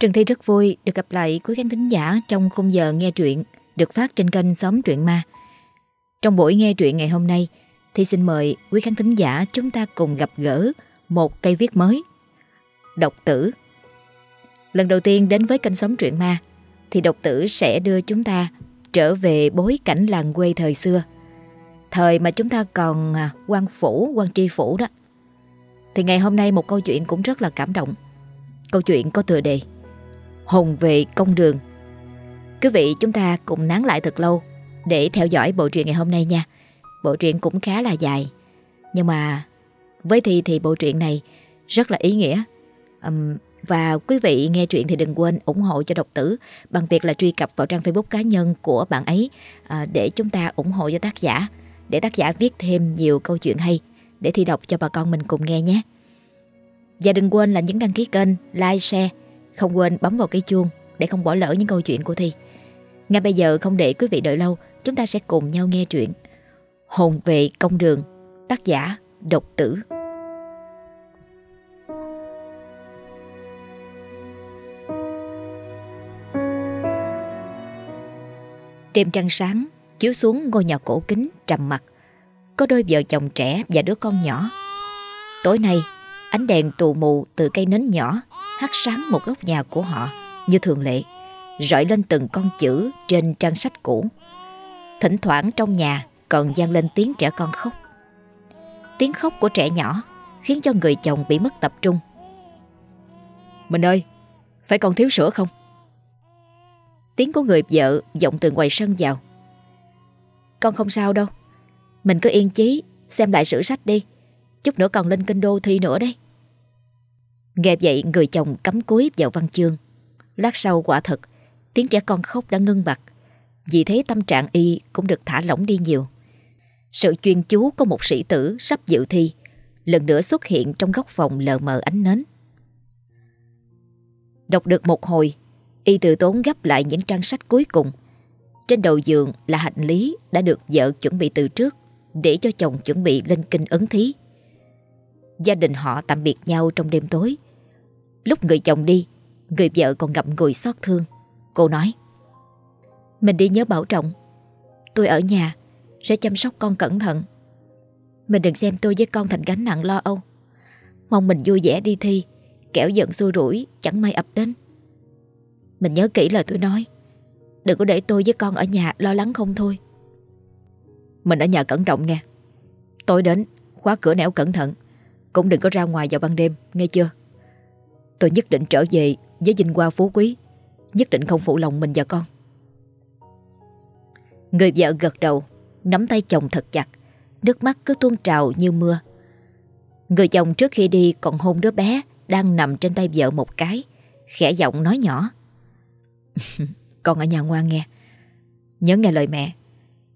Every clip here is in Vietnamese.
Trần Thi rất vui được gặp lại quý khán thính giả trong khung giờ nghe truyện được phát trên kênh Xóm Truyện Ma. Trong buổi nghe truyện ngày hôm nay thì xin mời quý khán thính giả chúng ta cùng gặp gỡ một cây viết mới. Độc tử Lần đầu tiên đến với kênh Xóm Truyện Ma thì độc tử sẽ đưa chúng ta trở về bối cảnh làng quê thời xưa. Thời mà chúng ta còn à, quan phủ, quan tri phủ đó. Thì ngày hôm nay một câu chuyện cũng rất là cảm động. Câu chuyện có tựa đề Hồn về công đường. Quý vị chúng ta cùng nán lại thật lâu Để theo dõi bộ truyện ngày hôm nay nha. Bộ truyện cũng khá là dài Nhưng mà với Thi thì bộ truyện này rất là ý nghĩa. Um, Và quý vị nghe truyện thì đừng quên ủng hộ cho độc tử Bằng việc là truy cập vào trang facebook cá nhân của bạn ấy à, Để chúng ta ủng hộ cho tác giả Để tác giả viết thêm nhiều câu chuyện hay Để Thi đọc cho bà con mình cùng nghe nhé. Và đừng quên là nhấn đăng ký kênh, like, share không quên bấm vào cái chuông để không bỏ lỡ những câu chuyện của Thi. Ngay bây giờ không để quý vị đợi lâu, chúng ta sẽ cùng nhau nghe chuyện Hồn về công đường, tác giả Độc Tử. Đêm trăng sáng chiếu xuống ngôi nhà cổ kính trầm mặc. Có đôi vợ chồng trẻ và đứa con nhỏ. Tối nay, ánh đèn tù mù từ cây nến nhỏ hắt sáng một góc nhà của họ như thường lệ, rọi lên từng con chữ trên trang sách cũ. Thỉnh thoảng trong nhà còn vang lên tiếng trẻ con khóc. Tiếng khóc của trẻ nhỏ khiến cho người chồng bị mất tập trung. Mình ơi, phải còn thiếu sữa không? Tiếng của người vợ vọng từ ngoài sân vào. Con không sao đâu. Mình cứ yên chí xem lại sử sách đi. Chút nữa còn lên kinh đô thi nữa đấy. Nghe vậy người chồng cắm cúi vào văn chương. Lát sau quả thật, tiếng trẻ con khóc đã ngưng bặt. Vì thế tâm trạng y cũng được thả lỏng đi nhiều. Sự chuyên chú của một sĩ tử sắp dự thi lần nữa xuất hiện trong góc phòng lờ mờ ánh nến. Đọc được một hồi, y từ tốn gấp lại những trang sách cuối cùng. Trên đầu giường là hành lý đã được vợ chuẩn bị từ trước để cho chồng chuẩn bị lên kinh ấn thí. Gia đình họ tạm biệt nhau trong đêm tối Lúc người chồng đi, Người vợ còn ngậm ngùi xót thương. Cô nói, Mình đi nhớ bảo trọng. Tôi ở nhà, sẽ chăm sóc con cẩn thận. Mình đừng xem tôi với con thành gánh nặng lo âu. Mong mình vui vẻ đi thi, Kẻo giận xua rủi, Chẳng may ập đến. Mình nhớ kỹ lời tôi nói, Đừng có để tôi với con ở nhà lo lắng không thôi. Mình ở nhà cẩn trọng nghe. Tôi đến, khóa cửa nẻo cẩn thận, Cũng đừng có ra ngoài vào ban đêm, Nghe chưa? Tôi nhất định trở về với vinh hoa phú quý. Nhất định không phụ lòng mình và con. Người vợ gật đầu, Nắm tay chồng thật chặt. Nước mắt cứ tuôn trào như mưa. Người chồng trước khi đi còn hôn đứa bé Đang nằm trên tay vợ một cái, Khẽ giọng nói nhỏ. Con ở nhà ngoan nghe. Nhớ nghe lời mẹ.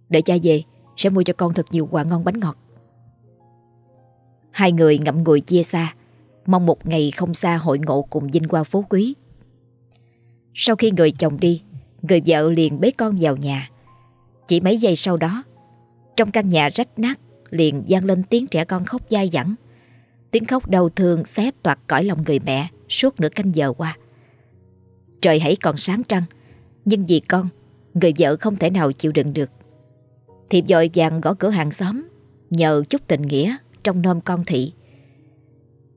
Để cha về, sẽ mua cho con thật nhiều quà ngon bánh ngọt. Hai người ngậm ngùi chia xa. Mong một ngày không xa hội ngộ cùng vinh qua phú quý. Sau khi người chồng đi, Người vợ liền bế con vào nhà. Chỉ mấy giây sau đó, Trong căn nhà rách nát, Liền vang lên tiếng trẻ con khóc dai dẳng. Tiếng khóc đau thương xé toạc cõi lòng người mẹ Suốt nửa canh giờ qua. Trời hãy còn sáng trăng, Nhưng vì con, Người vợ không thể nào chịu đựng được. Thì dội vàng gõ cửa hàng xóm, Nhờ chút tình nghĩa Trong nôm con thị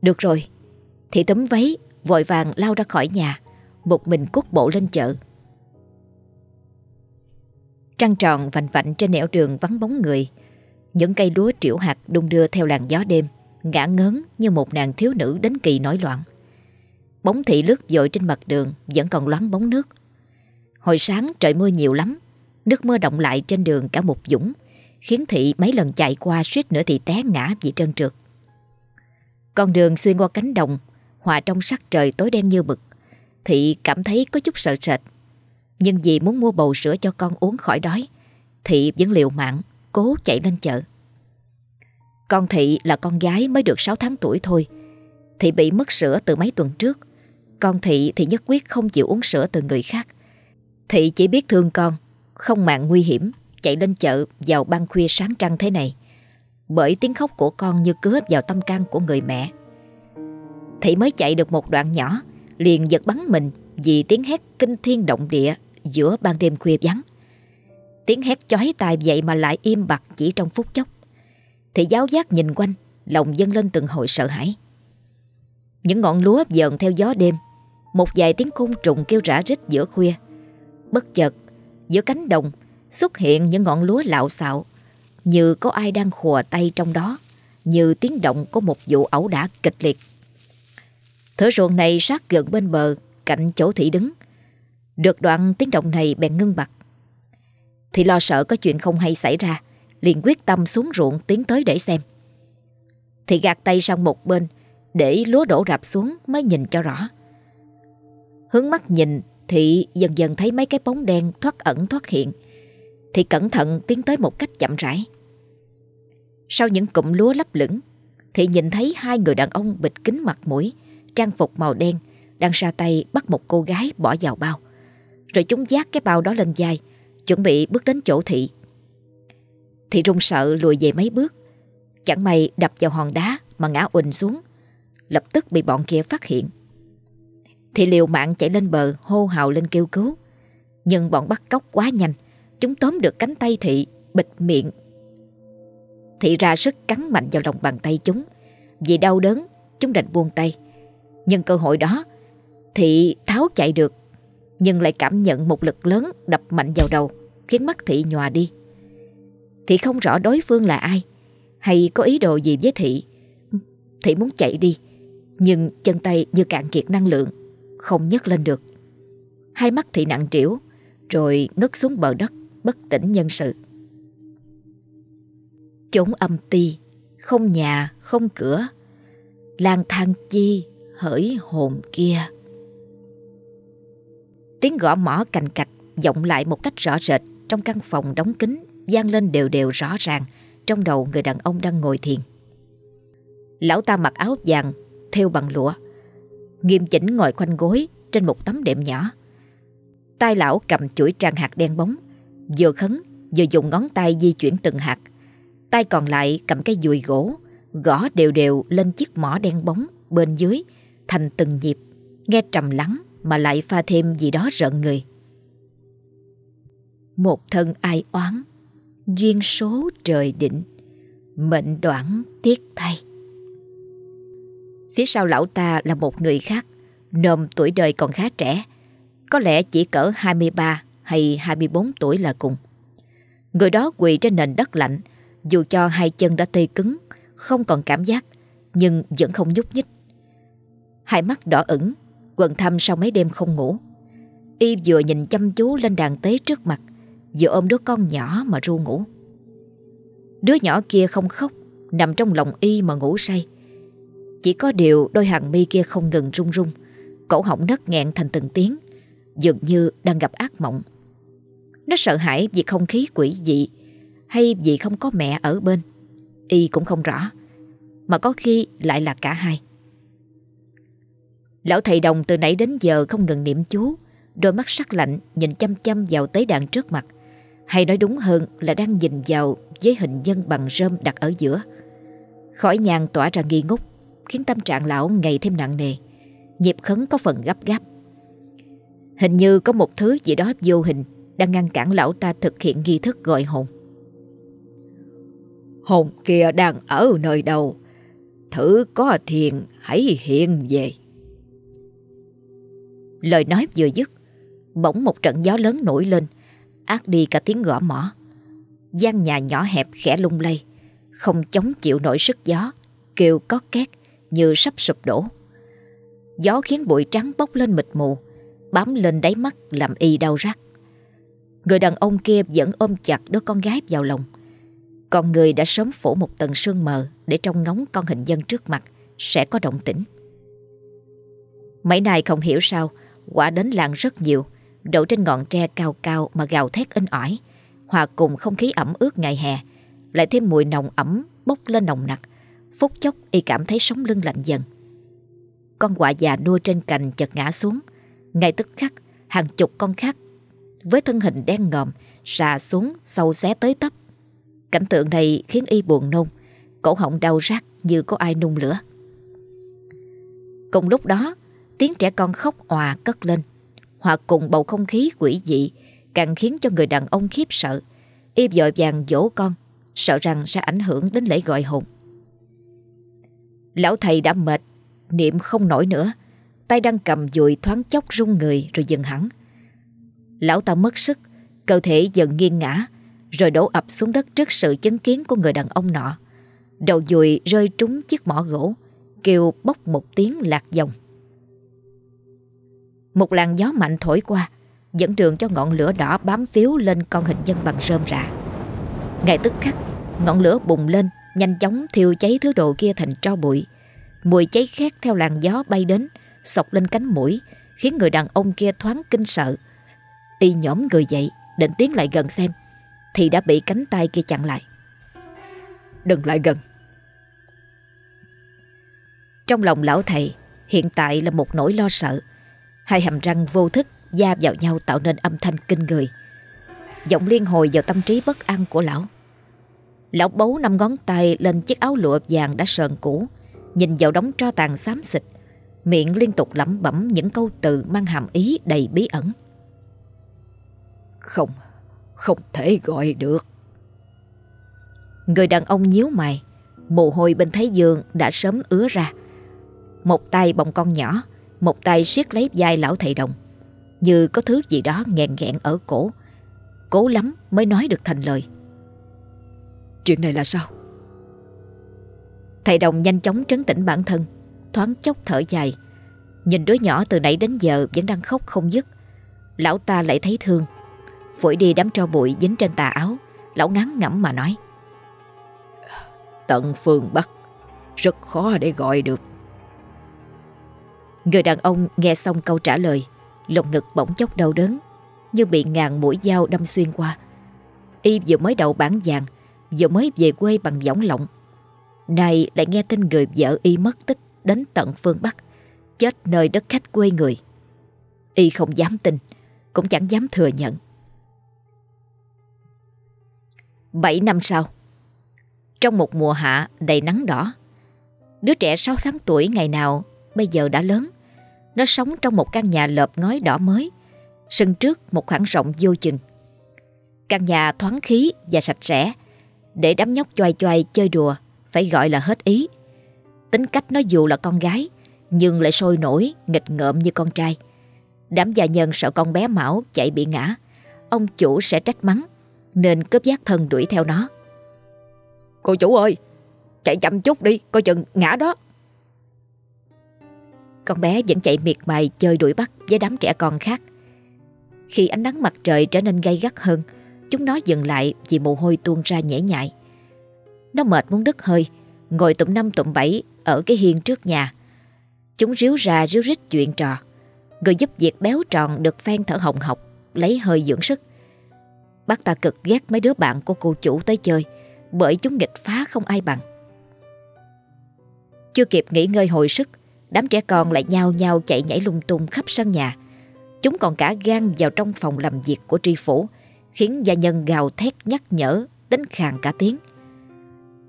được rồi. Thị tấm váy vội vàng lao ra khỏi nhà, Một mình cút bộ lên chợ. Trăng tròn vành vạnh trên nẻo đường vắng bóng người. Những cây lúa triệu hạt đung đưa theo làn gió đêm, Ngã ngớn như một nàng thiếu nữ đến kỳ nổi loạn. Bóng thị lướt dội trên mặt đường Vẫn còn loáng bóng nước. Hồi sáng trời mưa nhiều lắm, Nước mưa động lại trên đường cả một dũng Khiến thị mấy lần chạy qua suýt nữa thì té ngã vì trơn trượt con đường xuyên qua cánh đồng, hòa trong sắc trời tối đen như mực. Thị cảm thấy có chút sợ sệt. Nhưng vì muốn mua bầu sữa cho con uống khỏi đói, Thị vẫn liều mạng, cố chạy lên chợ. Con Thị là con gái mới được 6 tháng tuổi thôi. Thị bị mất sữa từ mấy tuần trước. Con Thị thì nhất quyết không chịu uống sữa từ người khác. Thị chỉ biết thương con, không mạng nguy hiểm, chạy lên chợ vào ban khuya sáng trăng thế này bởi tiếng khóc của con như cướp vào tâm can của người mẹ. Thị mới chạy được một đoạn nhỏ, liền giật bắn mình vì tiếng hét kinh thiên động địa giữa ban đêm khuya vắng. Tiếng hét chói tai vậy mà lại im bặt chỉ trong phút chốc. thị giáo giác nhìn quanh, lòng dâng lên từng hồi sợ hãi. Những ngọn lúa dần theo gió đêm, một vài tiếng côn trùng kêu rã rít giữa khuya. Bất chợt, giữa cánh đồng xuất hiện những ngọn lúa lạo xạo, như có ai đang khùa tay trong đó, như tiếng động của một vụ ẩu đả kịch liệt. Thửa ruộng này sát gần bên bờ, cạnh chỗ thị đứng. Được đoạn tiếng động này bèn ngưng bặt. Thì lo sợ có chuyện không hay xảy ra, liền quyết tâm xuống ruộng tiến tới để xem. Thì gạt tay sang một bên, để lúa đổ rạp xuống mới nhìn cho rõ. Hướng mắt nhìn thì dần dần thấy mấy cái bóng đen thoát ẩn thoát hiện. Thì cẩn thận tiến tới một cách chậm rãi. Sau những cụm lúa lấp lửng, thì nhìn thấy hai người đàn ông bịt kính mặt mũi, trang phục màu đen, đang ra tay bắt một cô gái bỏ vào bao. Rồi chúng giác cái bao đó lên vai, chuẩn bị bước đến chỗ thị. Thị run sợ lùi về mấy bước, chẳng may đập vào hòn đá mà ngã ụnh xuống, lập tức bị bọn kia phát hiện. Thị liều mạng chạy lên bờ hô hào lên kêu cứu. Nhưng bọn bắt cóc quá nhanh, chúng tóm được cánh tay thị, bịt miệng. Thị ra sức cắn mạnh vào lòng bàn tay chúng. Vì đau đớn, chúng đành buông tay. Nhưng cơ hội đó, thị tháo chạy được, nhưng lại cảm nhận một lực lớn đập mạnh vào đầu, khiến mắt thị nhòa đi. Thị không rõ đối phương là ai, hay có ý đồ gì với thị. Thị muốn chạy đi, nhưng chân tay như cạn kiệt năng lượng Không nhấc lên được Hai mắt thị nặng trĩu Rồi ngất xuống bờ đất Bất tỉnh nhân sự Chốn âm ti Không nhà không cửa lang thang chi hỡi hồn kia Tiếng gõ mỏ cành cạch vọng lại một cách rõ rệt trong căn phòng đóng kín vang lên đều đều rõ ràng trong đầu người đàn ông đang ngồi thiền. Lão ta mặc áo vàng theo bằng lụa. Nghiêm chỉnh ngồi khoanh gối trên một tấm đệm nhỏ. tay lão cầm chuỗi trang hạt đen bóng, vừa khấn vừa dùng ngón tay di chuyển từng hạt. Tay còn lại cầm cái dùi gỗ, gõ đều đều lên chiếc mỏ đen bóng bên dưới thành từng nhịp, nghe trầm lắng mà lại pha thêm gì đó rợn người. Một thân ai oán, duyên số trời định, mệnh đoạn tiếc thay. Phía sau lão ta là một người khác, nôm tuổi đời còn khá trẻ, có lẽ chỉ cỡ 23 hay 24 tuổi là cùng. Người đó quỳ trên nền đất lạnh, dù cho hai chân đã tê cứng, không còn cảm giác, nhưng vẫn không nhúc nhích. Hai mắt đỏ ửng, quần thâm sau mấy đêm không ngủ. Y vừa nhìn chăm chú lên đàn tế trước mặt, vừa ôm đứa con nhỏ mà ru ngủ. Đứa nhỏ kia không khóc, nằm trong lòng Y mà ngủ say. Chỉ có điều đôi hàng mi kia không ngừng rung rung Cổ họng nấc nghẹn thành từng tiếng Dường như đang gặp ác mộng Nó sợ hãi vì không khí quỷ dị hay vì không có mẹ ở bên Y cũng không rõ, Mà có khi lại là cả hai Lão thầy đồng từ nãy đến giờ không ngừng niệm chú, Đôi mắt sắc lạnh nhìn chăm chăm vào tế đàn trước mặt, Hay nói đúng hơn là đang nhìn vào với hình dân bằng rơm đặt ở giữa Khỏi nhàn tỏa ra nghi ngút, khiến tâm trạng lão ngày thêm nặng nề. Nhịp khấn có phần gấp gáp. Hình như có một thứ gì đó vô hình đang ngăn cản lão ta thực hiện nghi thức gọi hồn. Hồn kia đang ở nơi đâu? Thử có thiền hãy hiện về. Lời nói vừa dứt, bỗng một trận gió lớn nổi lên, ác đi cả tiếng gõ mỏ. gian nhà nhỏ hẹp khẽ lung lay, không chống chịu nổi sức gió, kêu có két như sắp sụp đổ. Gió khiến bụi trắng bốc lên mịt mù, bám lên đáy mắt làm y đau rát. Người đàn ông kia vẫn ôm chặt đứa con gái vào lòng. Còn người đã sớm phủ một tầng sương mờ để trông ngóng con hình dân trước mặt sẽ có động tĩnh. Mấy nay không hiểu sao, quả đến làng rất nhiều, đậu trên ngọn tre cao cao mà gào thét in ỏi, hòa cùng không khí ẩm ướt ngày hè, lại thêm mùi nồng ẩm bốc lên nồng nặc, Phút chốc y cảm thấy sống lưng lạnh dần Con quạ già nuôi trên cành chợt ngã xuống Ngay tức khắc Hàng chục con khác Với thân hình đen ngòm Xà xuống sâu xé tới tấp Cảnh tượng này khiến y buồn nôn Cổ họng đau rát như có ai nung lửa Cùng lúc đó Tiếng trẻ con khóc òa cất lên Hoặc cùng bầu không khí quỷ dị càng khiến cho người đàn ông khiếp sợ. Y vội vàng dỗ con, sợ rằng sẽ ảnh hưởng đến lễ gọi hồn. Lão thầy đã mệt, niệm không nổi nữa. Tay đang cầm dùi thoáng chốc rung người rồi dừng hẳn. Lão ta mất sức, cơ thể dần nghiêng ngã, rồi đổ ập xuống đất trước sự chứng kiến của người đàn ông nọ. Đầu dùi rơi trúng chiếc mỏ gỗ, kêu bốc một tiếng lạc dòng. Một làn gió mạnh thổi qua, dẫn đường cho ngọn lửa đỏ bám phiếu lên con hình nhân bằng rơm rạ. Ngay tức khắc, ngọn lửa bùng lên, nhanh chóng thiêu cháy thứ đồ kia thành tro bụi. Mùi cháy khét theo làn gió bay đến, sọc lên cánh mũi, khiến người đàn ông kia thoáng kinh sợ. Y nhóm người dậy, định tiến lại gần xem, thì đã bị cánh tay kia chặn lại. Đừng lại gần. Trong lòng lão thầy, hiện tại là một nỗi lo sợ. Hai hàm răng vô thức da vào nhau tạo nên âm thanh kinh người. Giọng liên hồi vào tâm trí bất an của lão. Lão bấu năm ngón tay lên chiếc áo lụa vàng đã sờn cũ, nhìn vào đống tro tàn xám xịt, miệng liên tục lẩm bẩm những câu từ mang hàm ý đầy bí ẩn. Không, không thể gọi được. Người đàn ông nhíu mày, mồ hôi bên thái dương đã sớm ứa ra. Một tay bồng con nhỏ, một tay siết lấy vai lão thầy đồng, như có thứ gì đó nghẹn nghẹn ở cổ. Cố lắm mới nói được thành lời. Chuyện này là sao? Thầy đồng nhanh chóng trấn tĩnh bản thân, thoáng chốc thở dài. Nhìn đứa nhỏ từ nãy đến giờ vẫn đang khóc không dứt. Lão ta lại thấy thương, phổi đi đám tro bụi dính trên tà áo, lão ngắn ngẩm mà nói. Tận phương Bắc, rất khó để gọi được. Người đàn ông nghe xong câu trả lời, lồng ngực bỗng chốc đau đớn, như bị ngàn mũi dao đâm xuyên qua. Y vừa mới đầu bán vàng, vừa mới về quê bằng võng lộng. Này lại nghe tin người vợ Y mất tích đến tận phương Bắc, chết nơi đất khách quê người. Y không dám tin, cũng chẳng dám thừa nhận. Bảy năm sau, trong một mùa hạ đầy nắng đỏ, đứa trẻ 6 tháng tuổi ngày nào bây giờ đã lớn. Nó sống trong một căn nhà lợp ngói đỏ mới, sân trước một khoảng rộng vô chừng. Căn nhà thoáng khí và sạch sẽ, để đám nhóc choai choai chơi đùa phải gọi là hết ý. Tính cách nó dù là con gái, nhưng lại sôi nổi, nghịch ngợm như con trai. Đám gia nhân sợ con bé Mão chạy bị ngã, ông chủ sẽ trách mắng, nên cướp giác thân đuổi theo nó. Cô chủ ơi, chạy chậm chút đi, coi chừng ngã đó. Con bé vẫn chạy miệt mài chơi đuổi bắt với đám trẻ con khác. Khi ánh nắng mặt trời trở nên gay gắt hơn, chúng nó dừng lại vì mồ hôi tuôn ra nhễ nhại. Nó mệt muốn đứt hơi, ngồi tụm năm tụm bảy ở cái hiên trước nhà. Chúng ríu ra ríu rít chuyện trò. Người giúp việc béo tròn được phan thở hồng hộc, lấy hơi dưỡng sức. Bác ta cực ghét mấy đứa bạn của cô chủ tới chơi, bởi chúng nghịch phá không ai bằng. Chưa kịp nghỉ ngơi hồi sức, đám trẻ con lại nhao nhao chạy nhảy lung tung khắp sân nhà. Chúng còn cả gan vào trong phòng làm việc của tri phủ, khiến gia nhân gào thét nhắc nhở đến khàn cả tiếng.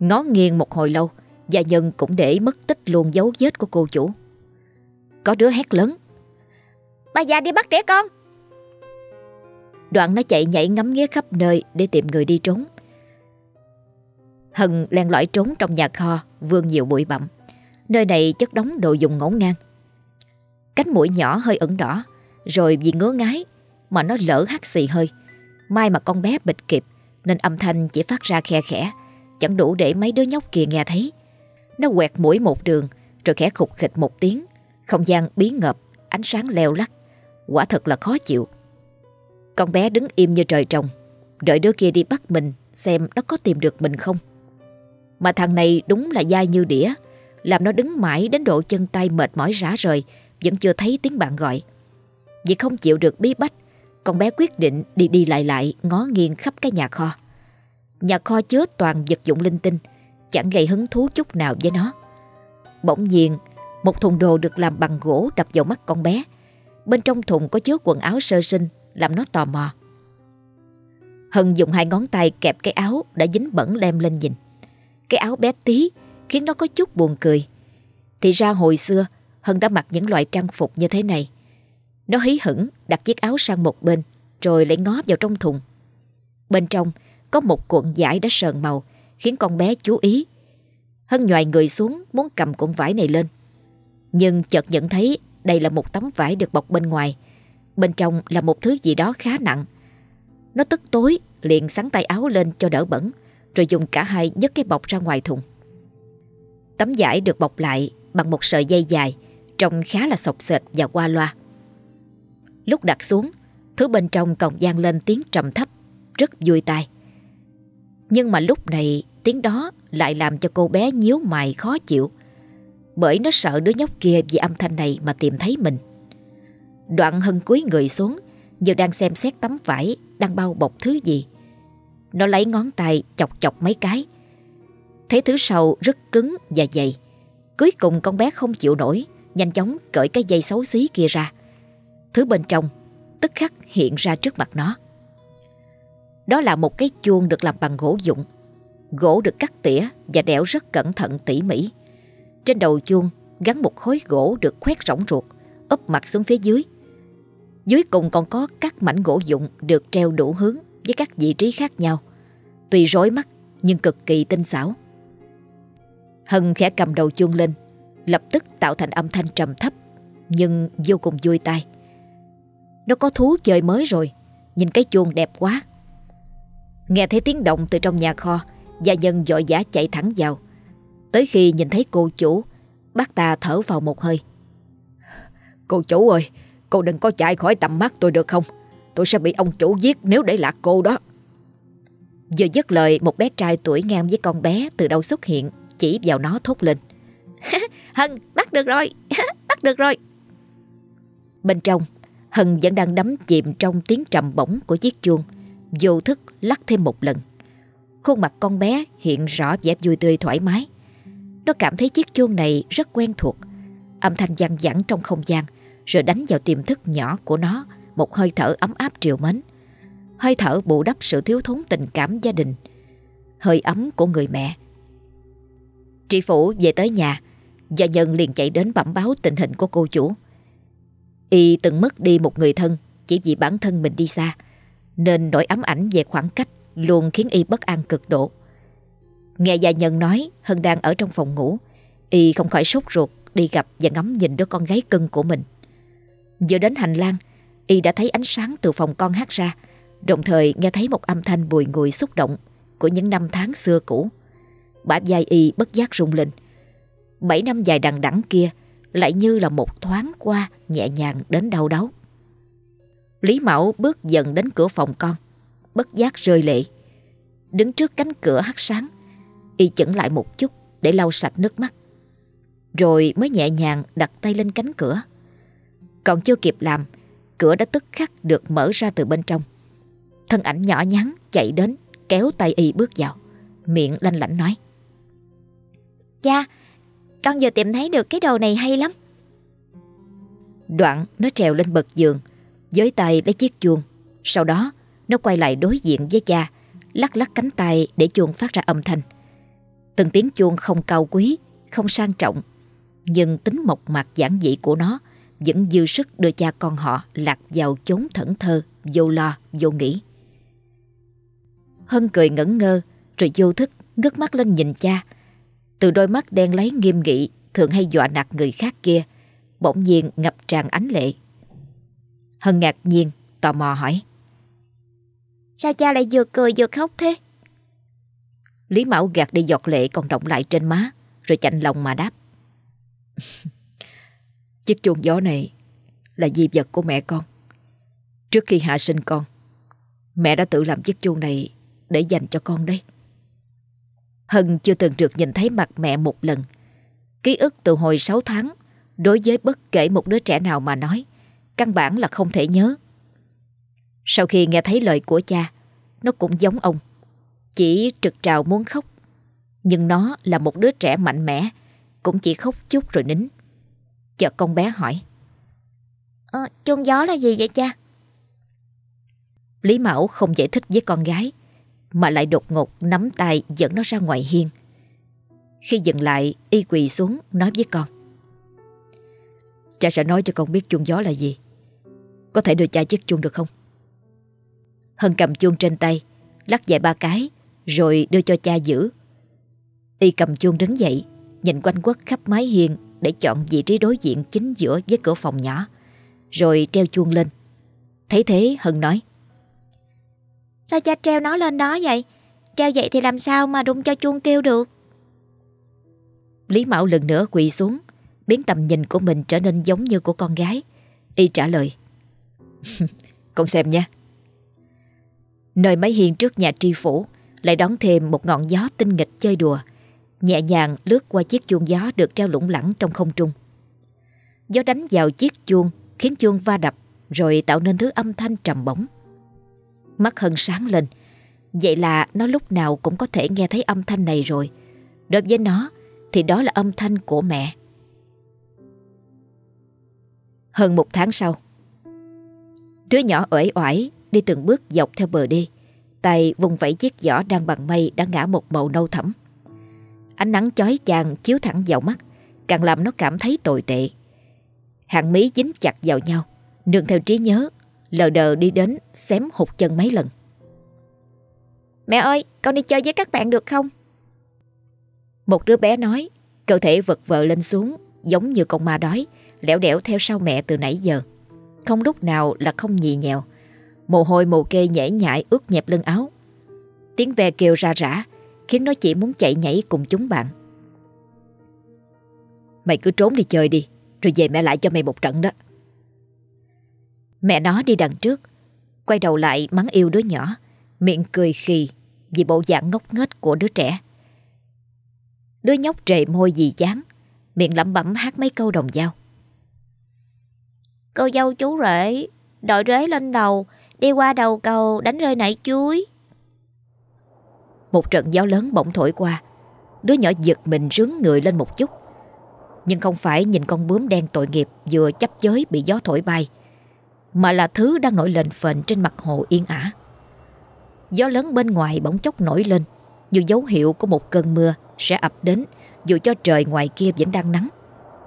Ngó nghiêng một hồi lâu, gia nhân cũng để mất tích luôn dấu vết của cô chủ. Có đứa hét lớn. Bà già đi bắt trẻ con. Đoạn nó chạy nhảy ngắm nghía khắp nơi để tìm người đi trốn. Hân len lỏi trốn trong nhà kho, vương nhiều bụi bặm. Nơi này chất đóng đồ dùng ngổn ngang. Cánh mũi nhỏ hơi ửng đỏ, rồi vì ngứa ngái mà nó lỡ hắt xì hơi. May mà con bé bịch kịp nên âm thanh chỉ phát ra khe khẽ, chẳng đủ để mấy đứa nhóc kia nghe thấy. Nó quẹt mũi một đường rồi khẽ khục khịch một tiếng, không gian bí ngợp, ánh sáng leo lắc. Quả thật là khó chịu. Con bé đứng im như trời trồng, đợi đứa kia đi bắt mình xem nó có tìm được mình không. Mà thằng này đúng là dai như đĩa, làm nó đứng mãi đến độ chân tay mệt mỏi rã rời, vẫn chưa thấy tiếng bạn gọi. Vì không chịu được bí bách, con bé quyết định đi đi lại lại ngó nghiêng khắp cái nhà kho. Nhà kho chứa toàn vật dụng linh tinh, chẳng gây hứng thú chút nào với nó. Bỗng nhiên, một thùng đồ được làm bằng gỗ đập vào mắt con bé. Bên trong thùng có chứa quần áo sơ sinh, làm nó tò mò. Hân dùng hai ngón tay kẹp cái áo đã dính bẩn đem lên nhìn. Cái áo bé tí khiến nó có chút buồn cười. Thì ra hồi xưa, Hân đã mặc những loại trang phục như thế này. Nó hí hửng đặt chiếc áo sang một bên, rồi lại ngó vào trong thùng. Bên trong có một cuộn vải đã sờn màu, khiến con bé chú ý. Hân nhòi người xuống muốn cầm cuộn vải này lên. Nhưng chợt nhận thấy đây là một tấm vải được bọc bên ngoài. Bên trong là một thứ gì đó khá nặng. Nó tức tối liền sắn tay áo lên cho đỡ bẩn rồi dùng cả hai nhấc cái bọc ra ngoài thùng. Tấm vải được bọc lại bằng một sợi dây dài trông khá là sọc sệt và qua loa. Lúc đặt xuống, thứ bên trong còn gian lên tiếng trầm thấp, rất vui tai. Nhưng mà lúc này tiếng đó lại làm cho cô bé nhíu mày khó chịu, bởi nó sợ đứa nhóc kia vì âm thanh này mà tìm thấy mình. Đoạn hân cúi người xuống, như đang xem xét tấm vải đang bao bọc thứ gì. Nó lấy ngón tay chọc chọc mấy cái. Thấy thứ sau rất cứng và dày. Cuối cùng con bé không chịu nổi, nhanh chóng cởi cái dây xấu xí kia ra. Thứ bên trong tức khắc hiện ra trước mặt nó. Đó là một cái chuông được làm bằng gỗ dụng. Gỗ được cắt tỉa và đẽo rất cẩn thận tỉ mỉ. Trên đầu chuông gắn một khối gỗ được khoét rỗng ruột, úp mặt xuống phía dưới. Dưới cùng còn có các mảnh gỗ dụng được treo đủ hướng với các vị trí khác nhau. Tuy rối mắt nhưng cực kỳ tinh xảo. Hân khẽ cầm đầu chuông lên, lập tức tạo thành âm thanh trầm thấp nhưng vô cùng vui tai. Nó có thú chơi mới rồi, nhìn cái chuông đẹp quá. Nghe thấy tiếng động từ trong nhà kho, gia nhân dội giả chạy thẳng vào. Tới khi nhìn thấy cô chủ, bác ta thở vào một hơi. Cô chủ ơi, cô đừng có chạy khỏi tầm mắt tôi được không? Tôi sẽ bị ông chủ giết nếu để lạc cô đó. Vừa dứt lời một bé trai tuổi ngang với con bé từ đâu xuất hiện chỉ vào nó thốt lên. Hân, bắt được rồi, bắt được rồi. Bên trong, Hân vẫn đang đắm chìm trong tiếng trầm bổng của chiếc chuông, vô thức lắc thêm một lần. Khuôn mặt con bé hiện rõ vẻ vui tươi thoải mái. Nó cảm thấy chiếc chuông này rất quen thuộc. Âm thanh vang vẳng trong không gian, rồi đánh vào tiềm thức nhỏ của nó một hơi thở ấm áp triều mến. Hơi thở bù đắp sự thiếu thốn tình cảm gia đình. Hơi ấm của người mẹ. Tri phủ về tới nhà, Gia nhân liền chạy đến bẩm báo tình hình của cô chủ. Y từng mất đi một người thân chỉ vì bản thân mình đi xa, nên nỗi ấm ảnh về khoảng cách luôn khiến Y bất an cực độ. Nghe gia nhân nói Hân đang ở trong phòng ngủ, Y không khỏi sốt ruột đi gặp và ngắm nhìn đứa con gái cưng của mình. Vừa đến hành lang, Y đã thấy ánh sáng từ phòng con hát ra, đồng thời nghe thấy một âm thanh bùi ngùi xúc động của những năm tháng xưa cũ. Bả vai Y bất giác rung lên. Bảy năm dài đằng đẵng kia lại như là một thoáng qua nhẹ nhàng đến đau đớn. Lý Mão bước dần đến cửa phòng con, bất giác rơi lệ. Đứng trước cánh cửa hắt sáng, y chững lại một chút để lau sạch nước mắt. Rồi mới nhẹ nhàng đặt tay lên cánh cửa. Còn chưa kịp làm, cửa đã tức khắc được mở ra từ bên trong. Thân ảnh nhỏ nhắn chạy đến, kéo tay y bước vào. Miệng lanh lảnh nói. Cha, con vừa tìm thấy được cái đồ này hay lắm. Đoạn nó trèo lên bậc giường, với tay lấy chiếc chuông. Sau đó nó quay lại đối diện với cha, lắc lắc cánh tay để chuông phát ra âm thanh. Từng tiếng chuông không cao quý, không sang trọng, nhưng tính mộc mạc giản dị của nó vẫn dư sức đưa cha con họ lạc vào chốn thẫn thơ, vô lo, vô nghĩ. Hân cười ngẩn ngơ, rồi vô thức ngước mắt lên nhìn cha. Từ đôi mắt đen lấy nghiêm nghị, thường hay dọa nạt người khác kia, bỗng nhiên ngập tràn ánh lệ. Hân ngạc nhiên, tò mò hỏi. Sao cha lại vừa cười vừa khóc thế? Lý Mão gạt đi giọt lệ còn động lại trên má, rồi chạnh lòng mà đáp. Chiếc chuông gió này là di vật của mẹ con. Trước khi hạ sinh con, mẹ đã tự làm chiếc chuông này để dành cho con đấy. Hân chưa từng được nhìn thấy mặt mẹ một lần. Ký ức từ hồi 6 tháng đối với bất kể một đứa trẻ nào mà nói, căn bản là không thể nhớ. Sau khi nghe thấy lời của cha, nó cũng giống ông, chỉ trực trào muốn khóc. Nhưng nó là một đứa trẻ mạnh mẽ, cũng chỉ khóc chút rồi nín. Chợt con bé hỏi. À, chuông gió là gì vậy cha? Lý Mão không giải thích với con gái, mà lại đột ngột nắm tay dẫn nó ra ngoài hiên. Khi dừng lại, y quỳ xuống nói với con. Cha sẽ nói cho con biết chuông gió là gì Có thể đưa cha chiếc chuông được không? Hân cầm chuông trên tay Lắc vài ba cái Rồi đưa cho cha giữ Y cầm chuông đứng dậy Nhìn quanh quất khắp mái hiên Để chọn vị trí đối diện chính giữa với cửa phòng nhỏ Rồi treo chuông lên. Thấy thế Hân nói Sao cha treo nó lên đó vậy? Treo vậy thì làm sao mà rung cho chuông kêu được? Lý Mão lần nữa quỳ xuống. Biến tầm nhìn của mình trở nên giống như của con gái. Y trả lời Con xem nha. Nơi máy hiên trước nhà tri phủ Lại đón thêm một ngọn gió tinh nghịch chơi đùa Nhẹ nhàng lướt qua chiếc chuông gió Được treo lủng lẳng trong không trung. Gió đánh vào chiếc chuông, Khiến chuông va đập, Rồi tạo nên thứ âm thanh trầm bổng. Mắt Hân sáng lên. Vậy là nó lúc nào cũng có thể nghe thấy âm thanh này rồi. Đối với nó, Thì đó là âm thanh của mẹ. Hơn một tháng sau, Đứa nhỏ uể oải đi từng bước dọc theo bờ đi Tay vùng vẫy chiếc giỏ đang bằng mây đã ngã một màu nâu thẫm. Ánh nắng chói chang chiếu thẳng vào mắt, Càng làm nó cảm thấy tồi tệ. Hàng mí dính chặt vào nhau, Nương theo trí nhớ, Lờ đờ đi đến xém hụt chân mấy lần. Mẹ ơi, con đi chơi với các bạn được không? Một đứa bé nói, Cơ thể vật vờ lên xuống, Giống như con ma đói, Lẻo đẻo theo sau mẹ từ nãy giờ. Không lúc nào là không nhì nhèo. Mồ hôi mồ kê nhảy nhại ướt nhẹp lưng áo. Tiếng ve kêu ra rã Khiến nó chỉ muốn chạy nhảy cùng chúng bạn. Mày cứ trốn đi chơi đi, Rồi về mẹ lại cho mày một trận đó. Mẹ nó đi đằng trước, Quay đầu lại mắng yêu đứa nhỏ, Miệng cười khì Vì bộ dạng ngốc nghếch của đứa trẻ. Đứa nhóc trề môi gì chán, Miệng lẩm bẩm hát mấy câu đồng dao. Cô dâu chú rể, Đội rế lên đầu, Đi qua đầu cầu đánh rơi nảy chuối. Một trận gió lớn bỗng thổi qua. Đứa nhỏ giật mình rướng người lên một chút. Nhưng không phải nhìn con bướm đen tội nghiệp Vừa chấp chới bị gió thổi bay, Mà là thứ đang nổi lên phền trên mặt hồ yên ả. Gió lớn bên ngoài bỗng chốc nổi lên, Như dấu hiệu của một cơn mưa Sẽ ập đến, Dù cho trời ngoài kia vẫn đang nắng,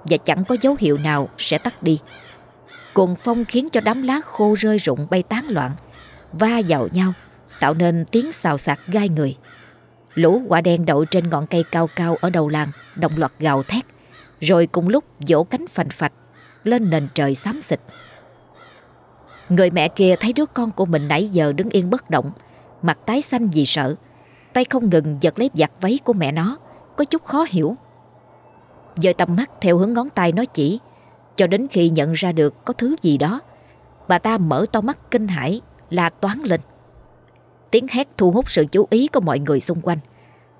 Và chẳng có dấu hiệu nào sẽ tắt đi. Cuồng phong khiến cho đám lá khô rơi rụng bay tán loạn, Va vào nhau, Tạo nên tiếng xào xạc gai người. Lũ quả đen đậu trên ngọn cây cao cao ở đầu làng, Đồng loạt gào thét. Rồi cùng lúc vỗ cánh phành phạch, Lên nền trời xám xịt. Người mẹ kia thấy đứa con của mình nãy giờ đứng yên bất động, Mặt tái xanh vì sợ. Tay không ngừng giật lấy giặt váy của mẹ nó, Có chút khó hiểu. Dời tầm mắt theo hướng ngón tay nó chỉ, cho đến khi nhận ra được có thứ gì đó. Bà ta mở to mắt kinh hãi, La toán lên. Tiếng hét thu hút sự chú ý của mọi người xung quanh.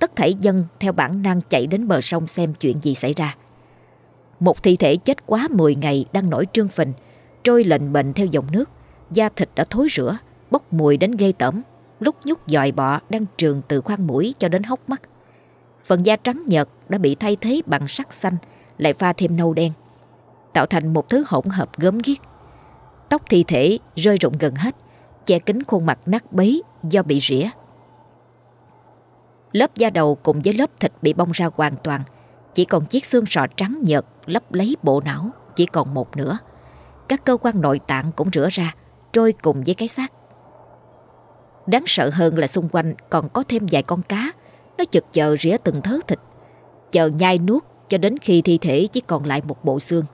Tất thảy dân theo bản năng chạy đến bờ sông xem chuyện gì xảy ra Một thi thể chết quá 10 ngày đang nổi trương phình Trôi lệnh bệnh theo dòng nước Da thịt đã thối rữa Bốc mùi đến ghê tởm Lúc nhúc dòi bọ đang trường từ khoang mũi cho đến hốc mắt Phần da trắng nhợt đã bị thay thế bằng sắc xanh Lại pha thêm nâu đen tạo thành một thứ hỗn hợp gớm ghiếc. Tóc thi thể rơi rụng gần hết, che kín khuôn mặt nát bấy do bị rỉa. Lớp da đầu cùng với lớp thịt bị bong ra hoàn toàn, chỉ còn chiếc xương sọ trắng nhợt lấp lấy bộ não chỉ còn một nửa. Các cơ quan nội tạng cũng rửa ra, trôi cùng với cái xác. Đáng sợ hơn là xung quanh còn có thêm vài con cá, nó chực chờ rỉa từng thớ thịt, chờ nhai nuốt cho đến khi thi thể chỉ còn lại một bộ xương.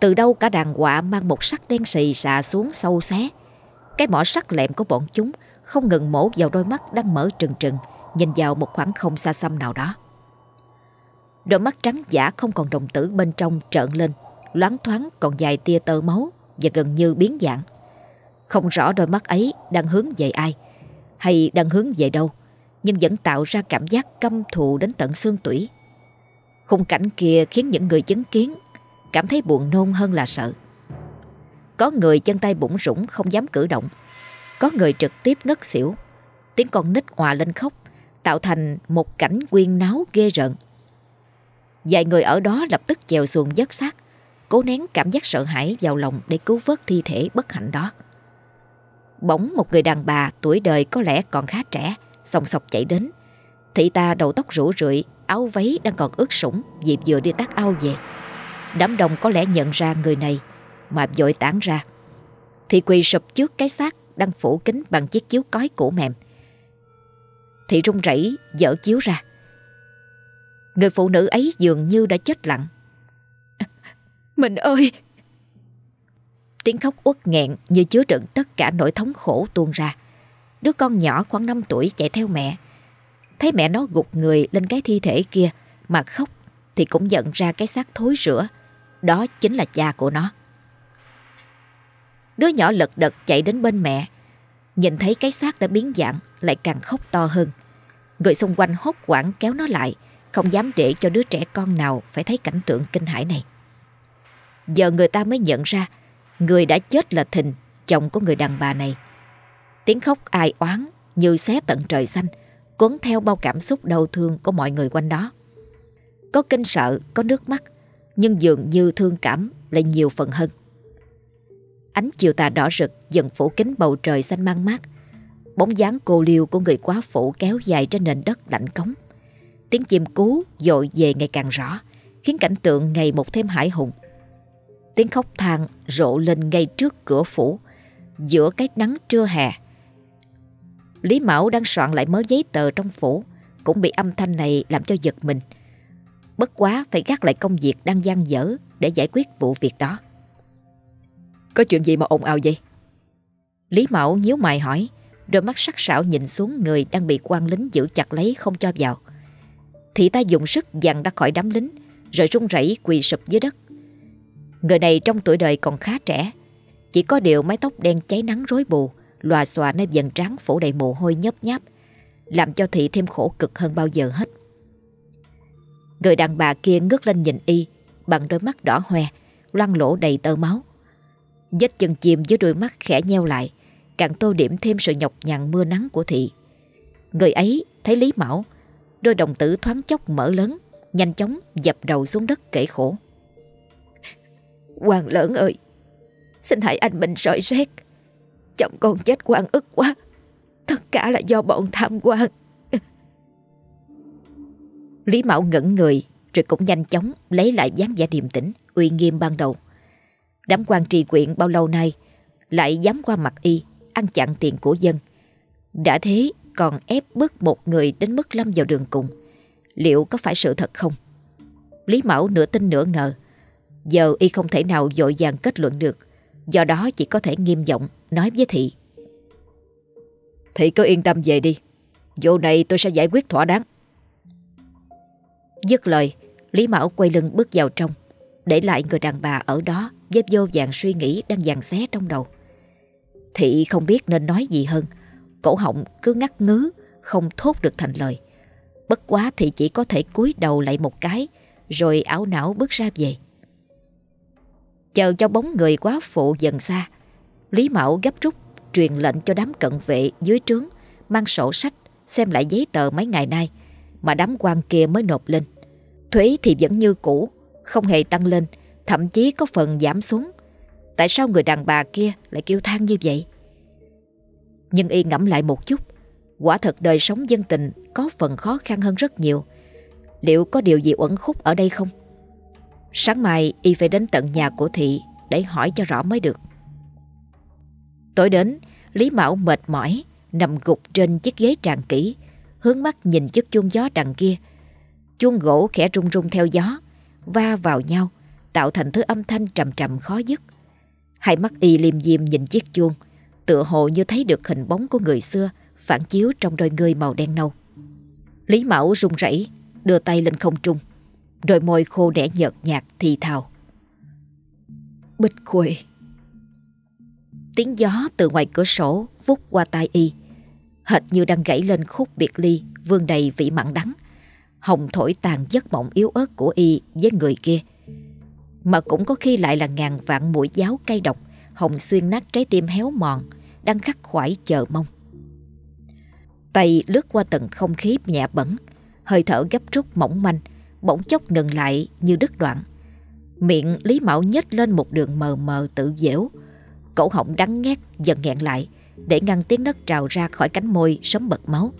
Từ đâu cả đàn quạ mang một sắc đen xì xà xuống sâu xé. Cái mỏ sắc lẹm của bọn chúng không ngừng mổ vào đôi mắt đang mở trừng trừng, nhìn vào một khoảng không xa xăm nào đó. Đôi mắt trắng giả không còn đồng tử bên trong trợn lên, loáng thoáng còn dài tia tơ máu và gần như biến dạng. Không rõ đôi mắt ấy đang hướng về ai, hay đang hướng về đâu, nhưng vẫn tạo ra cảm giác căm thù đến tận xương tủy. Khung cảnh kia khiến những người chứng kiến cảm thấy buồn nôn hơn là sợ. Có người chân tay bủng rủng không dám cử động. Có người trực tiếp ngất xỉu. Tiếng con nít hòa lên khóc, tạo thành một cảnh quyên náo ghê rợn. Vài người ở đó lập tức chèo xuồng dất xác, cố nén cảm giác sợ hãi vào lòng để cứu vớt thi thể bất hạnh đó. Bỗng một người đàn bà tuổi đời có lẽ còn khá trẻ, sòng sọc chạy đến. Thị ta đầu tóc rủ rượi, áo váy đang còn ướt sũng vì vừa đi tắt ao về. Đám đông có lẽ nhận ra người này mà vội tán ra. Thị quỳ sụp trước cái xác đang phủ kính bằng chiếc chiếu cói cũ mềm. Thị run rẩy dở chiếu ra. Người phụ nữ ấy dường như đã chết lặng. Mình ơi! Tiếng khóc uất nghẹn như chứa đựng tất cả nỗi thống khổ tuôn ra. Đứa con nhỏ khoảng 5 tuổi chạy theo mẹ. Thấy mẹ nó gục người lên cái thi thể kia mà khóc thì cũng nhận ra cái xác thối rữa. Đó chính là cha của nó. Đứa nhỏ lật đật chạy đến bên mẹ. Nhìn thấy cái xác đã biến dạng lại càng khóc to hơn. Người xung quanh hốt quảng kéo nó lại, không dám để cho đứa trẻ con nào phải thấy cảnh tượng kinh hãi này. Giờ người ta mới nhận ra người đã chết là Thình, chồng của người đàn bà này. Tiếng khóc ai oán như xé tận trời xanh, cuốn theo bao cảm xúc đau thương của mọi người quanh đó. Có kinh sợ, có nước mắt, nhưng dường như thương cảm lại nhiều phần hơn. Ánh chiều tà đỏ rực dần phủ kính bầu trời xanh mang mát. Bóng dáng cô liêu của người quá phụ kéo dài trên nền đất lạnh cống. Tiếng chim cú dội về ngày càng rõ, khiến cảnh tượng ngày một thêm hải hùng. Tiếng khóc than rộ lên ngay trước cửa phủ, giữa cái nắng trưa hè. Lý Mão đang soạn lại mớ giấy tờ trong phủ, cũng bị âm thanh này làm cho giật mình. Bất quá phải gác lại công việc đang gian dở để giải quyết vụ việc đó. Có chuyện gì mà ồn ào vậy? Lý Mẫu nhíu mày hỏi, đôi mắt sắc sảo nhìn xuống người đang bị quan lính giữ chặt lấy không cho vào. Thị ta dùng sức dằn ra khỏi đám lính, rồi run rẩy quỳ sụp dưới đất. Người này trong tuổi đời còn khá trẻ, chỉ có điều mái tóc đen cháy nắng rối bù, lòa xòa nơi dần trán phủ đầy mồ hôi nhấp nháp, làm cho thị thêm khổ cực hơn bao giờ hết. Người đàn bà kia ngước lên nhìn y bằng đôi mắt đỏ hoe, loang lỗ đầy tơ máu. Vết chân chim dưới đôi mắt khẽ nheo lại, càng tô điểm thêm sự nhọc nhằn mưa nắng của thị. Người ấy thấy Lý Mão, đôi đồng tử thoáng chốc mở lớn, nhanh chóng dập đầu xuống đất kể khổ. Hoàng lớn ơi, xin hãy anh mình sỏi xét. Chồng con chết quan ức quá, tất cả là do bọn tham quan. Lý Mão ngẩn người, rồi cũng nhanh chóng lấy lại dáng vẻ điềm tĩnh, uy nghiêm ban đầu. Đám quan trì quyện bao lâu nay lại dám qua mặt y, ăn chặn tiền của dân. Đã thế còn ép bức một người đến mức lâm vào đường cùng. Liệu có phải sự thật không? Lý mẫu nửa tin nửa ngờ. Giờ y không thể nào dội dàng kết luận được. Do đó chỉ có thể nghiêm giọng nói với Thị. Thị cứ yên tâm về đi. Vụ này tôi sẽ giải quyết thỏa đáng. Dứt lời, Lý Mão quay lưng bước vào trong, để lại người đàn bà ở đó với vô vàng suy nghĩ đang dàn xé trong đầu. Thị không biết nên nói gì hơn, cổ họng cứ ngắt ngứ, không thốt được thành lời. Bất quá thì chỉ có thể cúi đầu lại một cái, rồi ảo não bước ra về. Chờ cho bóng người quá phụ dần xa, Lý Mạo gấp rút truyền lệnh cho đám cận vệ dưới trướng mang sổ sách xem lại giấy tờ mấy ngày nay mà đám quan kia mới nộp lên. Thuế thì vẫn như cũ, không hề tăng lên, thậm chí có phần giảm xuống. Tại sao người đàn bà kia lại kêu than như vậy? Nhưng y ngẫm lại một chút, quả thật đời sống dân tình có phần khó khăn hơn rất nhiều. Liệu có điều gì uẩn khúc ở đây không? Sáng mai y phải đến tận nhà của thị để hỏi cho rõ mới được. Tối đến, Lý Mão mệt mỏi, nằm gục trên chiếc ghế tràn kỹ, hướng mắt nhìn chiếc chuông gió đằng kia. Chuông gỗ khẽ rung rung theo gió, va vào nhau, tạo thành thứ âm thanh trầm trầm khó dứt. Hai mắt y liêm diêm nhìn chiếc chuông, tựa hồ như thấy được hình bóng của người xưa phản chiếu trong đôi người màu đen nâu. Lý Mão run rẩy, đưa tay lên không trung, đôi môi khô đẻ nhợt nhạt thì thào. Bích khuê. Tiếng gió từ ngoài cửa sổ vút qua tai y, hệt như đang gãy lên khúc biệt ly vương đầy vị mặn đắng. Hồng thổi tàn giấc mộng yếu ớt của y với người kia. Mà cũng có khi lại là ngàn vạn mũi giáo cay độc, hồng xuyên nát trái tim héo mòn, đang khắc khoải chờ mong. Tay lướt qua tầng không khí nhẹ bẩn, hơi thở gấp rút mỏng manh, bỗng chốc ngừng lại như đứt đoạn. Miệng Lý Mão nhếch lên một đường mờ mờ tự dẻo, cổ họng đắng ngát dần nghẹn lại để ngăn tiếng nấc trào ra khỏi cánh môi sớm bật máu.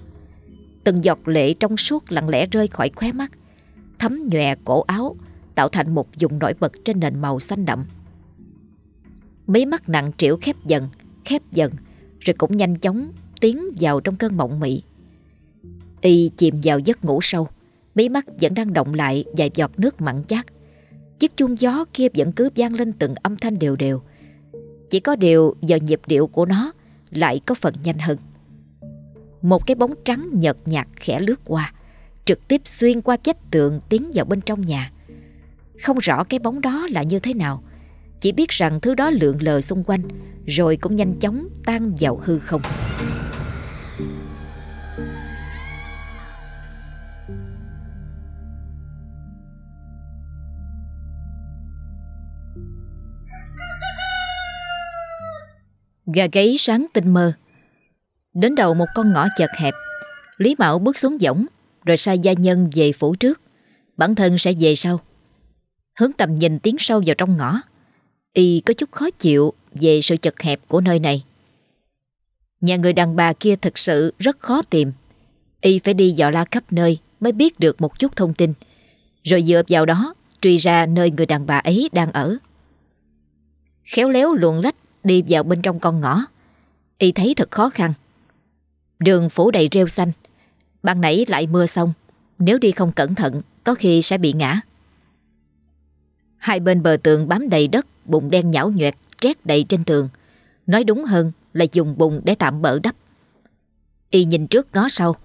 Từng giọt lệ trong suốt lặng lẽ rơi khỏi khóe mắt, thấm nhòe cổ áo, tạo thành một vùng nổi bật trên nền màu xanh đậm. Mấy mắt nặng trĩu khép dần, khép dần, rồi cũng nhanh chóng tiến vào trong cơn mộng mị. Y chìm vào giấc ngủ sâu, mí mắt vẫn đang động lại vài giọt nước mặn chát. Chiếc chuông gió kia vẫn cứ vang lên từng âm thanh đều đều. Chỉ có điều giờ nhịp điệu của nó lại có phần nhanh hơn. Một cái bóng trắng nhợt nhạt khẽ lướt qua, trực tiếp xuyên qua vách tường tiến vào bên trong nhà. Không rõ cái bóng đó là như thế nào, chỉ biết rằng thứ đó lượn lờ xung quanh rồi cũng nhanh chóng tan vào hư không. Gà gáy sáng tinh mơ. Đến đầu một con ngõ chật hẹp Lý Mạo bước xuống võng Rồi sai gia nhân về phủ trước. Bản thân sẽ về sau. Hướng tầm nhìn tiến sâu vào trong ngõ Y có chút khó chịu Về sự chật hẹp của nơi này Nhà người đàn bà kia thật sự rất khó tìm Y phải đi dò la khắp nơi Mới biết được một chút thông tin Rồi dựa vào đó Truy ra nơi người đàn bà ấy đang ở Khéo léo luồn lách đi vào bên trong con ngõ. Y thấy thật khó khăn. Đường phủ đầy rêu xanh. Ban nãy lại mưa xong. Nếu đi không cẩn thận, có khi sẽ bị ngã. Hai bên bờ tường bám đầy đất, bụng đen nhão nhoẹt, trét đầy trên tường. Nói đúng hơn là dùng bùn để tạm bỡ đắp. Y nhìn trước ngó sau,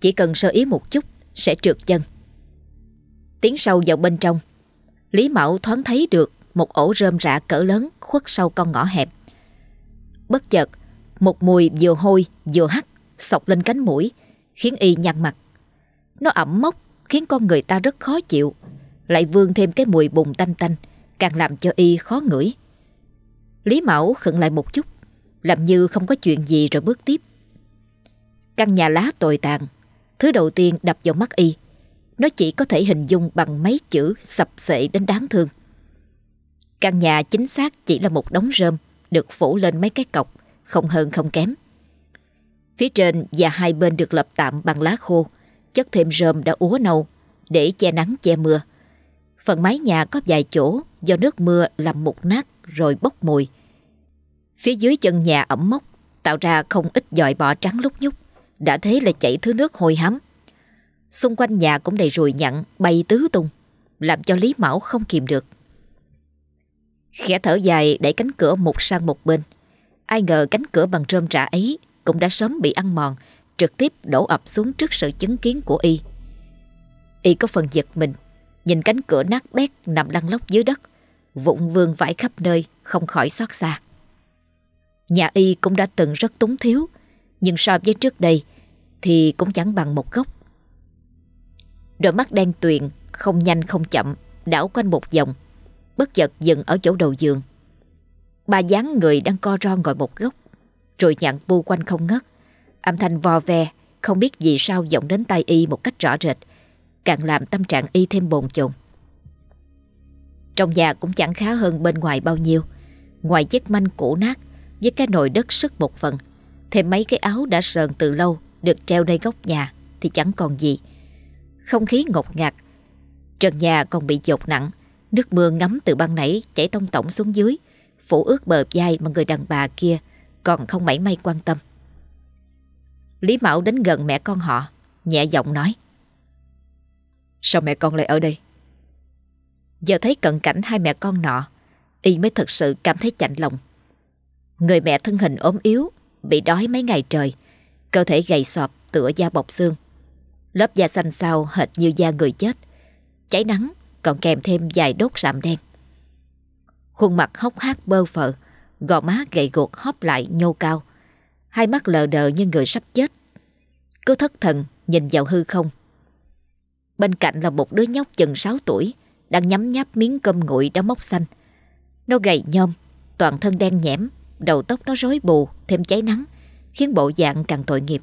chỉ cần sơ ý một chút sẽ trượt chân. Tiến sâu vào bên trong, Lý Mạo thoáng thấy được một ổ rơm rạ cỡ lớn khuất sau con ngõ hẹp. Bất chợt, một mùi vừa hôi vừa hắt sọc lên cánh mũi, khiến y nhăn mặt. Nó ẩm mốc, khiến con người ta rất khó chịu. Lại vương thêm cái mùi bùng tanh tanh, càng làm cho y khó ngửi. Lý Mão khựng lại một chút, làm như không có chuyện gì rồi bước tiếp. Căn nhà lá tồi tàn, thứ đầu tiên đập vào mắt y. Nó chỉ có thể hình dung bằng mấy chữ sập sệ đến đáng thương. Căn nhà chính xác chỉ là một đống rơm, được phủ lên mấy cái cọc, không hơn không kém. Phía trên và hai bên được lập tạm bằng lá khô, chất thêm rơm đã úa nâu để che nắng che mưa. Phần mái nhà có vài chỗ do nước mưa làm mục nát rồi bốc mùi. Phía dưới chân nhà ẩm mốc, tạo ra không ít dòi bọ trắng lúc nhúc, đã thế là chảy thứ nước hôi hám. Xung quanh nhà cũng đầy ruồi nhặn bay tứ tung, làm cho Lý Mão không kìm được. Khẽ thở dài đẩy cánh cửa một sang một bên. Ai ngờ cánh cửa bằng rơm rạ ấy cũng đã sớm bị ăn mòn, trực tiếp đổ ập xuống trước sự chứng kiến của Y. Y có phần giật mình, nhìn cánh cửa nát bét nằm lăn lóc dưới đất, vụn vương vãi khắp nơi, không khỏi xót xa. Nhà Y cũng đã từng rất túng thiếu, nhưng so với trước đây thì cũng chẳng bằng một gốc. Đôi mắt đen tuyền, không nhanh không chậm, đảo quanh một vòng, bất chợt dừng ở chỗ đầu giường. Bà dáng người đang co ro ngồi một góc, rồi nhặn bu quanh không ngất. Âm thanh vò ve, không biết vì sao vọng đến tai y một cách rõ rệt, càng làm tâm trạng y thêm bồn chồn. Trong nhà cũng chẳng khá hơn bên ngoài bao nhiêu, ngoài chiếc manh cũ nát với cái nồi đất sức một phần, thêm mấy cái áo đã sờn từ lâu được treo nơi góc nhà thì chẳng còn gì. Không khí ngột ngạt, trần nhà còn bị dột nặng, Nước mưa ngấm từ ban nãy chảy tông tổng xuống dưới, phủ ướt bờ vai mà người đàn bà kia còn không mảy may quan tâm. Lý Mão đến gần mẹ con họ, nhẹ giọng nói. Sao mẹ con lại ở đây? Giờ thấy cận cảnh hai mẹ con nọ, y mới thật sự cảm thấy chạnh lòng. Người mẹ thân hình ốm yếu, bị đói mấy ngày trời, cơ thể gầy sọp tựa da bọc xương. Lớp da xanh xao hệt như da người chết, cháy nắng còn kèm thêm vài đốt sạm đen. Khuôn mặt hốc hác bơ phờ, gò má gầy guộc hóp lại nhô cao, hai mắt lờ đờ như người sắp chết. Cứ thất thần nhìn vào hư không. Bên cạnh là một đứa nhóc chừng 6 tuổi đang nhắm nháp miếng cơm nguội đã mốc xanh. Nó gầy nhom, toàn thân đen nhẽm, đầu tóc nó rối bù, thêm cháy nắng, khiến bộ dạng càng tội nghiệp.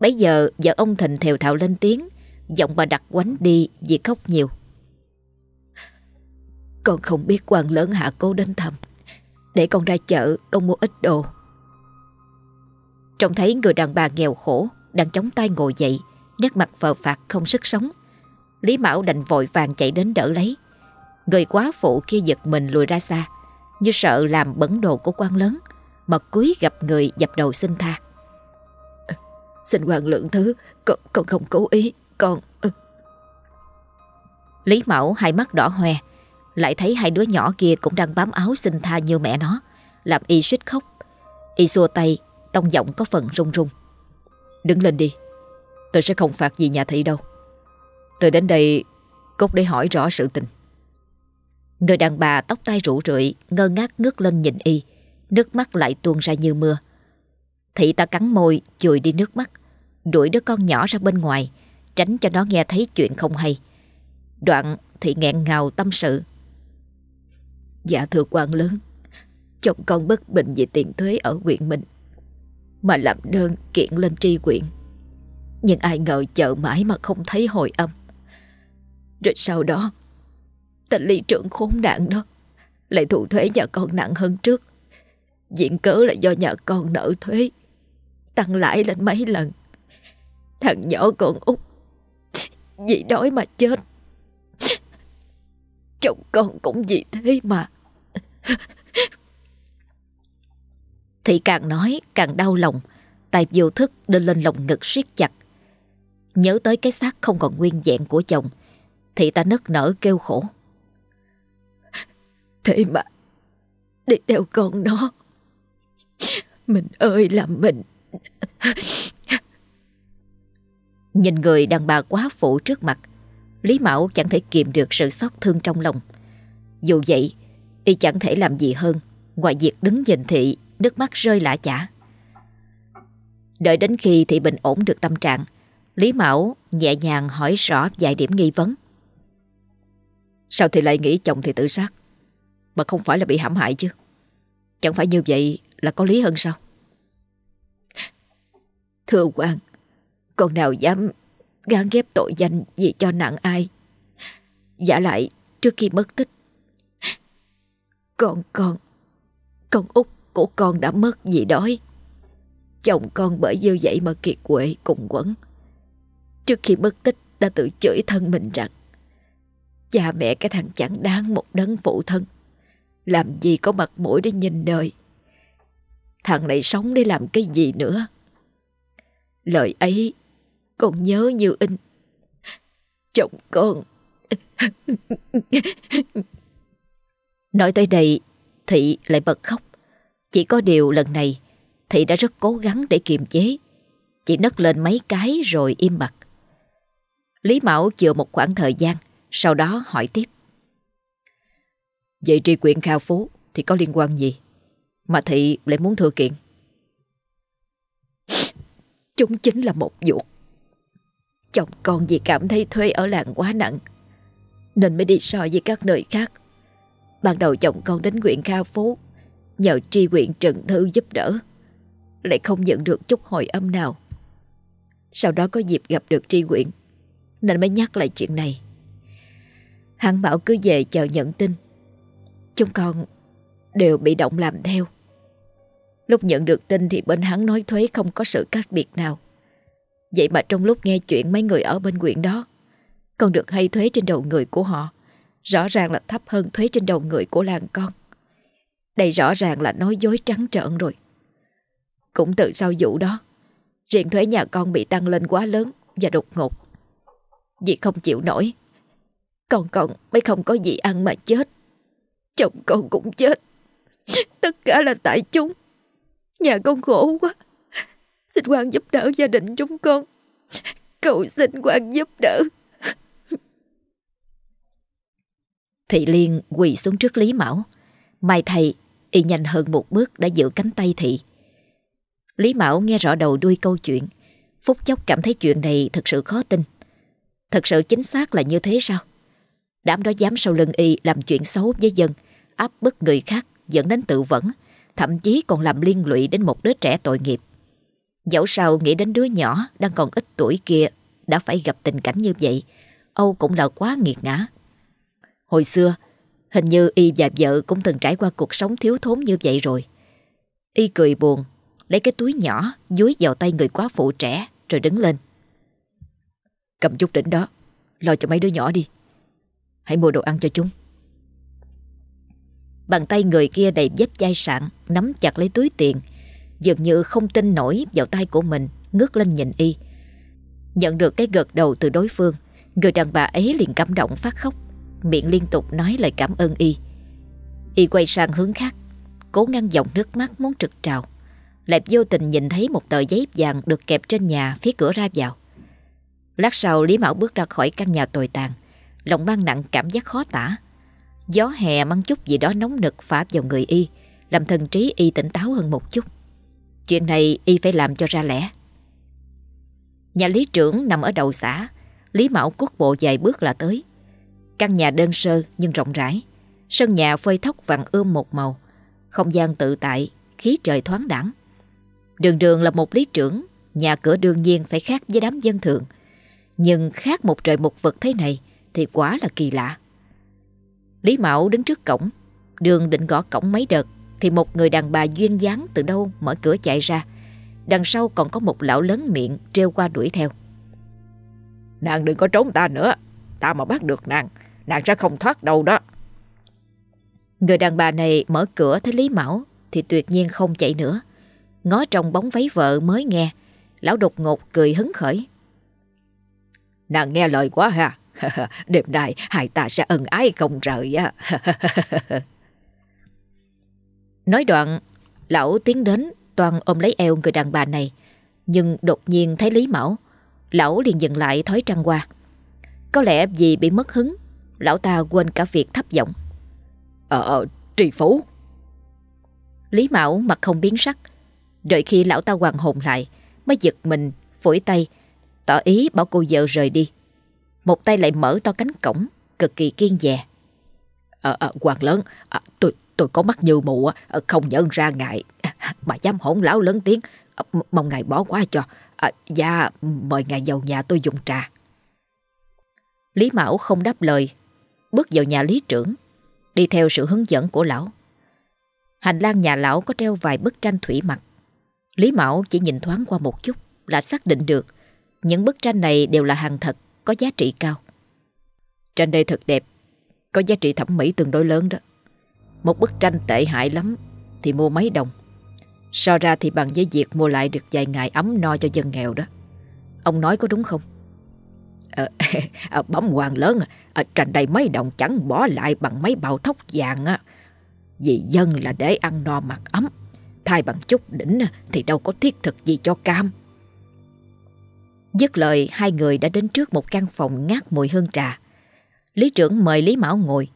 Bây giờ vợ ông Thịnh thều thạo lên tiếng Giọng bà đặt quánh đi vì khóc nhiều Con không biết quan lớn hạ cô đến thăm Để con ra chợ Con mua ít đồ Trông thấy người đàn bà nghèo khổ Đang chống tay ngồi dậy Nét mặt phờ phạt không sức sống. Lý Mão đành vội vàng chạy đến đỡ lấy. Người quá phụ kia giật mình lùi ra xa Như sợ làm bẩn đồ của quan lớn Mà cúi gặp người dập đầu xin tha. Xin hoàng lượng thứ Con, con không cố ý Con Lý Mão hai mắt đỏ hoe Lại thấy hai đứa nhỏ kia cũng đang bám áo xin tha như mẹ nó Làm y suýt khóc. Y xua tay Tông giọng có phần run run. Đứng lên đi Tôi sẽ không phạt gì nhà thị đâu. Tôi đến đây Cốt để hỏi rõ sự tình. Người đàn bà tóc tai rủ rượi, Ngơ ngác ngước lên nhìn y. Nước mắt lại tuôn ra như mưa. Thị ta cắn môi, chùi đi nước mắt. Đuổi đứa con nhỏ ra bên ngoài, Tránh cho nó nghe thấy chuyện không hay. Đoạn thị nghẹn ngào tâm sự. Dạ thưa quan lớn, Chồng con bất bình về tiền thuế ở huyện mình, Mà làm đơn kiện lên tri huyện. Nhưng ai ngờ chờ mãi mà không thấy hồi âm. Rồi sau đó, Tên ly trưởng khốn nạn đó Lại thụ thuế nhà con nặng hơn trước. Diện cớ là do nhà con nợ thuế, Tăng lãi lên mấy lần. Thằng nhỏ con út, Vì đói mà chết. Chồng con cũng vì thế mà. Thì càng nói, càng đau lòng Tài vô thức đưa lên lòng ngực siết chặt. Nhớ tới cái xác không còn nguyên vẹn của chồng Thị ta nức nở kêu khổ. Thế mà Đi theo con nó. Mình ơi là mình. Nhìn người đàn bà quá phụ trước mặt Lý Mão chẳng thể kiềm được sự xót thương trong lòng. Dù vậy Y chẳng thể làm gì hơn Ngoài việc đứng nhìn thị Nước mắt rơi lã chả. Đợi đến khi thị bình ổn được tâm trạng Lý Mão nhẹ nhàng hỏi rõ vài điểm nghi vấn. Sao thì lại nghĩ chồng thì tự sát? Mà không phải là bị hãm hại chứ? Chẳng phải như vậy là có lý hơn sao? Thưa quan Con nào dám gán ghép tội danh gì cho nặng ai? Giả lại trước khi mất tích. Con con Con út của con đã mất vì đói? Chồng con bởi như vậy mà kiệt quệ cùng quẩn Trước khi mất tích, đã tự chửi thân mình rằng, Cha mẹ cái thằng chẳng đáng một đấng phụ thân. Làm gì có mặt mũi để nhìn đời? Thằng này sống để làm cái gì nữa? Lời ấy, con nhớ như in. Chồng con. Nói tới đây, Thị lại bật khóc. Chỉ có điều lần này, Thị đã rất cố gắng để kiềm chế. Chỉ nấc lên mấy cái rồi im bặt Lý Mão chừa một khoảng thời gian, Sau đó hỏi tiếp. Vậy tri quyền khao phú Thì có liên quan gì? Mà Thị lại muốn thừa kiện. Chúng chính là một vụ Chồng con vì cảm thấy thuê ở làng quá nặng, Nên mới đi so với các nơi khác. Ban đầu chồng con đến huyện Kha Phú, Nhờ tri huyện Trần Thư giúp đỡ, Lại không nhận được chút hồi âm nào. Sau đó có dịp gặp được tri huyện nên mới nhắc lại chuyện này. Hắn bảo cứ về chờ nhận tin. Chúng con đều bị động làm theo. Lúc nhận được tin thì bên hắn nói thuế không có sự khác biệt nào. Vậy mà trong lúc nghe chuyện mấy người ở bên quyện đó, Còn được hay thuế trên đầu người của họ, Rõ ràng là thấp hơn thuế trên đầu người của làng con. Đây rõ ràng là nói dối trắng trợn rồi. Cũng từ sau vụ đó, Riêng thuế nhà con bị tăng lên quá lớn Và đột ngột. Vì không chịu nổi. Còn con mới không có gì ăn mà chết. Chồng con cũng chết. Tất cả là tại chúng. Nhà con khổ quá. Xin quan giúp đỡ gia đình chúng con. Cầu xin quan giúp đỡ. Thị Liên quỳ xuống trước Lý Mão. Mai thầy, Y nhanh hơn một bước đã giữ cánh tay Thị. Lý Mão nghe rõ đầu đuôi câu chuyện. Phút chốc cảm thấy chuyện này thật sự khó tin. Thật sự chính xác là như thế sao Đám đó dám sau lưng Y làm chuyện xấu với dân Áp bức người khác dẫn đến tự vẫn Thậm chí còn làm liên lụy đến một đứa trẻ tội nghiệp Dẫu sao nghĩ đến đứa nhỏ đang còn ít tuổi kia đã phải gặp tình cảnh như vậy, Âu cũng là quá nghiệt ngã. Hồi xưa, hình như Y và vợ cũng từng trải qua cuộc sống thiếu thốn như vậy rồi. Y cười buồn, lấy cái túi nhỏ dúi vào tay người quá phụ trẻ rồi đứng lên. Cầm chút đỉnh đó, lo cho mấy đứa nhỏ đi. Hãy mua đồ ăn cho chúng. Bàn tay người kia đầy vết chai sạn Nắm chặt lấy túi tiền Dường như không tin nổi vào tay của mình Ngước lên nhìn y Nhận được cái gật đầu từ đối phương Người đàn bà ấy liền cảm động phát khóc Miệng liên tục nói lời cảm ơn y Y quay sang hướng khác Cố ngăn dòng nước mắt muốn trực trào Lại vô tình nhìn thấy một tờ giấy vàng Được kẹp trên nhà phía cửa ra vào Lát sau, Lý Mão bước ra khỏi căn nhà tồi tàn. Lòng mang nặng cảm giác khó tả. Gió hè mang chút gì đó nóng nực phá vào người y, Làm thần trí y tỉnh táo hơn một chút. Chuyện này y phải làm cho ra lẽ. Nhà lý trưởng nằm ở đầu xã, Lý Mão cút bộ vài bước là tới. Căn nhà đơn sơ nhưng rộng rãi, Sân nhà phơi thóc vàng ươm một màu, Không gian tự tại, Khí trời thoáng đẳng Đường đường là một lý trưởng, Nhà cửa đương nhiên phải khác với đám dân thường. Nhưng khác một trời một vực thế này Thì quá là kỳ lạ. Lý Mão đứng trước cổng Đường định gõ cổng mấy đợt Thì một người đàn bà duyên dáng từ đâu mở cửa chạy ra. Đằng sau còn có một lão lớn miệng treo qua đuổi theo. Nàng đừng có trốn ta nữa Ta mà bắt được nàng Nàng sẽ không thoát đâu đó. Người đàn bà này mở cửa thấy Lý Mão Thì tuyệt nhiên không chạy nữa. Ngó trong bóng váy vợ mới nghe Lão đột ngột cười hứng khởi Nàng nghe lời quá ha. Đêm nay hai ta sẽ ân ái không rời á. Nói đoạn Lão tiến đến toàn ôm lấy eo người đàn bà này. Nhưng đột nhiên thấy Lý Mão Lão liền dừng lại thói trăng qua. Có lẽ vì bị mất hứng Lão ta quên cả việc thấp giọng. Ờ, ờ trì phú. Lý Mão mặt không biến sắc. Đợi khi lão ta hoàng hồn lại Mới giật mình, phổi tay Tỏ ý bảo cô vợ rời đi. Một tay lại mở to cánh cổng Cực kỳ kiên dè. Ờ, ờ hoàng lớn à, Tôi tôi có mắt như mù Không nhận ra ngài. Mà dám hỗn lão lớn tiếng Mong ngài bỏ qua cho. À, Dạ mời ngài vào nhà tôi dùng trà. Lý Mão không đáp lời Bước vào nhà lý trưởng Đi theo sự hướng dẫn của lão. Hành lang nhà lão có treo vài bức tranh thủy mặc. Lý Mão chỉ nhìn thoáng qua một chút Là xác định được những bức tranh này đều là hàng thật Có giá trị cao. Tranh đây thật đẹp Có giá trị thẩm mỹ tương đối lớn đó. Một bức tranh tệ hại lắm Thì mua mấy đồng. So ra thì bằng với việc mua lại được vài ngày ấm no cho dân nghèo đó. Ông nói có đúng không? Ờ, à, à, bấm hoàng lớn à, Tranh đây mấy đồng chẳng bỏ lại bằng mấy bào thóc vàng á. Vì dân là để ăn no mặc ấm Thay bằng chút đỉnh thì đâu có thiết thực gì cho cam. Dứt lời, hai người đã đến trước một căn phòng ngát mùi hương trà. Lý trưởng mời Lý Mão ngồi.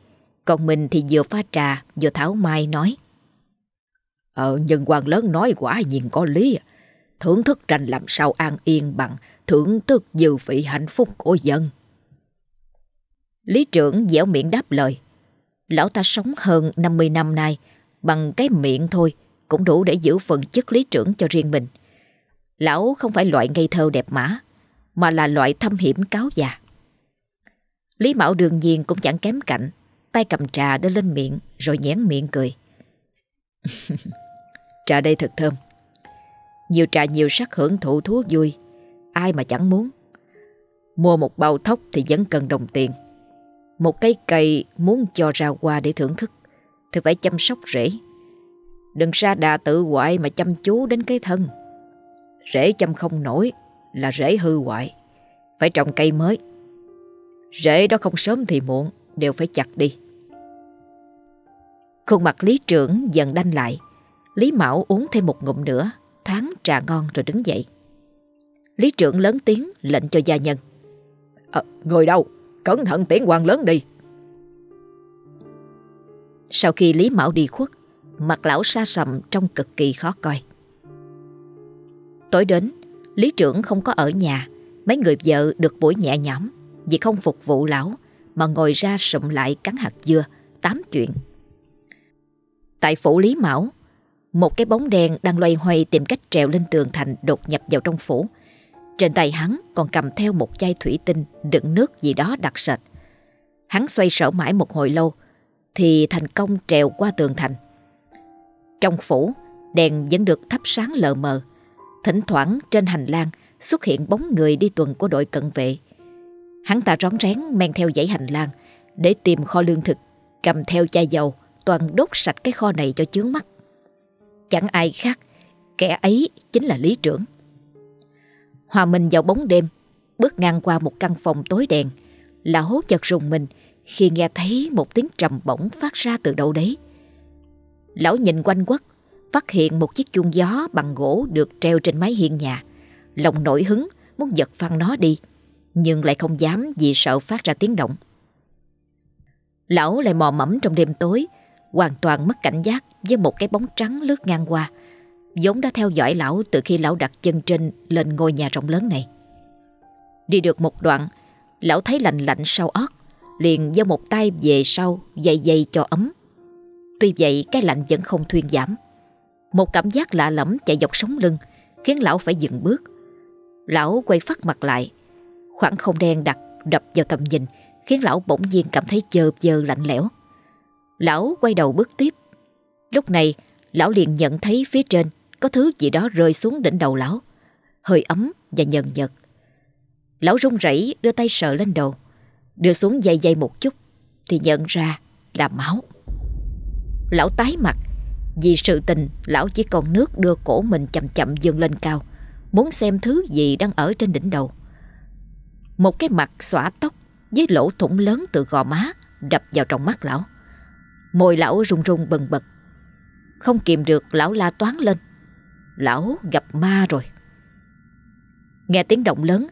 Còn mình thì vừa pha trà, vừa thảo mai nói. Ờ nhân quan lớn nói quả nhiên có lý. Thưởng thức tranh làm sao an yên bằng Thưởng thức dư vị hạnh phúc của dân. Lý trưởng dẻo miệng đáp lời. Lão ta sống hơn 50 năm nay, Bằng cái miệng thôi, Cũng đủ để giữ phần chức lý trưởng cho riêng mình. Lão không phải loại ngây thơ đẹp mã. Mà là loại thâm hiểm cáo già. Lý Mạo đương nhiên cũng chẳng kém cạnh, Tay cầm trà đưa lên miệng, Rồi nhén miệng cười. Trà đây thật thơm. Nhiều trà nhiều sắc hưởng thụ thú vui, Ai mà chẳng muốn. Mua một bao thóc thì vẫn cần đồng tiền. Một cây cây muốn cho ra hoa để thưởng thức, Thì phải chăm sóc rễ. Đừng ra đà tự hoại mà chăm chú đến cái thân. Rễ chăm không nổi là rễ hư hoại. Phải trồng cây mới. Rễ đó không sớm thì muộn Đều phải chặt đi. Khuôn mặt lý trưởng dần đanh lại. Lý Mão uống thêm một ngụm nữa Tháng trà ngon rồi đứng dậy. Lý trưởng lớn tiếng lệnh cho gia nhân. À, Ngồi đâu? Cẩn thận tiễn quan lớn đi. Sau khi Lý Mão đi khuất Mặt lão xa sầm trông cực kỳ khó coi. Tối đến Lý trưởng không có ở nhà. Mấy người vợ được buổi nhẹ nhõm. Vì không phục vụ lão, Mà ngồi ra sụm lại cắn hạt dưa, Tám chuyện. Tại phủ Lý Mão, Một cái bóng đen đang loay hoay tìm cách trèo lên tường thành đột nhập vào trong phủ. Trên tay hắn còn cầm theo một chai thủy tinh đựng nước gì đó đặc sệt. Hắn xoay sở mãi một hồi lâu, Thì thành công trèo qua tường thành. Trong phủ, Đèn vẫn được thắp sáng lờ mờ. Thỉnh thoảng trên hành lang Xuất hiện bóng người đi tuần của đội cận vệ Hắn ta rón rén men theo dãy hành lang Để tìm kho lương thực Cầm theo chai dầu toàn đốt sạch cái kho này cho chướng mắt. Chẳng ai khác, kẻ ấy chính là lý trưởng. Hòa mình vào bóng đêm, bước ngang qua một căn phòng tối đèn, lão chợt rùng mình khi nghe thấy một tiếng trầm bổng phát ra từ đâu đấy. Lão nhìn quanh quất, phát hiện một chiếc chuông gió bằng gỗ được treo trên mái hiên nhà. Lòng nổi hứng, muốn giật phăng nó đi, nhưng lại không dám vì sợ phát ra tiếng động. Lão lại mò mẫm trong đêm tối, hoàn toàn mất cảnh giác với một cái bóng trắng lướt ngang qua, giống đã theo dõi lão từ khi lão đặt chân trên lên ngôi nhà rộng lớn này. Đi được một đoạn, lão thấy lạnh lạnh sau ót, liền giơ một tay về sau dày dày cho ấm. Tuy vậy cái lạnh vẫn không thuyên giảm. Một cảm giác lạ lẫm chạy dọc sống lưng khiến lão phải dừng bước. Lão quay phát mặt lại, khoảng không đen đặc đập vào tầm nhìn khiến lão bỗng nhiên cảm thấy chơ chơ lạnh lẽo. Lão quay đầu bước tiếp. Lúc này, lão liền nhận thấy phía trên có thứ gì đó rơi xuống đỉnh đầu lão. Hơi ấm và nhờn nhật. Lão run rẩy đưa tay sờ lên đầu. Đưa xuống dây dây một chút thì nhận ra là máu. Lão tái mặt vì sự tình lão chỉ còn nước đưa cổ mình chậm chậm dâng lên cao Muốn xem thứ gì đang ở trên đỉnh đầu Một cái mặt xõa tóc với lỗ thủng lớn từ gò má đập vào trong mắt lão. Môi lão run run bần bật. Không kìm được lão la toán lên. Lão gặp ma rồi. Nghe tiếng động lớn,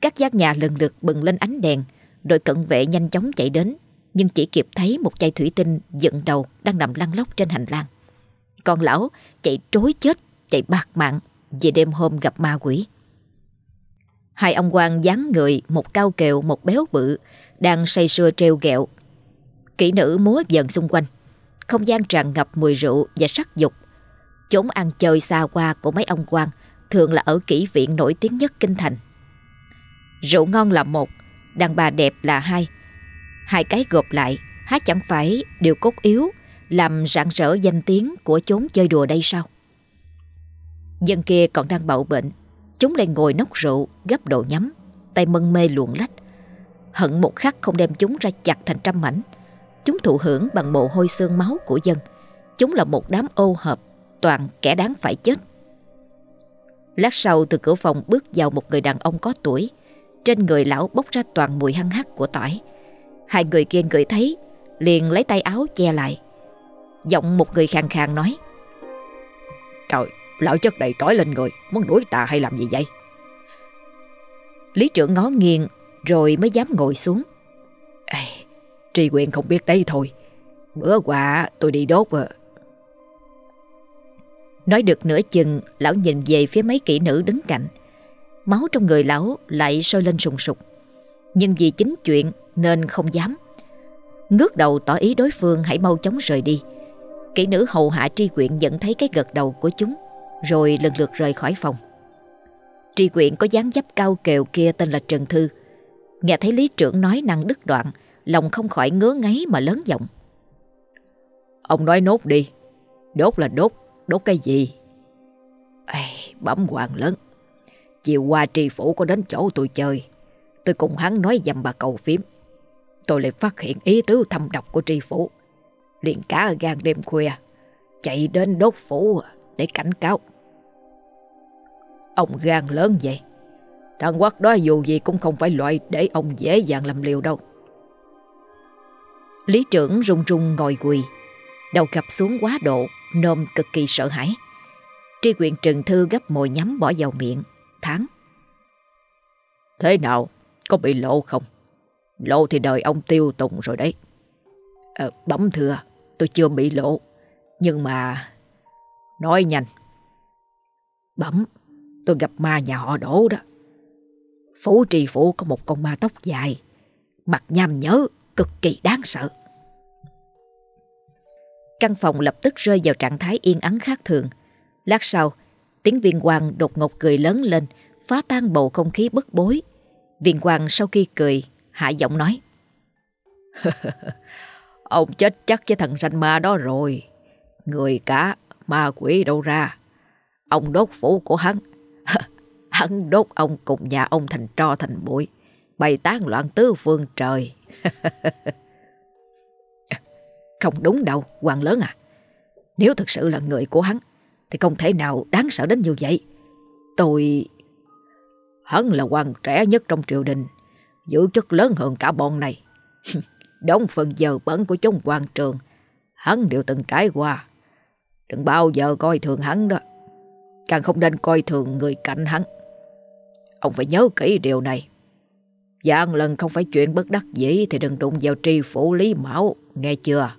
các giác nhà lần lượt bừng lên ánh đèn, đội cận vệ nhanh chóng chạy đến, nhưng chỉ kịp thấy một chai thủy tinh dựng đầu đang nằm lăn lóc trên hành lang con lão chạy trối chết, chạy bạc mạng về đêm hôm gặp ma quỷ. Hai ông quan dáng người, một cao kèo, một béo bự, đang say sưa treo ghẹo. Kỹ nữ múa dần xung quanh. Không gian tràn ngập mùi rượu và sắc dục. Chốn ăn chơi xa qua của mấy ông quan thường là ở kỹ viện nổi tiếng nhất kinh thành. Rượu ngon là một, đàn bà đẹp là hai. Hai cái gộp lại, há chẳng phải điều cốt yếu làm rạng rỡ danh tiếng của chốn chơi đùa đây sao? Dân kia còn đang bạo bệnh, Chúng lại ngồi nốc rượu, Gấp đồ nhắm, Tay mân mê luồn lách. Hận một khắc không đem chúng ra chặt thành trăm mảnh. Chúng thụ hưởng bằng mồ hôi xương máu của dân. Chúng là một đám ô hợp, Toàn kẻ đáng phải chết. Lát sau, từ cửa phòng bước vào một người đàn ông có tuổi. Trên người lão bốc ra toàn mùi hăng hắc của tỏi. Hai người kia ngửi thấy, Liền lấy tay áo che lại. Giọng một người khàn khàn nói. Trời Lão chất đầy trói lên người Muốn đuổi ta hay làm gì vậy? Lý trưởng ngó nghiêng Rồi mới dám ngồi xuống. Ê, Tri quyền không biết đấy thôi. Bữa qua tôi đi đốt à. Nói được nửa chừng Lão nhìn về phía mấy kỹ nữ đứng cạnh. Máu trong người lão lại sôi lên sùng sục. Nhưng vì chính chuyện Nên không dám. Ngước đầu tỏ ý đối phương hãy mau chóng rời đi Kỹ nữ hầu hạ tri quyện nhận thấy cái gật đầu của chúng rồi lần lượt rời khỏi phòng. Tri quyện có dáng dấp cao kèo kia tên là Trần Thư. Nghe thấy lý trưởng nói năng đứt đoạn, lòng không khỏi ngứa ngáy mà lớn giọng. Ông nói nốt đi, đốt là đốt, đốt cái gì? Ê, bấm hoàng lớn. Chiều qua tri phủ có đến chỗ tôi chơi, tôi cùng hắn nói dầm bà cầu phím. Tôi lại phát hiện ý tứ thâm độc của tri phủ liền cả gan đêm khuya, chạy đến đốt phủ để cảnh cáo. Ông gan lớn vậy. Thằng quắc đó dù gì cũng không phải loại để ông dễ dàng làm liều đâu. Lý trưởng run run ngồi quỳ, đầu cặp xuống quá độ, nôm cực kỳ sợ hãi. Tri quyền Trần Thư gấp mồi nhắm bỏ vào miệng, tháng. Thế nào, có bị lộ không? Lộ thì đời ông tiêu tùng rồi đấy. Ờ, bấm thưa, tôi chưa bị lộ. Nhưng mà Nói nhanh. Bẩm, tôi gặp ma nhà họ đổ đó. Phú trì phủ có một con ma tóc dài, mặt nham nhớ, cực kỳ đáng sợ. Căn phòng lập tức rơi vào trạng thái yên ắng khác thường. Lát sau, tiếng viên quang đột ngột cười lớn lên, phá tan bầu không khí bất bối. Viên quang sau khi cười, hạ giọng nói. Ông chết chắc với thằng ranh ma đó rồi. Người cả ma quỷ đâu ra. Ông đốt phủ của hắn. hắn đốt ông cùng nhà ông thành tro thành bụi. Bày tán loạn tứ phương trời. Không đúng đâu, quan lớn à. Nếu thực sự là người của hắn, thì không thể nào đáng sợ đến như vậy. Tôi... Hắn là quan trẻ nhất trong triều đình, giữ chức lớn hơn cả bọn này. Đóng phần giờ bẩn của chúng quan trường, hắn đều từng trải qua. Đừng bao giờ coi thường hắn đó. Càng không nên coi thường người cạnh hắn. Ông phải nhớ kỹ điều này. Dạng lần không phải chuyện bất đắc dĩ thì đừng đụng vào tri phủ Lý Mão, nghe chưa?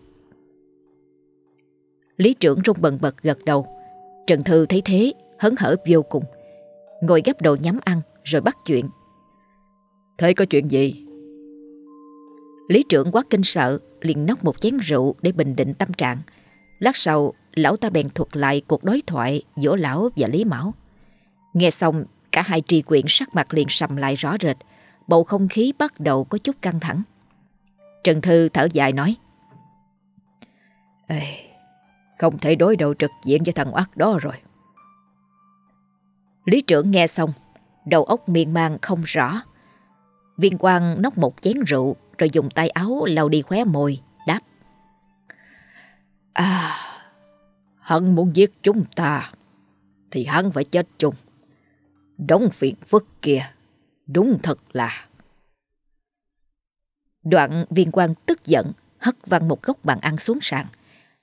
Lý trưởng rung bần bật gật đầu. Trần Thư thấy thế, hấn hở vô cùng. Ngồi gấp đồ nhắm ăn rồi bắt chuyện. Thế có chuyện gì? Lý trưởng quá kinh sợ, liền nốc một chén rượu để bình định tâm trạng. Lát sau, lão ta bèn thuật lại cuộc đối thoại giữa lão và Lý Mão. Nghe xong, cả hai tri quyện sắc mặt liền sầm lại rõ rệt, bầu không khí bắt đầu có chút căng thẳng. Trần Thư thở dài nói. Ê, không thể đối đầu trực diện với thằng oắt đó rồi. Lý trưởng nghe xong, đầu óc miên man không rõ. Viên quang nốc một chén rượu rồi dùng tay áo lau đi khóe môi, đáp. À, hắn muốn giết chúng ta, thì hắn phải chết chung. Đống phiền phức kia, đúng thật là... Đoạn viên quan tức giận, hất văng một góc bàn ăn xuống sàn.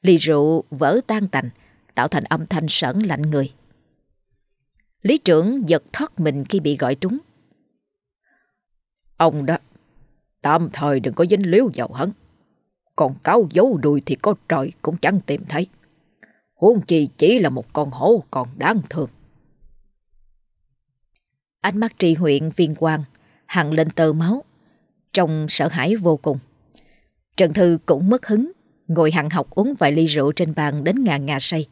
Ly rượu vỡ tan tành, tạo thành âm thanh sởn lạnh người. Lý trưởng giật thoát mình khi bị gọi trúng. Ông đó, tạm thời đừng có dính líu vào hắn. Còn cáo giấu đuôi thì có trời cũng chẳng tìm thấy. Huống chi chỉ là một con hổ còn đáng thương. Ánh mắt trị huyện viên quang hằng lên tơ máu, trông sợ hãi vô cùng. Trần Thư cũng mất hứng, ngồi hằng học uống vài ly rượu trên bàn đến ngà ngà say.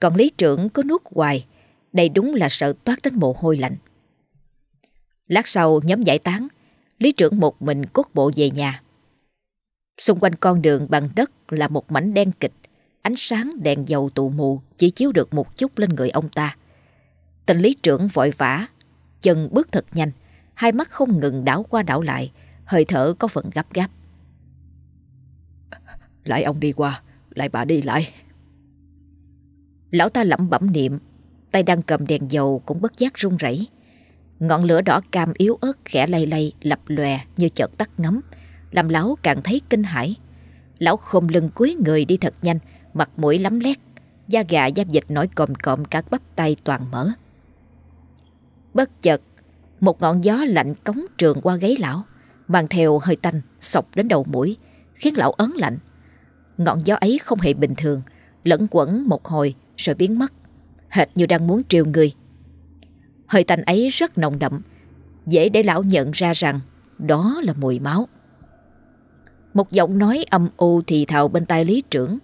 Còn lý trưởng có nuốt hoài, đây đúng là sợ toát đến mồ hôi lạnh. Lát sau nhóm giải tán, lý trưởng một mình cốt bộ về nhà. Xung quanh con đường bằng đất là một mảnh đen kịch, ánh sáng đèn dầu tụ mù chỉ chiếu được một chút lên người ông ta. Tình lý trưởng vội vã, chân bước thật nhanh, hai mắt không ngừng đảo qua đảo lại, hơi thở có phần gấp gáp. Lại ông đi qua, lại bà đi lại. Lão ta lẩm bẩm niệm, tay đang cầm đèn dầu cũng bất giác run rẩy. Ngọn lửa đỏ cam yếu ớt khẽ lay lay lập lòe như chợt tắt ngấm, làm lão càng thấy kinh hãi. Lão khom lưng cúi người đi thật nhanh, mặt mũi lắm lét, da gà da dịch nổi cộm cộm các bắp tay toàn mở. Bất chợt, một ngọn gió lạnh cống trường qua gáy lão, mang theo hơi tanh sọc đến đầu mũi, khiến lão ớn lạnh. Ngọn gió ấy không hề bình thường, lẫn quẩn một hồi rồi biến mất, hệt như đang muốn triều người. Hơi tanh ấy rất nồng đậm, dễ để lão nhận ra rằng đó là mùi máu. Một giọng nói âm u thì thào bên tai lý trưởng,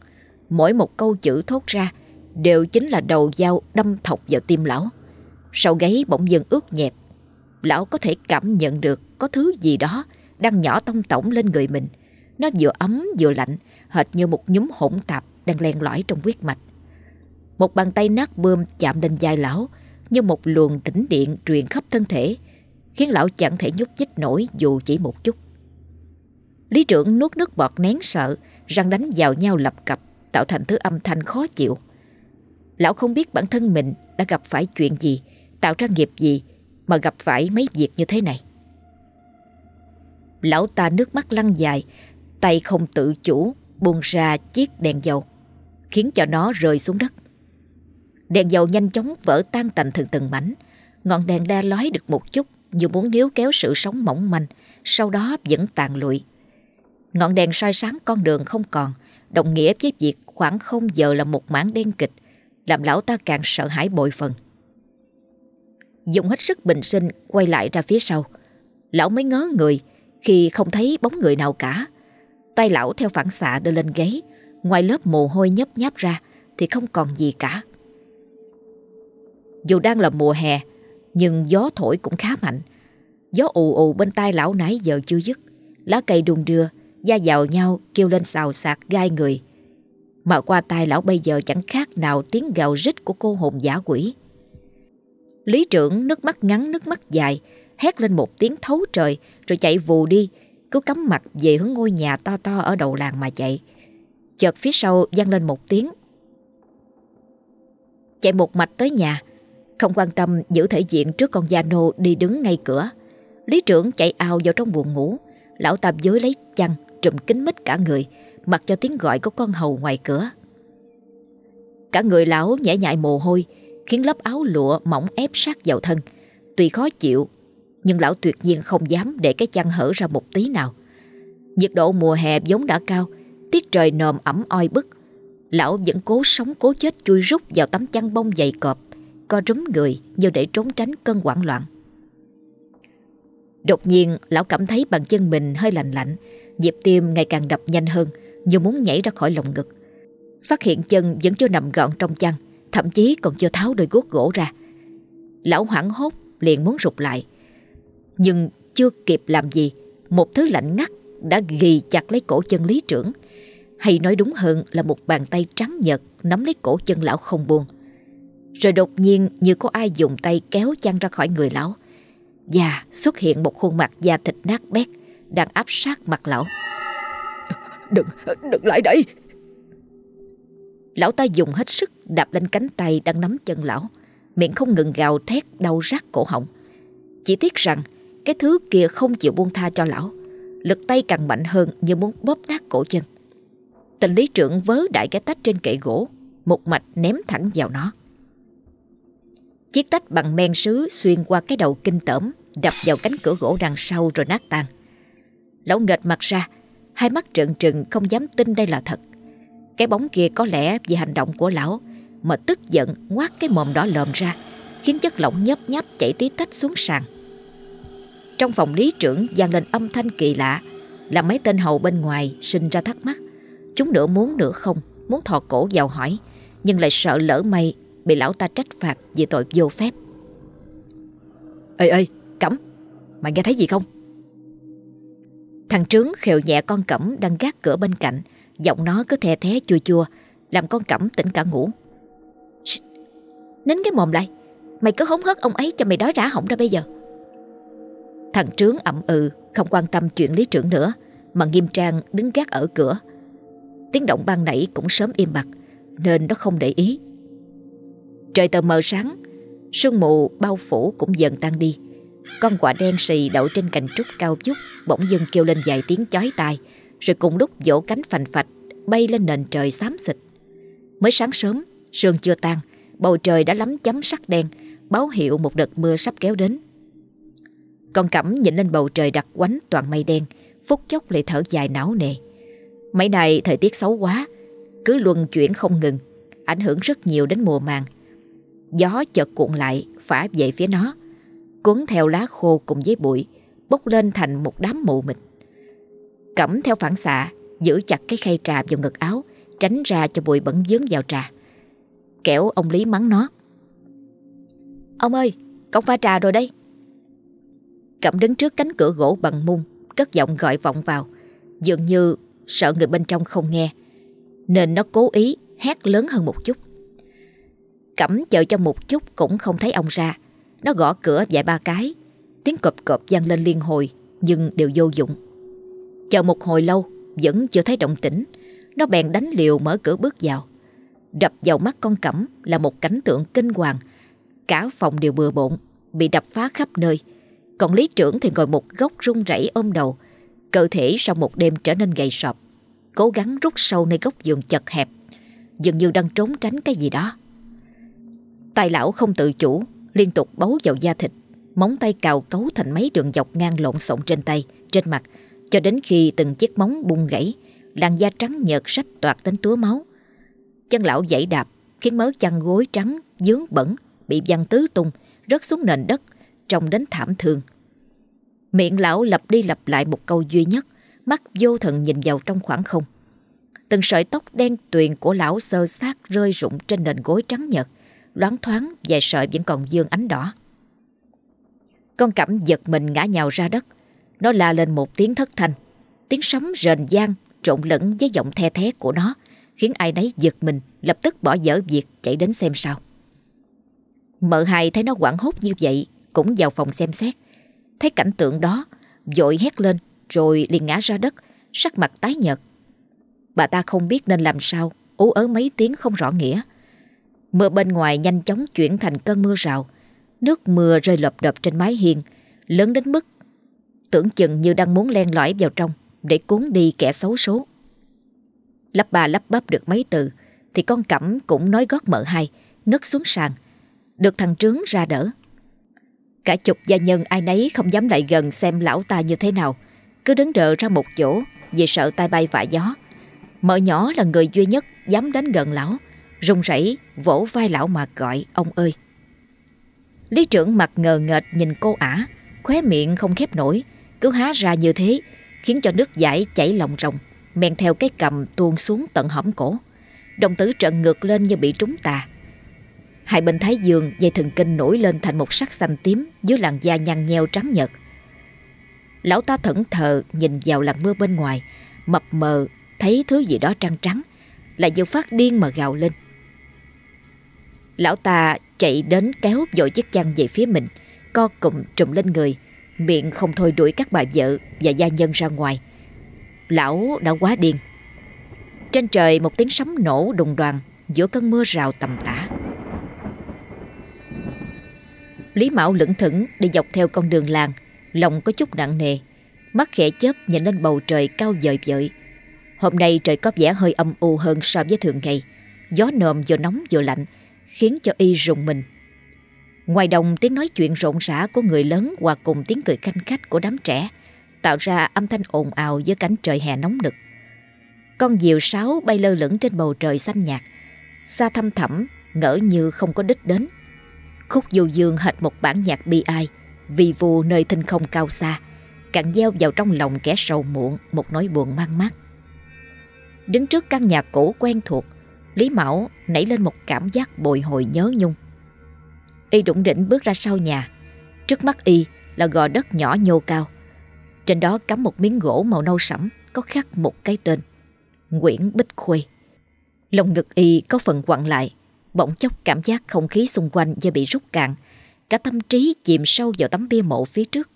mỗi một câu chữ thốt ra đều chính là đầu dao đâm thọc vào tim lão. Sau gáy bỗng dưng ướt nhẹp, lão có thể cảm nhận được có thứ gì đó đang nhỏ tông tổng lên người mình. Nó vừa ấm vừa lạnh, hệt như một nhúm hỗn tạp đang len lỏi trong huyết mạch. Một bàn tay nát bươm chạm lên vai lão, như một luồng tĩnh điện truyền khắp thân thể, khiến lão chẳng thể nhúc nhích nổi dù chỉ một chút. Lý trưởng nuốt nước bọt nén sợ, răng đánh vào nhau lập cập, tạo thành thứ âm thanh khó chịu. Lão không biết bản thân mình đã gặp phải chuyện gì, tạo ra nghiệp gì mà gặp phải mấy việc như thế này. Lão ta nước mắt lăn dài, tay không tự chủ buông ra chiếc đèn dầu, khiến cho nó rơi xuống đất. Đèn dầu nhanh chóng vỡ tan tành từng từng mảnh, ngọn đèn đa lói được một chút dù muốn níu kéo sự sống mỏng manh, sau đó vẫn tàn lụi. Ngọn đèn soi sáng con đường không còn, đồng nghĩa với việc khoảng không giờ là một mảng đen kịch, làm lão ta càng sợ hãi bội phần. Dùng hết sức bình sinh quay lại ra phía sau, lão mới ngớ người khi không thấy bóng người nào cả. Tay lão theo phản xạ đưa lên ghế, ngoài lớp mồ hôi nhấp nháp ra thì không còn gì cả. Dù đang là mùa hè, nhưng gió thổi cũng khá mạnh. Gió ù ù bên tai lão nãy giờ chưa dứt, lá cây đung đưa, da vào nhau kêu lên xào xạc gai người. Mà qua tai lão bây giờ chẳng khác nào tiếng gào rít của cô hồn giả quỷ. Lý trưởng nước mắt ngắn nước mắt dài, hét lên một tiếng thấu trời rồi chạy vù đi, cứ cắm mặt về hướng ngôi nhà to to ở đầu làng mà chạy. Chợt phía sau vang lên một tiếng Chạy một mạch tới nhà không quan tâm giữ thể diện trước con gia nô đi đứng ngay cửa. Lý trưởng chạy ao vào trong buồn ngủ. Lão tam giới lấy chăn, Trùm kín mít cả người, Mặc cho tiếng gọi của con hầu ngoài cửa. Cả người lão nhẹ nhại mồ hôi, Khiến lớp áo lụa mỏng ép sát vào thân. Tuy khó chịu, Nhưng lão tuyệt nhiên không dám để cái chăn hở ra một tí nào. Nhiệt độ mùa hè vốn đã cao, Tiết trời nồm ẩm oi bức. Lão vẫn cố sống cố chết chui rút vào tấm chăn bông dày cọp Co rúm người như để trốn tránh cơn hoảng loạn. Đột nhiên, lão cảm thấy bàn chân mình hơi lạnh lạnh, Nhịp tim ngày càng đập nhanh hơn, Như muốn nhảy ra khỏi lồng ngực. Phát hiện chân vẫn chưa nằm gọn trong chăn, Thậm chí còn chưa tháo đôi guốc gỗ ra. Lão hoảng hốt, liền muốn rụt lại. Nhưng chưa kịp làm gì, Một thứ lạnh ngắt đã ghi chặt lấy cổ chân lý trưởng. Hay nói đúng hơn là một bàn tay trắng nhợt Nắm lấy cổ chân lão không buông. Rồi đột nhiên như có ai dùng tay kéo chăn ra khỏi người lão. Và xuất hiện một khuôn mặt da thịt nát bét Đang áp sát mặt lão. Đừng, đừng lại đây. Lão ta dùng hết sức đạp lên cánh tay đang nắm chân lão Miệng không ngừng gào thét đau rát cổ họng. Chỉ tiếc rằng cái thứ kia không chịu buông tha cho lão Lực tay càng mạnh hơn như muốn bóp nát cổ chân. Tình lý trưởng vớ đại cái tách trên kệ gỗ Một mạch ném thẳng vào nó Chiếc tách bằng men sứ xuyên qua cái đầu kinh tởm, Đập vào cánh cửa gỗ đằng sau rồi nát tan. Lão nghệt mặt ra, Hai mắt trợn trừng, không dám tin đây là thật. Cái bóng kia có lẽ vì hành động của lão Mà tức giận ngoác cái mồm đỏ lòm ra, Khiến chất lỏng nhấp nháp chảy tí tách xuống sàn. Trong phòng lý trưởng vang lên âm thanh kỳ lạ Làm mấy tên hầu bên ngoài sinh ra thắc mắc. Chúng nửa muốn nửa không, Muốn thò cổ vào hỏi, Nhưng lại sợ lỡ may Bị lão ta trách phạt vì tội vô phép. Ê ê Cẩm Mày nghe thấy gì không? Thằng Trướng khều nhẹ con Cẩm đang gác cửa bên cạnh Giọng nó cứ thè thé chua chua Làm con Cẩm tỉnh cả ngủ. Shh, Nín cái mồm lại Mày cứ hống hớt ông ấy cho mày đói rã hỏng ra bây giờ. Thằng Trướng ậm ừ Không quan tâm chuyện lý trưởng nữa Mà nghiêm trang đứng gác ở cửa. Tiếng động ban nãy cũng sớm im bặt Nên nó không để ý. Trời tờ mờ sáng, Sương mù bao phủ cũng dần tan đi. Con quả đen xì đậu trên cành trúc cao chút Bỗng dưng kêu lên vài tiếng chói tai, Rồi cùng lúc vỗ cánh phành phạch, Bay lên nền trời xám xịt. Mới sáng sớm, Sương chưa tan, Bầu trời đã lắm chấm sắc đen, Báo hiệu một đợt mưa sắp kéo đến. Con cẩm nhìn lên bầu trời đặc quánh toàn mây đen, Phút chốc lại thở dài não nề. Mấy này thời tiết xấu quá, Cứ luân chuyển không ngừng, Ảnh hưởng rất nhiều đến mùa màng. Gió chợt cuộn lại, Phả về phía nó. Cuốn theo lá khô cùng với bụi, Bốc lên thành một đám mù mịt. Cẩm theo phản xạ, Giữ chặt cái khay trà vào ngực áo, Tránh ra cho bụi bẩn dướng vào trà. Kẻo ông Lý mắng nó. Ông ơi Công pha trà rồi đây. Cẩm đứng trước cánh cửa gỗ bằng mung, Cất giọng gọi vọng vào, Dường như sợ người bên trong không nghe, Nên nó cố ý hét lớn hơn một chút. Cẩm chờ cho một chút cũng không thấy ông ra. Nó gõ cửa vài ba cái. Tiếng cộp cộp vang lên liên hồi, Nhưng đều vô dụng. Chờ một hồi lâu, Vẫn chưa thấy động tĩnh. Nó bèn đánh liều mở cửa bước vào. Đập vào mắt con cẩm là một cảnh tượng kinh hoàng. Cả phòng đều bừa bộn, Bị đập phá khắp nơi. Còn lý trưởng thì ngồi một góc run rẩy ôm đầu. Cơ thể sau một đêm trở nên gầy sọp, Cố gắng rút sâu nơi góc giường chật hẹp. Dường như đang trốn tránh cái gì đó. Tay lão không tự chủ, Liên tục bấu vào da thịt, Móng tay cào cấu thành mấy đường dọc ngang lộn xộn trên tay, Trên mặt, Cho đến khi từng chiếc móng bung gãy, Làn da trắng nhợt rách toạt đến túa máu. Chân lão dãy đạp, Khiến mớ chăn gối trắng, dướng bẩn, Bị văng tứ tung, Rớt xuống nền đất, Trông đến thảm thương. Miệng lão lặp đi lặp lại một câu duy nhất, Mắt vô thần nhìn vào trong khoảng không. Từng sợi tóc đen tuyền của lão sơ sát rơi rụng trên nền gối trắng nhợt đoán thoáng vài sợi vẫn còn dương ánh đỏ. Con cẩm giật mình ngã nhào ra đất. Nó la lên một tiếng thất thanh. Tiếng sấm rền vang trộn lẫn với giọng the thé của nó Khiến ai nấy giật mình Lập tức bỏ dở việc chạy đến xem sao. Mợ hai thấy nó quảng hốt như vậy Cũng vào phòng xem xét. Thấy cảnh tượng đó Vội hét lên Rồi liền ngã ra đất Sắc mặt tái nhợt. Bà ta không biết nên làm sao, ú ớ mấy tiếng không rõ nghĩa. Mưa bên ngoài nhanh chóng chuyển thành cơn mưa rào. Nước mưa rơi lộp đập trên mái hiên, lớn đến mức tưởng chừng như đang muốn len lỏi vào trong để cuốn đi kẻ xấu số. Lắp ba lắp bắp được mấy từ thì con cẩm cũng nói gót mợ hai, ngất xuống sàn. Được thằng Trướng ra đỡ. Cả chục gia nhân ai nấy không dám lại gần xem lão ta như thế nào. Cứ đứng đợi ra một chỗ vì sợ tai bay vạ gió. Mợ nhỏ là người duy nhất dám đến gần lão run rẩy vỗ vai lão mà gọi ông ơi. Lý trưởng mặt ngờ nghệch nhìn cô ả, khóe miệng không khép nổi, cứ há ra như thế, khiến cho nước giải chảy lòng rồng, men theo cái cầm tuôn xuống tận hõm cổ. Đồng tử trận ngược lên như bị trúng tà. Hai bên thái dương dây thần kinh nổi lên thành một sắc xanh tím dưới làn da nhăn nheo trắng nhợt. Lão ta thẫn thờ nhìn vào làn mưa bên ngoài, mập mờ thấy thứ gì đó trắng trắng, lại như phát điên mà gào lên. Lão ta chạy đến kéo vội chiếc chăn về phía mình, co cụm trùm lên người, miệng không thôi đuổi các bà vợ và gia nhân ra ngoài. Lão đã quá điên. Trên trời một tiếng sấm nổ đùng đoàn giữa cơn mưa rào tầm tã. Lý Mão lững thững đi dọc theo con đường làng, lòng có chút nặng nề, mắt khẽ chớp nhìn lên bầu trời cao dời vợi. Hôm nay trời có vẻ hơi âm u hơn so với thường ngày, gió nồm vừa nóng vừa lạnh, khiến cho y rùng mình. Ngoài đồng tiếng nói chuyện rộn rã của người lớn hòa cùng tiếng cười khanh khách của đám trẻ, tạo ra âm thanh ồn ào giữa cảnh trời hè nóng nực. Con diều sáo bay lơ lửng trên bầu trời xanh nhạt, xa thăm thẳm, ngỡ như không có đích đến. Khúc du dương hệt một bản nhạc bi ai, vì vù nơi thinh không cao xa, cạn gieo vào trong lòng kẻ sầu muộn một nỗi buồn mang mát. Đứng trước căn nhà cũ quen thuộc, Lý Mão nảy lên một cảm giác bồi hồi nhớ nhung. Y đụng đỉnh bước ra sau nhà, trước mắt Y là gò đất nhỏ nhô cao. Trên đó cắm một miếng gỗ màu nâu sẫm có khắc một cái tên, Nguyễn Bích Khuê. Lòng ngực Y có phần quặn lại, bỗng chốc cảm giác không khí xung quanh như bị rút cạn, cả tâm trí chìm sâu vào tấm bia mộ phía trước.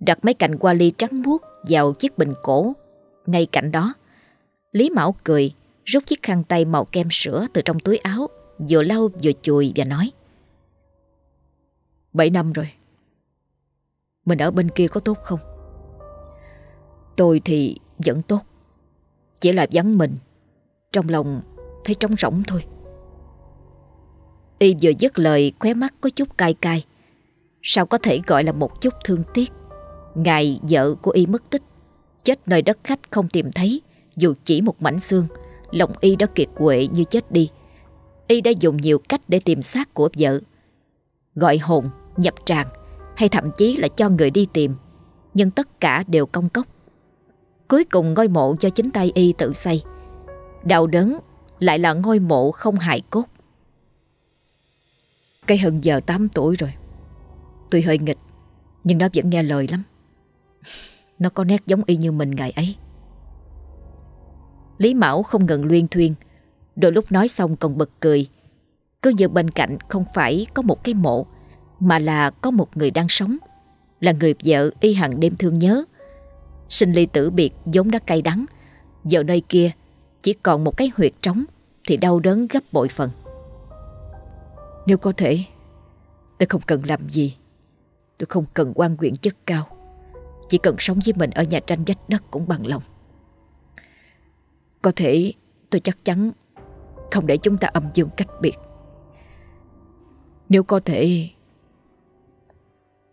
Đặt mấy cành qua ly trắng muốt vào chiếc bình cổ ngay cạnh đó. Lý Mão cười, rút chiếc khăn tay màu kem sữa từ trong túi áo, vừa lau vừa chùi và nói. Bảy năm rồi. Mình ở bên kia có tốt không? Tôi thì vẫn tốt. Chỉ là vắng mình. Trong lòng thấy trống rỗng thôi. Y vừa dứt lời khóe mắt có chút cay cay. Sao có thể gọi là một chút thương tiếc? Ngày vợ của Y mất tích, chết nơi đất khách không tìm thấy, dù chỉ một mảnh xương, lòng Y đã kiệt quệ như chết đi. Y đã dùng nhiều cách để tìm xác của vợ. Gọi hồn, nhập tràng, hay thậm chí là cho người đi tìm, nhưng tất cả đều công cốc. Cuối cùng ngôi mộ do chính tay Y tự xây. Đau đớn lại là ngôi mộ không hại cốt. Cây hận giờ 8 tuổi rồi. Tuy hơi nghịch, nhưng nó vẫn nghe lời lắm. Nó có nét giống y như mình ngày ấy. Lý Mão không ngừng luyên thuyên, đôi lúc nói xong còn bật cười. Cứ như bên cạnh không phải có một cái mộ, mà là có một người đang sống, là người vợ y hằng đêm thương nhớ. Sinh ly tử biệt vốn đã cay đắng, giờ nơi kia chỉ còn một cái huyệt trống thì đau đớn gấp bội phần. Nếu có thể, tôi không cần làm gì. Tôi không cần quan quyền chức cao. Chỉ cần sống với mình ở nhà tranh vách đất cũng bằng lòng. Có thể tôi chắc chắn không để chúng ta âm dương cách biệt. Nếu có thể...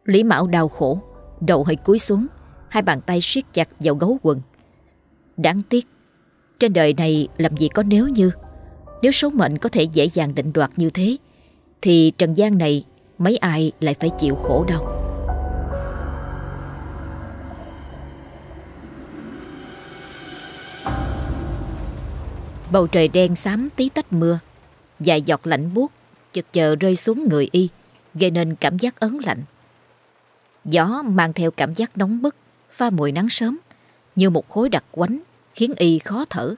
Lý Mão đau khổ, đầu hơi cúi xuống, hai bàn tay siết chặt vào gấu quần. Đáng tiếc, trên đời này làm gì có nếu như. Nếu số mệnh có thể dễ dàng định đoạt như thế, thì trần gian này mấy ai lại phải chịu khổ đau. Bầu trời đen xám tí tách mưa, vài giọt lạnh buốt chực chờ rơi xuống người y, gây nên cảm giác ớn lạnh. Gió mang theo cảm giác nóng bức, pha mùi nắng sớm, như một khối đặc quánh, khiến y khó thở.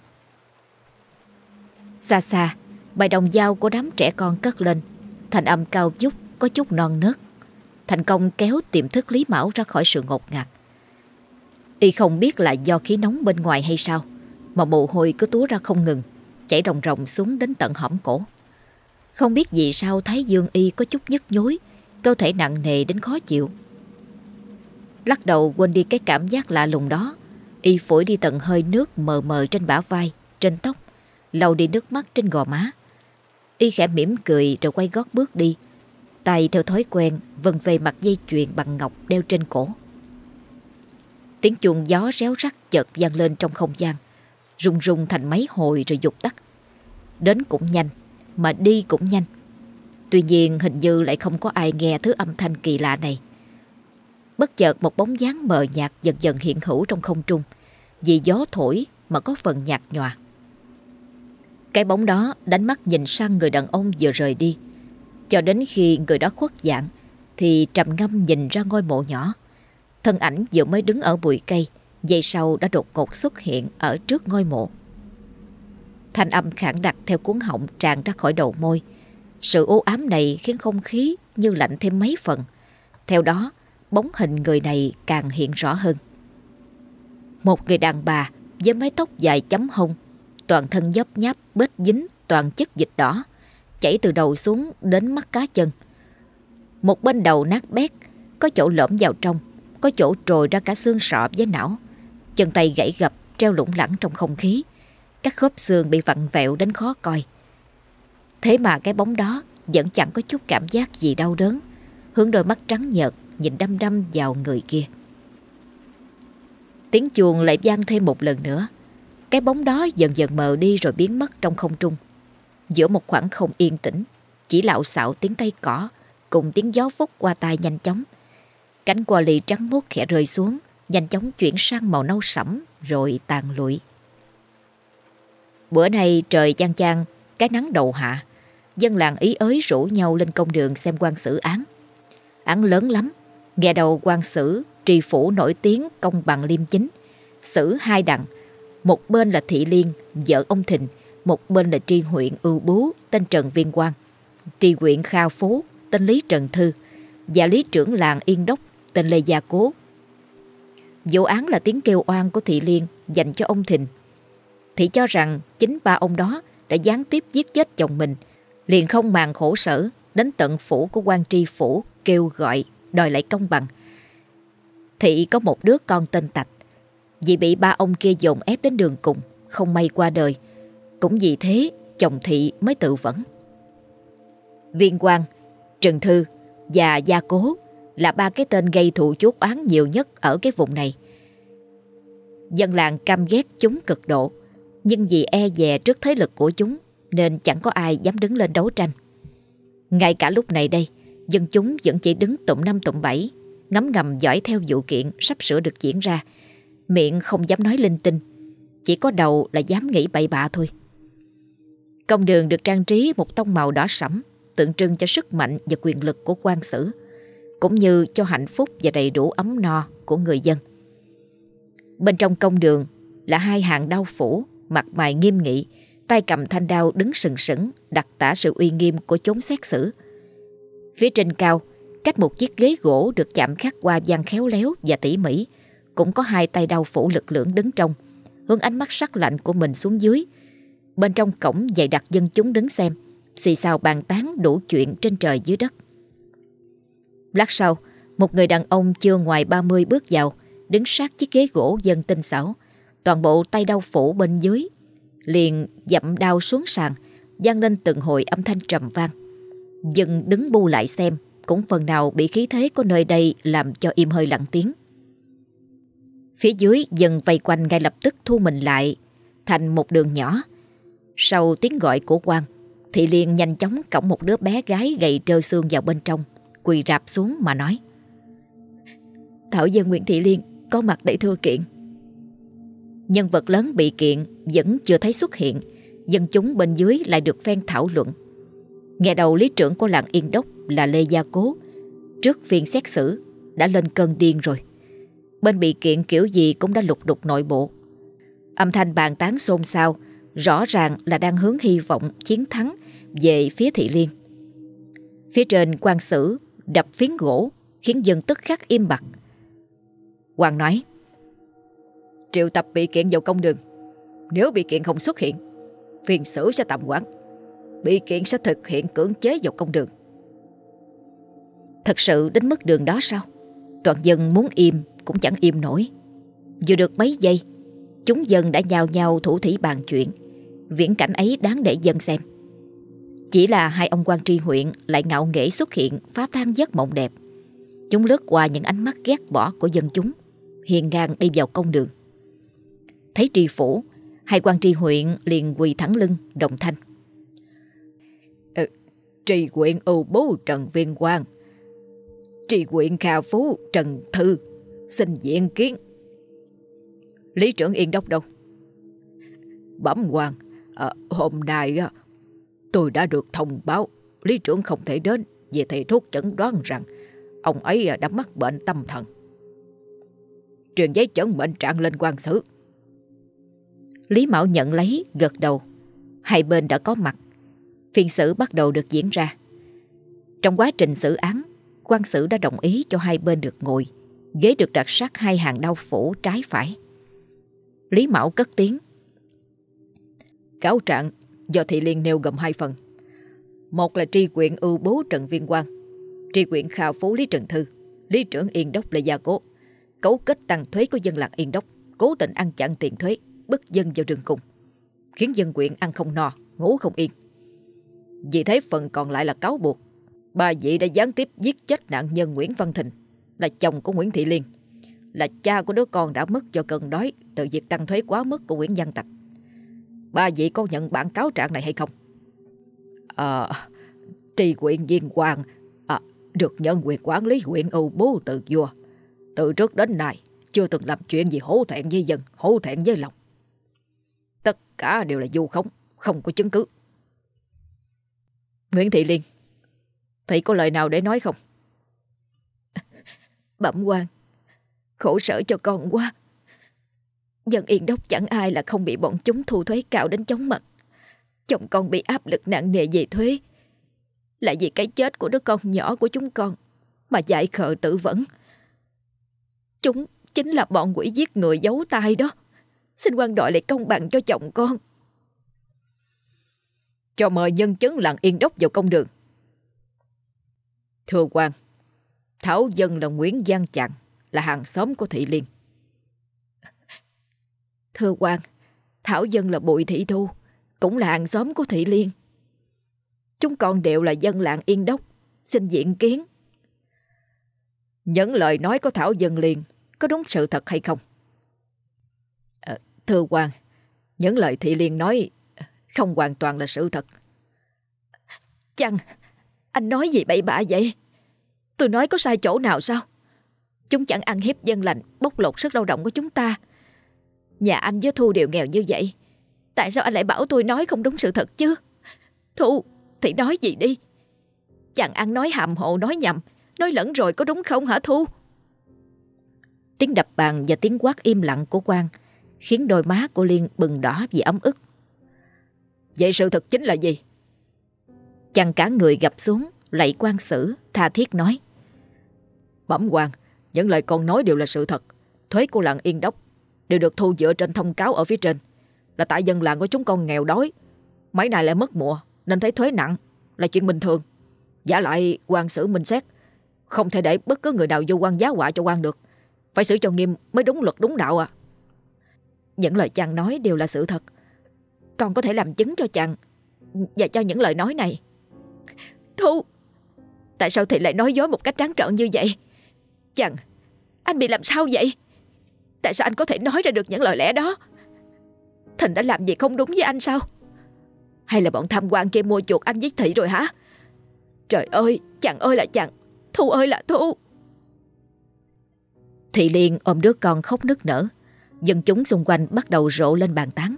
Xa xa, bài đồng dao của đám trẻ con cất lên, thành âm cao chút, có chút non nớt. Thành công kéo tiềm thức Lý Mão ra khỏi sự ngột ngạt. Y không biết là do khí nóng bên ngoài hay sao, mà mồ hôi cứ túa ra không ngừng, chảy ròng ròng xuống đến tận hõm cổ. Không biết vì sao Thái Dương Y có chút nhức nhối, cơ thể nặng nề đến khó chịu. Lắc đầu quên đi cái cảm giác lạ lùng đó, Y phổi đi tận hơi nước mờ mờ trên bả vai, trên tóc, lau đi nước mắt trên gò má. Y khẽ mỉm cười rồi quay gót bước đi, tay theo thói quen vần về mặt dây chuyền bằng ngọc đeo trên cổ. Tiếng chuông gió réo rắt chợt vang lên trong không gian, rung rung thành mấy hồi rồi dục tắt. Đến cũng nhanh, mà đi cũng nhanh. Tuy nhiên hình như lại không có ai nghe thứ âm thanh kỳ lạ này. Bất chợt một bóng dáng mờ nhạt dần dần hiện hữu trong không trung, vì gió thổi mà có phần nhạt nhòa. Cái bóng đó đánh mắt nhìn sang người đàn ông vừa rời đi. Cho đến khi người đó khuất dạng thì trầm ngâm nhìn ra ngôi mộ nhỏ. Thân ảnh vừa mới đứng ở bụi cây, dây sau đã đột ngột xuất hiện ở trước ngôi mộ. Thanh âm khản đặc theo cuốn họng tràn ra khỏi đầu môi. Sự u ám này khiến không khí như lạnh thêm mấy phần. Theo đó, bóng hình người này càng hiện rõ hơn. Một người đàn bà với mái tóc dài chấm hông, toàn thân dấp nháp bết dính toàn chất dịch đỏ, chảy từ đầu xuống đến mắt cá chân. Một bên đầu nát bét, có chỗ lõm vào trong, có chỗ trồi ra cả xương sọ với não. Chân tay gãy gập treo lủng lẳng trong không khí, các khớp xương bị vặn vẹo đến khó coi. Thế mà cái bóng đó vẫn chẳng có chút cảm giác gì đau đớn, hướng đôi mắt trắng nhợt nhìn đăm đăm vào người kia. Tiếng chuồng lại vang thêm một lần nữa. Cái bóng đó dần dần mờ đi rồi biến mất trong không trung. Giữa một khoảng không yên tĩnh, chỉ lạo xạo tiếng cây cỏ cùng tiếng gió vút qua tai nhanh chóng. Cánh qua lì trắng muốt khẽ rơi xuống, nhanh chóng chuyển sang màu nâu sẫm rồi tàn lụi. Bữa nay trời chang chang, cái nắng đầu hạ. Dân làng ý ới rủ nhau lên công đường xem quan xử án. Án lớn lắm, nghe đầu quan xử tri phủ nổi tiếng công bằng liêm chính. Xử hai đặng, một bên là Thị Liên, vợ ông Thịnh, một bên là tri huyện ưu bú tên Trần Viên Quang, tri huyện Khao Phú tên Lý Trần Thư và lý trưởng làng Yên Đốc tên Lê Gia Cố. Vụ án là tiếng kêu oan của Thị Liên dành cho ông Thịnh. Thị cho rằng chính ba ông đó đã gián tiếp giết chết chồng mình, liền không màng khổ sở đến tận phủ của quan tri phủ kêu gọi đòi lại công bằng. Thị có một đứa con tên Tạch, vì bị ba ông kia dồn ép đến đường cùng, không may qua đời. Cũng vì thế chồng Thị mới tự vẫn. Viên Quang, Trần Thư và Gia Cố là ba cái tên gây thù chuốc oán nhiều nhất ở cái vùng này. Dân làng căm ghét chúng cực độ, nhưng vì e dè trước thế lực của chúng nên chẳng có ai dám đứng lên đấu tranh. Ngay cả lúc này đây, dân chúng vẫn chỉ đứng tụng năm tụng bảy, ngắm ngầm dõi theo vụ kiện sắp sửa được diễn ra. Miệng không dám nói linh tinh, chỉ có đầu là dám nghĩ bậy bạ thôi. Công đường được trang trí một tông màu đỏ sẫm, tượng trưng cho sức mạnh và quyền lực của quan sử, cũng như cho hạnh phúc và đầy đủ ấm no của người dân. Bên trong công đường là hai hàng đau phủ, mặt mày nghiêm nghị, tay cầm thanh đao đứng sừng sững, đặt tả sự uy nghiêm của chốn xét xử. Phía trên cao, cách một chiếc ghế gỗ được chạm khắc qua văn khéo léo và tỉ mỉ, cũng có hai tay đau phủ lực lưỡng đứng trong, hướng ánh mắt sắc lạnh của mình xuống dưới. Bên trong cổng dày đặt dân chúng đứng xem, xì xào bàn tán đủ chuyện trên trời dưới đất. Lát sau, một người đàn ông chưa ngoài 30 bước vào, đứng sát chiếc ghế gỗ dân tinh xảo, toàn bộ tay đau phủ bên dưới, liền dậm đau xuống sàn, vang lên từng hồi âm thanh trầm vang. Dân đứng bu lại xem, cũng phần nào bị khí thế của nơi đây làm cho im hơi lặng tiếng. Phía dưới dần vây quanh ngay lập tức thu mình lại thành một đường nhỏ. Sau tiếng gọi của quan, Thị liền nhanh chóng cõng một đứa bé gái gầy trơ xương vào bên trong, quỳ rạp xuống mà nói. Thảo dân Nguyễn Thị Liên có mặt để thưa kiện. Nhân vật lớn bị kiện vẫn chưa thấy xuất hiện, dân chúng bên dưới lại được phen thảo luận. Nghe đầu lý trưởng của làng Yên Đốc là Lê Gia Cố, trước phiên xét xử đã lên cơn điên rồi. Bên bị kiện kiểu gì cũng đã lục đục nội bộ. Âm thanh bàn tán xôn xao, rõ ràng là đang hướng hy vọng chiến thắng về phía thị liên. Phía trên quan sử đập phiến gỗ, khiến dân tức khắc im bặt. Hoàng nói, Triệu tập bị kiện vào công đường. Nếu bị kiện không xuất hiện Phiên xử sẽ tạm quản Bị kiện sẽ thực hiện cưỡng chế vào công đường. Thật sự đến mức đường đó sao? Toàn dân muốn im cũng chẳng im nổi. Vừa được mấy giây, Chúng dân đã nhào nhào thủ thủy bàn chuyện. Viễn cảnh ấy đáng để dân xem. Chỉ là hai ông quan tri huyện Lại ngạo nghễ xuất hiện Phá tan giấc mộng đẹp. Chúng lướt qua những ánh mắt ghét bỏ của dân chúng Hiền ngang đi vào công đường. Thấy tri phủ Hai quan tri huyện liền quỳ thẳng lưng đồng thanh. Ừ, Tri huyện ưu bố Trần Viên Quang. Tri huyện Kha Phú Trần Thư Xin diện kiến. Lý trưởng Yên Đốc đâu? Bẩm quan à, ờ, Hôm nay tôi đã được thông báo. Lý trưởng không thể đến Vì thầy thuốc chẩn đoán rằng Ông ấy à, đã mắc bệnh tâm thần. Truyền giấy chẩn bệnh trạng lên quan xử Lý Mão nhận lấy, gật đầu. Hai bên đã có mặt. Phiên xử bắt đầu được diễn ra. Trong quá trình xử án, quan xử đã đồng ý cho hai bên được ngồi. Ghế được đặt sát hai hàng đau phủ trái phải. Lý Mão cất tiếng. Cáo trạng do Thị Liên nêu gồm hai phần. Một là tri quyện ưu bố Trần Viên Quang Tri quyện khảo phú Lý Trần Thư Lý trưởng Yên Đốc là gia cố. Cấu kết tăng thuế của dân làng Yên Đốc Cố tình ăn chặn tiền thuế Bức dân vào rừng cùng Khiến dân quyện ăn không no, ngủ không yên. Vì thế phần còn lại là cáo buộc. Bà vị đã gián tiếp giết chết nạn nhân Nguyễn Văn Thịnh Là chồng của Nguyễn Thị Liên Là cha của đứa con đã mất do cơn đói Từ việc tăng thuế quá mức của Nguyễn Văn Tạch Ba vị có nhận bản cáo trạng này hay không? À, tri huyện viên quan à, được nhận quyền quản lý huyện Âu Bố từ vua. Từ trước đến nay, chưa từng làm chuyện gì hổ thẹn với dân, hổ thẹn với lòng. Tất cả đều là vu khống, không có chứng cứ. Nguyễn Thị Liên, Thị có lời nào để nói không? Bẩm quan, khổ sở cho con quá. Dân Yên Đốc chẳng ai là không bị bọn chúng thu thuế cao đến chóng mặt. Chồng con bị áp lực nặng nề về thuế. Lại vì cái chết của đứa con nhỏ của chúng con mà dại khờ tự vẫn. Chúng chính là bọn quỷ giết người giấu tay đó. Xin quan đội lại công bằng cho chồng con. Cho mời nhân chứng làng Yên Đốc vào công đường. Thưa quan, Thảo Dân là Nguyễn Giang Chặn, là hàng xóm của Thị Liên. Thưa quan, Thảo Dân là Bùi Thị Thu, cũng là hàng xóm của Thị Liên. Chúng con đều là dân làng Yên Đốc, xin diện kiến. Những lời nói của Thảo Dân liền có đúng sự thật hay không? Ờ, à, thưa quan, những lời Thị Liên nói ờ, không hoàn toàn là sự thật. Chăng, anh nói gì bậy bạ vậy? Tôi nói có sai chỗ nào sao? Chúng chẳng ăn hiếp dân lành, bóc lột sức lao động của chúng ta. Nhà anh với Thu đều nghèo như vậy. Tại sao anh lại bảo tôi nói không đúng sự thật chứ? Thu, Thì nói gì đi? Chàng ăn nói hàm hộ nói nhầm. Nói lẫn rồi có đúng không hả Thu? Tiếng đập bàn và tiếng quát im lặng của Quang Khiến đôi má của Liên bừng đỏ vì ấm ức. Vậy sự thật chính là gì? Chàng cả người gặp xuống, Lạy quan sử, tha thiết nói. Bẩm quan Những lời con nói đều là sự thật. Thuế của làng Yên Đốc đều được thu dựa trên thông cáo ở phía trên. Là tại dân làng của chúng con nghèo đói, mấy này lại mất mùa nên thấy thuế nặng là chuyện bình thường. Giả lại quan xử minh xét, không thể để bất cứ người nào vô quan giá họa cho quan được. Phải xử cho nghiêm mới đúng luật đúng đạo à. Những lời chàng nói đều là sự thật. Con có thể làm chứng cho chàng và cho những lời nói này. Thu, tại sao thì lại nói dối một cách trắng trợn như vậy? Chàng, anh bị làm sao vậy? Tại sao anh có thể nói ra được những lời lẽ đó? Thịnh đã làm gì không đúng với anh sao? Hay là bọn tham quan kia mua chuột anh với Thị rồi hả? Trời ơi, Chàng ơi là chàng. Thu ơi là Thu. Thị liền ôm đứa con khóc nức nở. Dân chúng xung quanh bắt đầu rộ lên bàn tán.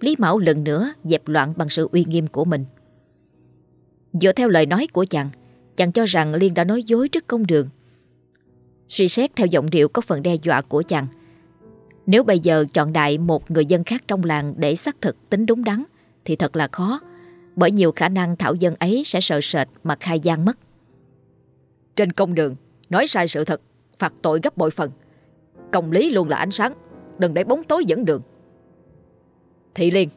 Lý Mão lần nữa dẹp loạn bằng sự uy nghiêm của mình. Dựa theo lời nói của chàng Chàng cho rằng Liên đã nói dối trước công đường. Suy xét theo giọng điệu có phần đe dọa của chàng nếu bây giờ chọn đại một người dân khác trong làng để xác thực tính đúng đắn thì thật là khó, bởi nhiều khả năng thảo dân ấy sẽ sợ sệt mà khai gian mất. Trên công đường, nói sai sự thật, phạt tội gấp bội phần. Công lý luôn là ánh sáng, đừng để bóng tối dẫn đường. Thị Liên,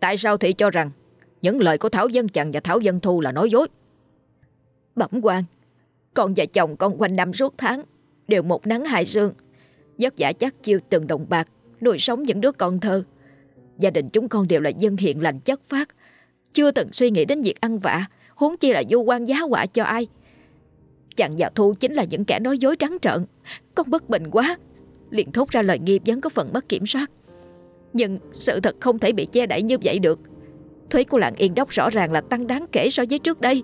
tại sao thị cho rằng những lời của Thảo Dân Chằn và Thảo Dân Thu là nói dối? Bẩm quan, con và chồng con quanh năm suốt tháng đều một nắng hai sương, vất vả chắc chiêu từng đồng bạc nuôi sống những đứa con thơ. Gia đình chúng con đều là dân hiện lành chất phát, chưa từng suy nghĩ đến việc ăn vạ, huống chi là du quan giá họa cho ai. Chàng và Thu chính là những kẻ nói dối trắng trợn, con bất bình quá, liền thốt ra lời nghi vấn có phần mất kiểm soát. Nhưng sự thật không thể bị che đậy như vậy được. Thuế của làng Yên Đốc rõ ràng là tăng đáng kể so với trước đây.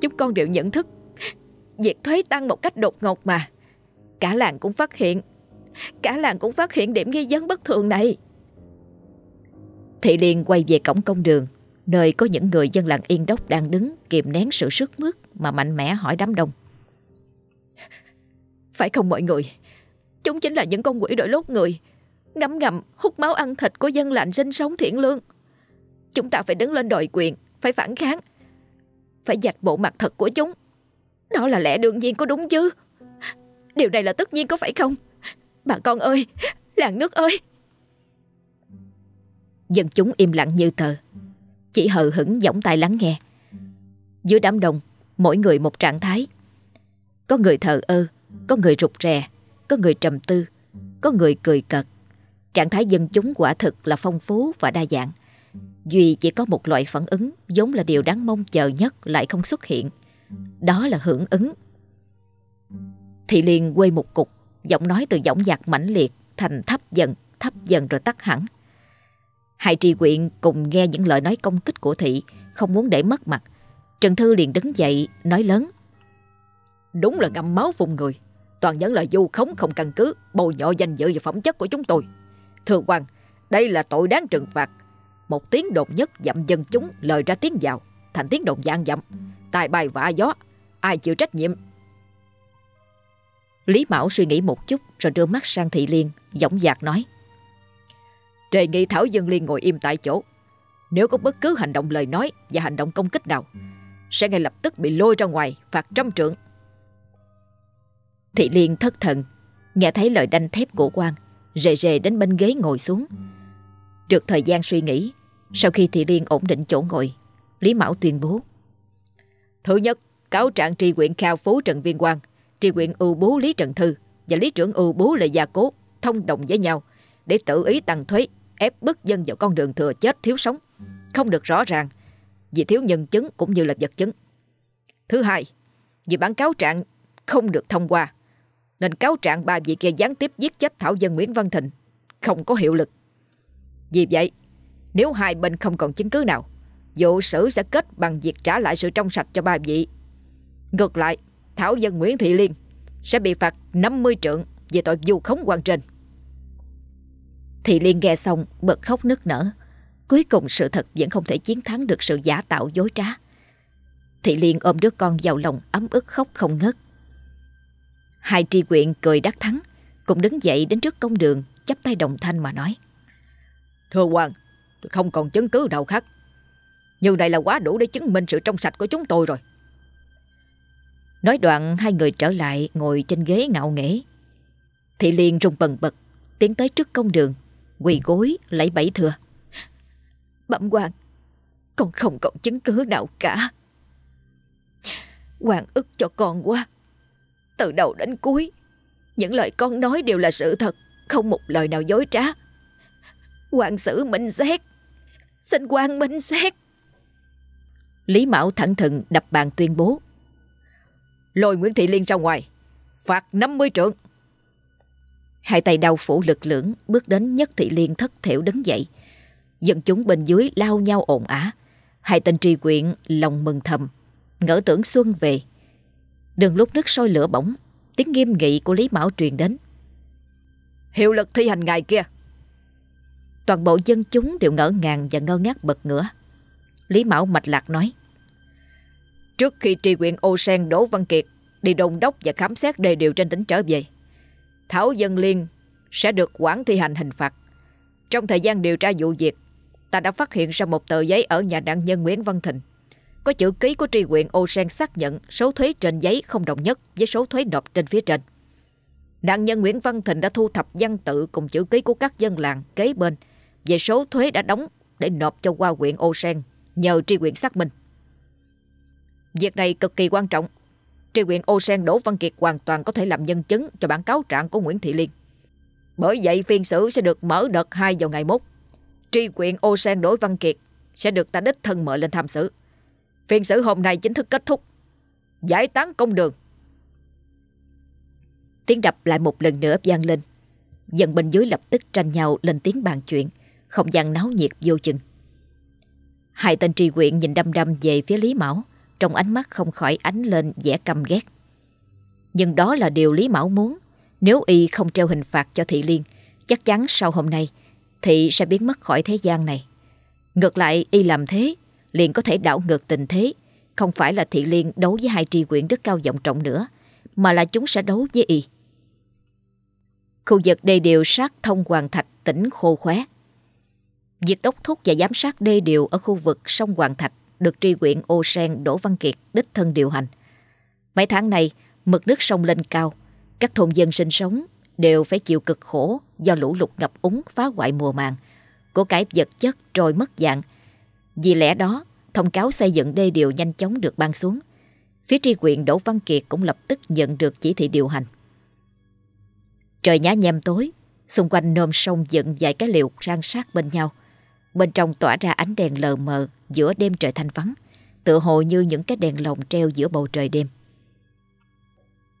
Chúng con đều nhận thức việc thuế tăng một cách đột ngột mà. Cả làng cũng phát hiện Cả làng cũng phát hiện điểm nghi vấn bất thường này. Thị Liên quay về cổng công đường, Nơi có những người dân làng Yên Đốc đang đứng kiềm nén sự sức mướt Mà mạnh mẽ hỏi đám đông. Phải không mọi người? Chúng chính là những con quỷ đội lốt người, Ngấm ngầm hút máu ăn thịt của dân lành sinh sống thiện lương. Chúng ta phải đứng lên đòi quyền, Phải phản kháng, Phải dạch bộ mặt thật của chúng. Đó là lẽ đương nhiên có đúng chứ? Điều này là tất nhiên có phải không? Bà con ơi Làng nước ơi. Dân chúng im lặng như tờ. Chỉ hờ hững giỏng tay lắng nghe. Dưới đám đông Mỗi người một trạng thái. Có người thờ ơ Có người rụt rè Có người trầm tư Có người cười cợt. Trạng thái dân chúng quả thực là phong phú và đa dạng. Duy chỉ có một loại phản ứng giống là điều đáng mong chờ nhất lại không xuất hiện. Đó là hưởng ứng. Thị liền quay một cục, giọng nói từ giọng giặc mãnh liệt thành thấp dần, thấp dần rồi tắt hẳn. Hai tri quyện cùng nghe những lời nói công kích của thị, không muốn để mất mặt. Trần Thư liền đứng dậy, nói lớn. Đúng là ngâm máu vùng người. Toàn những lời du khống không căn cứ, bồi nhọ danh dự và phẩm chất của chúng tôi. Thưa quan, đây là tội đáng trừng phạt. Một tiếng đột nhất dặm dân chúng lời ra tiếng vào, thành tiếng đồn gian dặm. Tài bài vạ gió, ai chịu trách nhiệm Lý Mão suy nghĩ một chút rồi đưa mắt sang Thị Liên, giọng dạc nói. Đề nghị Thảo Dân Liên ngồi im tại chỗ. Nếu có bất cứ hành động lời nói và hành động công kích nào, sẽ ngay lập tức bị lôi ra ngoài, phạt trăm trượng. Thị Liên thất thần, nghe thấy lời đanh thép của quan, rề rề đến bên ghế ngồi xuống. Được thời gian suy nghĩ, sau khi Thị Liên ổn định chỗ ngồi, Lý Mão tuyên bố. Thứ nhất, cáo trạng tri huyện Khao Phú Trần Viên Quang tri huyện ưu bố Lý Trần Thư và Lý trưởng ưu bố Lê Gia Cố thông đồng với nhau để tự ý tăng thuế, ép bức dân vào con đường thừa chết thiếu sống, không được rõ ràng vì thiếu nhân chứng cũng như là vật chứng. Thứ hai, vì bản cáo trạng không được thông qua, nên cáo trạng ba vị kia gián tiếp giết chết Thảo Dân Nguyễn Văn Thịnh không có hiệu lực. Vì vậy, nếu hai bên không còn chứng cứ nào, vụ xử sẽ kết bằng việc trả lại sự trong sạch cho ba vị. Ngược lại, Thảo Dân Nguyễn Thị Liên sẽ bị phạt 50 trượng về tội vu khống quan trên. Thị Liên nghe xong bật khóc nức nở. Cuối cùng sự thật vẫn không thể chiến thắng được sự giả tạo dối trá. Thị Liên ôm đứa con vào lòng ấm ức khóc không ngớt. Hai tri quyện cười đắc thắng, cùng đứng dậy đến trước công đường, chắp tay đồng thanh mà nói. Thưa quan, không còn chứng cứ nào khác. Nhưng đây là quá đủ để chứng minh sự trong sạch của chúng tôi rồi. Nói đoạn hai người trở lại ngồi trên ghế ngạo nghễ. Thị Liên rung bần bật, tiến tới trước công đường, quỳ gối lấy bảy thừa. Bẩm quan, con không còn chứng cứ nào cả. Hoàng ức cho con quá. Từ đầu đến cuối, những lời con nói đều là sự thật, không một lời nào dối trá. Hoàng xử minh xét, xin quan minh xét. Lý Mão thẳng thừng đập bàn tuyên bố lôi Nguyễn Thị Liên ra ngoài, phạt 50 trượng. Hai tay đau phủ lực lưỡng bước đến nhất Thị Liên thất thiểu đứng dậy. Dân chúng bên dưới lao nhau ồn ả. Hai tên tri quyện lòng mừng thầm, ngỡ tưởng xuân về. Đường lúc nước sôi lửa bỏng, tiếng nghiêm nghị của Lý Mão truyền đến. Hiệu lực thi hành ngày kia. Toàn bộ dân chúng đều ngỡ ngàng và ngơ ngác bật ngửa. Lý Mão mạch lạc nói. Trước khi tri huyện Ô Sen Đỗ Văn Kiệt đi Đông đốc và khám xét đề điều trên tỉnh trở về, Thảo Dân Liên sẽ được quản thi hành hình phạt. Trong thời gian điều tra vụ việc, ta đã phát hiện ra một tờ giấy ở nhà nạn nhân Nguyễn Văn Thịnh. Có chữ ký của tri huyện Ô Sen xác nhận số thuế trên giấy không đồng nhất với số thuế nộp trên phía trên. Nạn nhân Nguyễn Văn Thịnh đã thu thập văn tự cùng chữ ký của các dân làng kế bên về số thuế đã đóng để nộp cho qua huyện Ô Sen nhờ tri huyện xác minh. Việc này cực kỳ quan trọng. Tri huyện Ô Sen Đỗ Văn Kiệt hoàn toàn có thể làm nhân chứng cho bản cáo trạng của Nguyễn Thị Liên. Bởi vậy, phiên xử sẽ được mở đợt 2 vào ngày mốt. Tri huyện Ô Sen Đỗ Văn Kiệt sẽ được ta đích thân mời lên tham xử. Phiên xử hôm nay chính thức kết thúc. Giải tán công đường. Tiếng đập lại một lần nữa vang lên. Dân bên dưới lập tức tranh nhau lên tiếng bàn chuyện. Không gian náo nhiệt vô chừng. Hai tên tri huyện nhìn đăm đăm về phía Lý Mão. Trong ánh mắt không khỏi ánh lên vẻ căm ghét. Nhưng đó là điều Lý Mão muốn. Nếu y không treo hình phạt cho Thị Liên, chắc chắn sau hôm nay, Thị sẽ biến mất khỏi thế gian này. Ngược lại, y làm thế, liền có thể đảo ngược tình thế. Không phải là Thị Liên đấu với hai tri quyển đức cao vọng trọng nữa, mà là chúng sẽ đấu với y. Khu vực đê điều sát thông Hoàng Thạch tỉnh khô khóe. Việc đốc thúc và giám sát đê điều ở khu vực sông Hoàng Thạch được tri huyện Ô Sen Đỗ Văn Kiệt đích thân điều hành. Mấy tháng này, mực nước sông lên cao, các thôn dân sinh sống đều phải chịu cực khổ do lũ lụt ngập úng phá hoại mùa màng, của cải vật chất trôi mất dạng. Vì lẽ đó, thông cáo xây dựng đê điều nhanh chóng được ban xuống. Phía tri huyện Đỗ Văn Kiệt cũng lập tức nhận được chỉ thị điều hành. Trời nhá nhem tối, xung quanh nôm sông dựng vài cái liều sang sát bên nhau. Bên trong tỏa ra ánh đèn lờ mờ giữa đêm trời thanh vắng, tựa hồ như những cái đèn lồng treo giữa bầu trời đêm.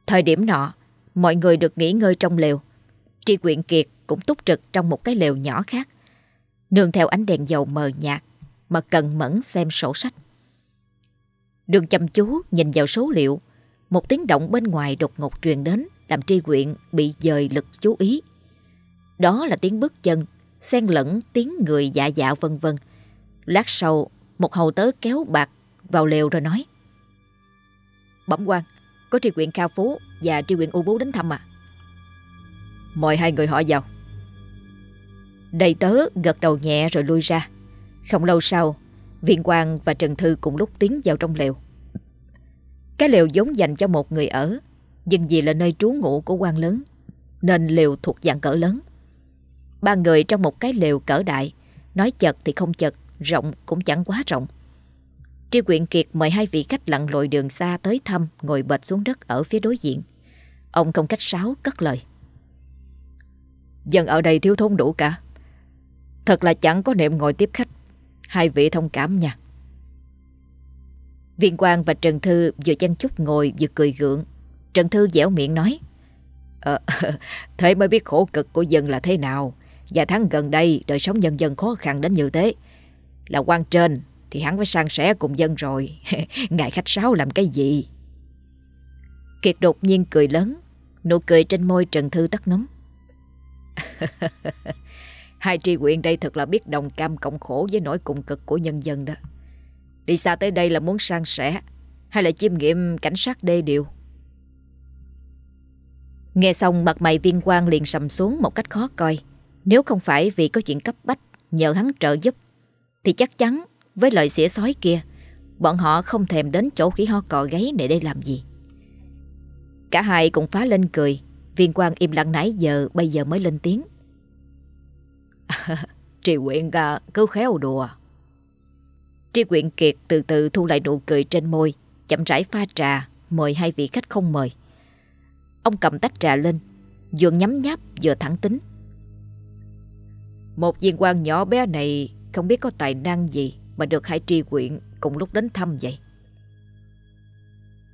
Thời điểm nọ, mọi người được nghỉ ngơi trong lều. Tri quyện Kiệt cũng túc trực trong một cái lều nhỏ khác. Nương theo ánh đèn dầu mờ nhạt mà cần mẫn xem sổ sách. Đường chăm chú nhìn vào số liệu, một tiếng động bên ngoài đột ngột truyền đến làm tri quyện bị dời lực chú ý. Đó là tiếng bước chân, xen lẫn tiếng người dạ dạ vân vân. Lát sau, một hầu tớ kéo bạc vào lều rồi nói. Bẩm quan, có tri huyện Cao Phú và tri huyện U Bú đến thăm à? Mời hai người họ vào. Đầy tớ gật đầu nhẹ rồi lui ra. Không lâu sau, Viên quan và Trần Thư cùng lúc tiến vào trong lều. Cái lều giống dành cho một người ở, nhưng vì là nơi trú ngụ của quan lớn, nên lều thuộc dạng cỡ lớn. Ba người trong một cái lều cỡ đại, nói chật thì không chật, rộng cũng chẳng quá rộng. Tri Quyện Kiệt mời hai vị khách lặn lội đường xa tới thăm ngồi bệt xuống đất ở phía đối diện. Ông không cách sáo cất lời. Dân ở đây thiếu thốn đủ cả. Thật là chẳng có niệm ngồi tiếp khách. Hai vị thông cảm nha. Viên Quang và Trần Thư vừa chăn chút ngồi vừa cười gượng. Trần Thư dẻo miệng nói. Ờ, thế mới biết khổ cực của dân là thế nào. Và tháng gần đây, đời sống nhân dân khó khăn đến như thế. Là quan trên, thì hắn phải sang sẻ cùng dân rồi. Ngài khách sáo làm cái gì? Kiệt đột nhiên cười lớn. Nụ cười trên môi Trần Thư tắt ngấm. Hai tri huyện đây thật là biết đồng cam cộng khổ với nỗi cùng cực của nhân dân đó. Đi xa tới đây là muốn sang sẻ, hay là chiêm nghiệm cảnh sát đê điều? Nghe xong, mặt mày viên quang liền sầm xuống một cách khó coi. Nếu không phải vì có chuyện cấp bách nhờ hắn trợ giúp thì chắc chắn với lời xỉa sói kia bọn họ không thèm đến chỗ khỉ ho cò gáy này để làm gì. Cả hai cùng phá lên cười. Viên quang im lặng nãy giờ bây giờ mới lên tiếng. Tri quyện à, cứ khéo đùa. Tri quyện kiệt từ từ thu lại nụ cười trên môi, chậm rãi pha trà, mời hai vị khách không mời. Ông cầm tách trà lên, vừa nhắm nháp vừa thẳng tính. Một viên quan nhỏ bé này không biết có tài năng gì mà được hai tri quyện cùng lúc đến thăm vậy.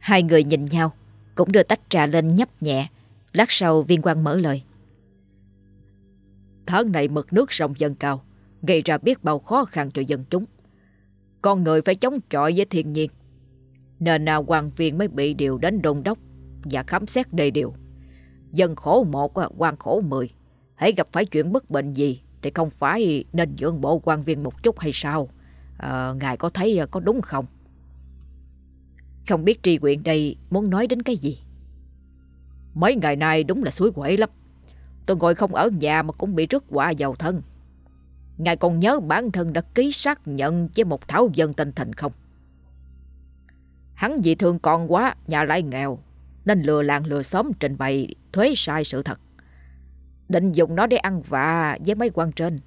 Hai người nhìn nhau, cũng đưa tách trà lên nhấp nhẹ. Lát sau viên quan mở lời. Tháng này mực nước sông dâng cao, gây ra biết bao khó khăn cho dân chúng. Con người phải chống chọi với thiên nhiên. Nên à, nào quan viên mới bị điều đến đôn đốc và khám xét đầy điều. Dân khổ một, à, quan khổ mười. Hãy gặp phải chuyện bất bệnh gì thì không phải nên dưỡng bộ quan viên một chút hay sao? À, ngài có thấy ờ, có đúng không? Không biết tri huyện đây muốn nói đến cái gì? Mấy ngày nay đúng là suối quẩy lắm. Tôi ngồi không ở nhà mà cũng bị rước quả vào thân. Ngài còn nhớ bản thân đã ký xác nhận với một thảo dân tên Thành không? Hắn vì thương con quá, nhà lại nghèo, nên lừa làng lừa xóm trình bày thuế sai sự thật. Định dùng nó để ăn vạ với mấy quan trên.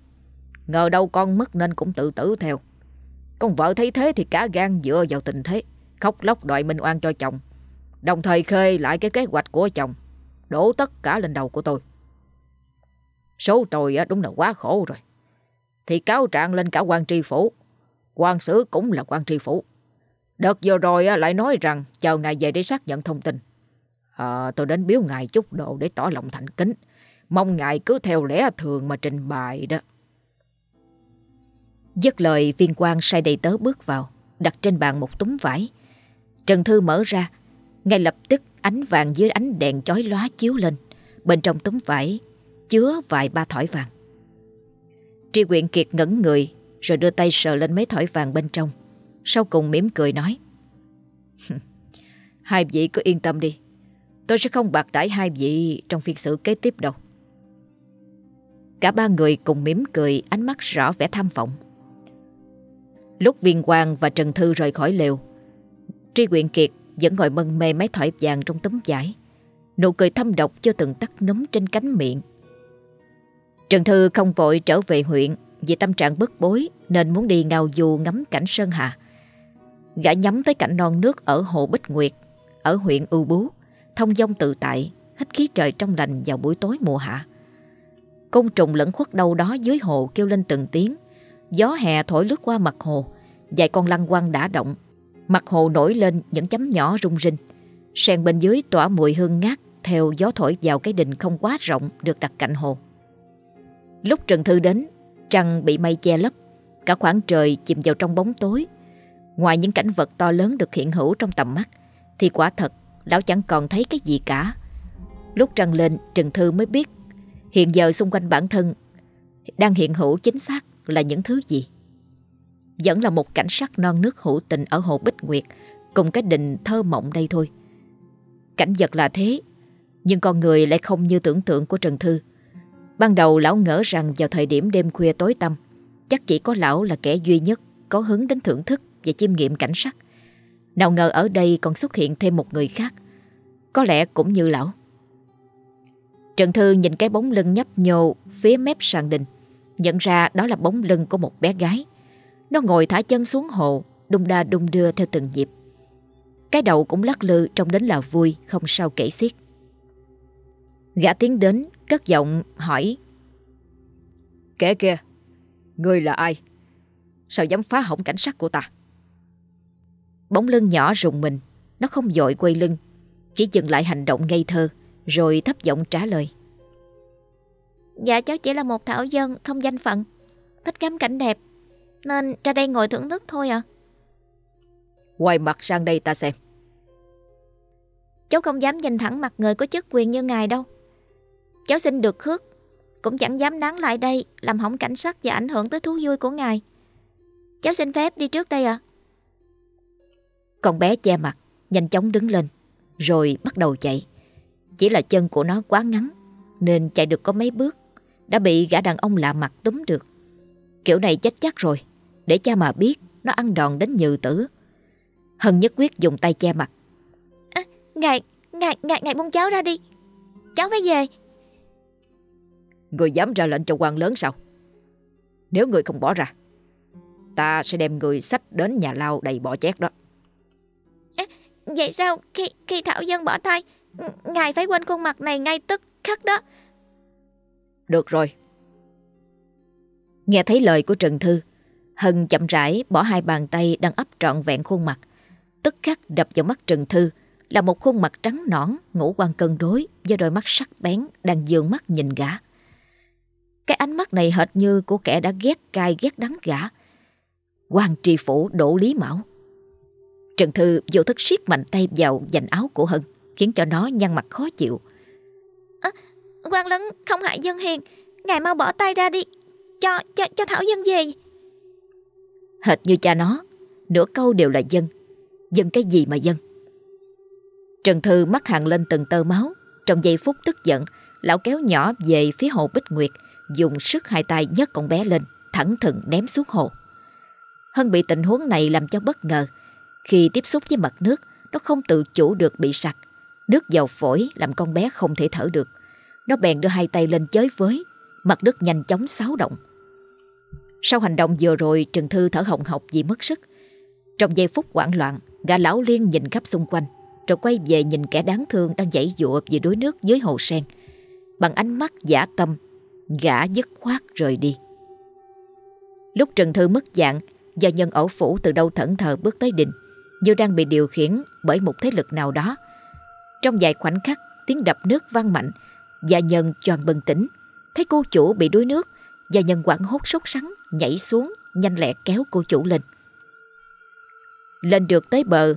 Ngờ đâu con mất nên cũng tự tử theo. Con vợ thấy thế thì cả gan dựa vào tình thế, khóc lóc đòi minh oan cho chồng. Đồng thời khơi lại cái kế hoạch của chồng, đổ tất cả lên đầu của tôi. Số tôi đúng là quá khổ rồi. Thì cáo trạng lên cả quan tri phủ. quan sứ cũng là quan tri phủ. Đợt vừa rồi lại nói rằng chờ ngài về để xác nhận thông tin. À, tôi đến biếu ngài chút độ để tỏ lòng thành kính. Mong ngài cứ theo lẽ thường mà trình bày đó. Dứt lời viên quan sai đầy tớ bước vào, đặt trên bàn một túm vải. Trần Thư mở ra, ngay lập tức ánh vàng dưới ánh đèn chói lóa chiếu lên. Bên trong túm vải chứa vài ba thỏi vàng. Tri Quyện Kiệt ngẩn người rồi đưa tay sờ lên mấy thỏi vàng bên trong. Sau cùng mỉm cười nói Hai vị cứ yên tâm đi Tôi sẽ không bạc đãi hai vị trong phiên xử kế tiếp đâu Cả ba người cùng mỉm cười, ánh mắt rõ vẻ tham vọng. Lúc viên quang và Trần Thư rời khỏi lều, Tri Quyện Kiệt vẫn ngồi mân mê mấy thỏi vàng trong tấm vải. Nụ cười thâm độc chưa từng tắt ngấm trên cánh miệng. Trần Thư không vội trở về huyện Vì tâm trạng bức bối Nên muốn đi ngao du ngắm cảnh Sơn Hà. Gã nhắm tới cảnh non nước ở hồ Bích Nguyệt, Ở huyện Ưu Bú, Thông dông tự tại Hít khí trời trong lành vào buổi tối mùa hạ. Côn trùng lẫn khuất đâu đó dưới hồ kêu lên từng tiếng. Gió hè thổi lướt qua mặt hồ, Vài con lăng quăng đã động. Mặt hồ nổi lên những chấm nhỏ rung rinh. Sen bên dưới tỏa mùi hương ngát, Theo gió thổi vào cái đình không quá rộng Được đặt cạnh hồ. Lúc Trần Thư đến, Trăng bị mây che lấp, Cả khoảng trời chìm vào trong bóng tối. Ngoài những cảnh vật to lớn được hiện hữu trong tầm mắt, Thì quả thật, Lão chẳng còn thấy cái gì cả. Lúc trăng lên, Trần Thư mới biết Hiện giờ xung quanh bản thân Đang hiện hữu chính xác là những thứ gì? Vẫn là một cảnh sắc non nước hữu tình Ở hồ Bích Nguyệt, Cùng cái đình thơ mộng đây thôi. Cảnh vật là thế, Nhưng con người lại không như tưởng tượng của Trần Thư. Ban đầu lão ngỡ rằng vào thời điểm đêm khuya tối tăm, Chắc chỉ có lão là kẻ duy nhất Có hứng đến thưởng thức và chiêm nghiệm cảnh sắc. Nào ngờ ở đây còn xuất hiện thêm một người khác, Có lẽ cũng như lão. Trần Thư nhìn cái bóng lưng nhấp nhô Phía mép sàn đình Nhận ra đó là bóng lưng của một bé gái. Nó ngồi thả chân xuống hồ Đung đa đung đưa theo từng nhịp. Cái đầu cũng lắc lư trông đến là vui Không sao kể xiết. Gã tiến đến Cất giọng hỏi. Kẻ kia Ngươi là ai? Sao dám phá hỏng cảnh sắc của ta? Bóng lưng nhỏ rùng mình Nó không dội quay lưng Chỉ dừng lại hành động ngây thơ Rồi thấp giọng trả lời. Dạ cháu chỉ là một thảo dân Không danh phận. Thích ngắm cảnh đẹp Nên ra đây ngồi thưởng thức thôi à Quay mặt sang đây ta xem. Cháu không dám nhìn thẳng mặt người có chức quyền như ngài đâu. Cháu xin được khước Cũng chẳng dám nắng lại đây Làm hỏng cảnh sắc và ảnh hưởng tới thú vui của ngài. Cháu xin phép đi trước đây ạ. Con bé che mặt Nhanh chóng đứng lên Rồi bắt đầu chạy Chỉ là chân của nó quá ngắn Nên chạy được có mấy bước Đã bị gã đàn ông lạ mặt túm được. Kiểu này chết chắc rồi Để cha mà biết Nó ăn đòn đến nhừ tử. Hân nhất quyết dùng tay che mặt. À, Ngài, ngài, ngài, ngài buông cháu ra đi. Cháu phải về. Người dám ra lệnh cho quan lớn sao? Nếu người không bỏ ra Ta sẽ đem người sách đến nhà lao đầy bỏ chét đó. À, Vậy sao khi, khi Thảo Dân bỏ tay Ngài phải quên khuôn mặt này ngay tức khắc đó. Được rồi. Nghe thấy lời của Trần Thư, Hân chậm rãi bỏ hai bàn tay đang ấp trọn vẹn khuôn mặt. Tức khắc đập vào mắt Trần Thư, Là một khuôn mặt trắng nõn, Ngũ quan cân đối Với đôi mắt sắc bén Đang dường mắt nhìn gã. Cái ánh mắt này hệt như của kẻ đã ghét cay ghét đắng gã. Quan tri phủ đổ lý mão. Trần Thư vô thức siết mạnh tay vào dành áo của Hân. Khiến cho nó nhăn mặt khó chịu. À, quan lớn không hại dân hiền. Ngài mau bỏ tay ra đi. Cho, cho, cho Thảo dân về. Hệt như cha nó Nửa câu đều là dân. Dân cái gì mà dân? Trần Thư mắt hàng lên từng tơ máu. Trong giây phút tức giận Lão kéo nhỏ về phía hồ Bích Nguyệt Dùng sức hai tay nhấc con bé lên Thẳng thừng ném xuống hồ. Hân bị tình huống này làm cho bất ngờ. Khi tiếp xúc với mặt nước Nó không tự chủ được bị sặc Nước vào phổi làm con bé không thể thở được. Nó bèn đưa hai tay lên chới với, Mặt đất nhanh chóng xáo động. Sau hành động vừa rồi, Trần Thư thở hồng hộc vì mất sức. Trong giây phút hoảng loạn, Gã lão liên nhìn khắp xung quanh, Rồi quay về nhìn kẻ đáng thương Đang dãy dụa vì đuối nước dưới hồ sen. Bằng ánh mắt giả tâm, Gã dứt khoát rời đi. Lúc Trần Thư mất dạng Gia nhân ẩu phủ từ đâu thẫn thờ bước tới đình, Như đang bị điều khiển bởi một thế lực nào đó trong vài khoảnh khắc, Tiếng đập nước vang mạnh Gia nhân choàng bừng tỉnh. Thấy cô chủ bị đuối nước Gia nhân quảng hốt sốt sắng Nhảy xuống, nhanh lẹ kéo cô chủ lên. Lên được tới bờ,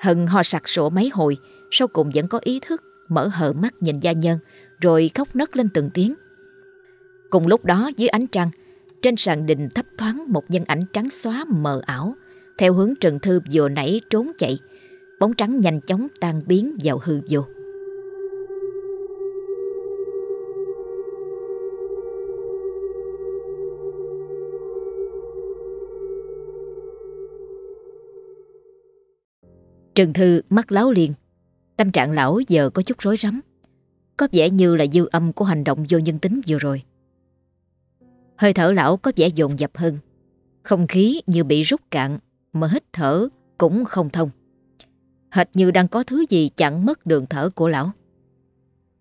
Hân ho sặc sụa mấy hồi, Sau cùng vẫn có ý thức Mở hờ mắt nhìn gia nhân, Rồi khóc nấc lên từng tiếng. Cùng lúc đó, dưới ánh trăng, Trên sàn đình thấp thoáng một nhân ảnh trắng xóa mờ ảo, Theo hướng Trần Thư vừa nãy trốn chạy. Bóng trắng nhanh chóng tan biến vào hư vô. Trần Thư mắt láo liền. Tâm trạng lão giờ có chút rối rắm. Có vẻ như là dư âm của hành động vô nhân tính vừa rồi. Hơi thở lão có vẻ dồn dập hơn. Không khí như bị rút cạn, Mà hít thở cũng không thông. Hệt như đang có thứ gì chặn mất đường thở của lão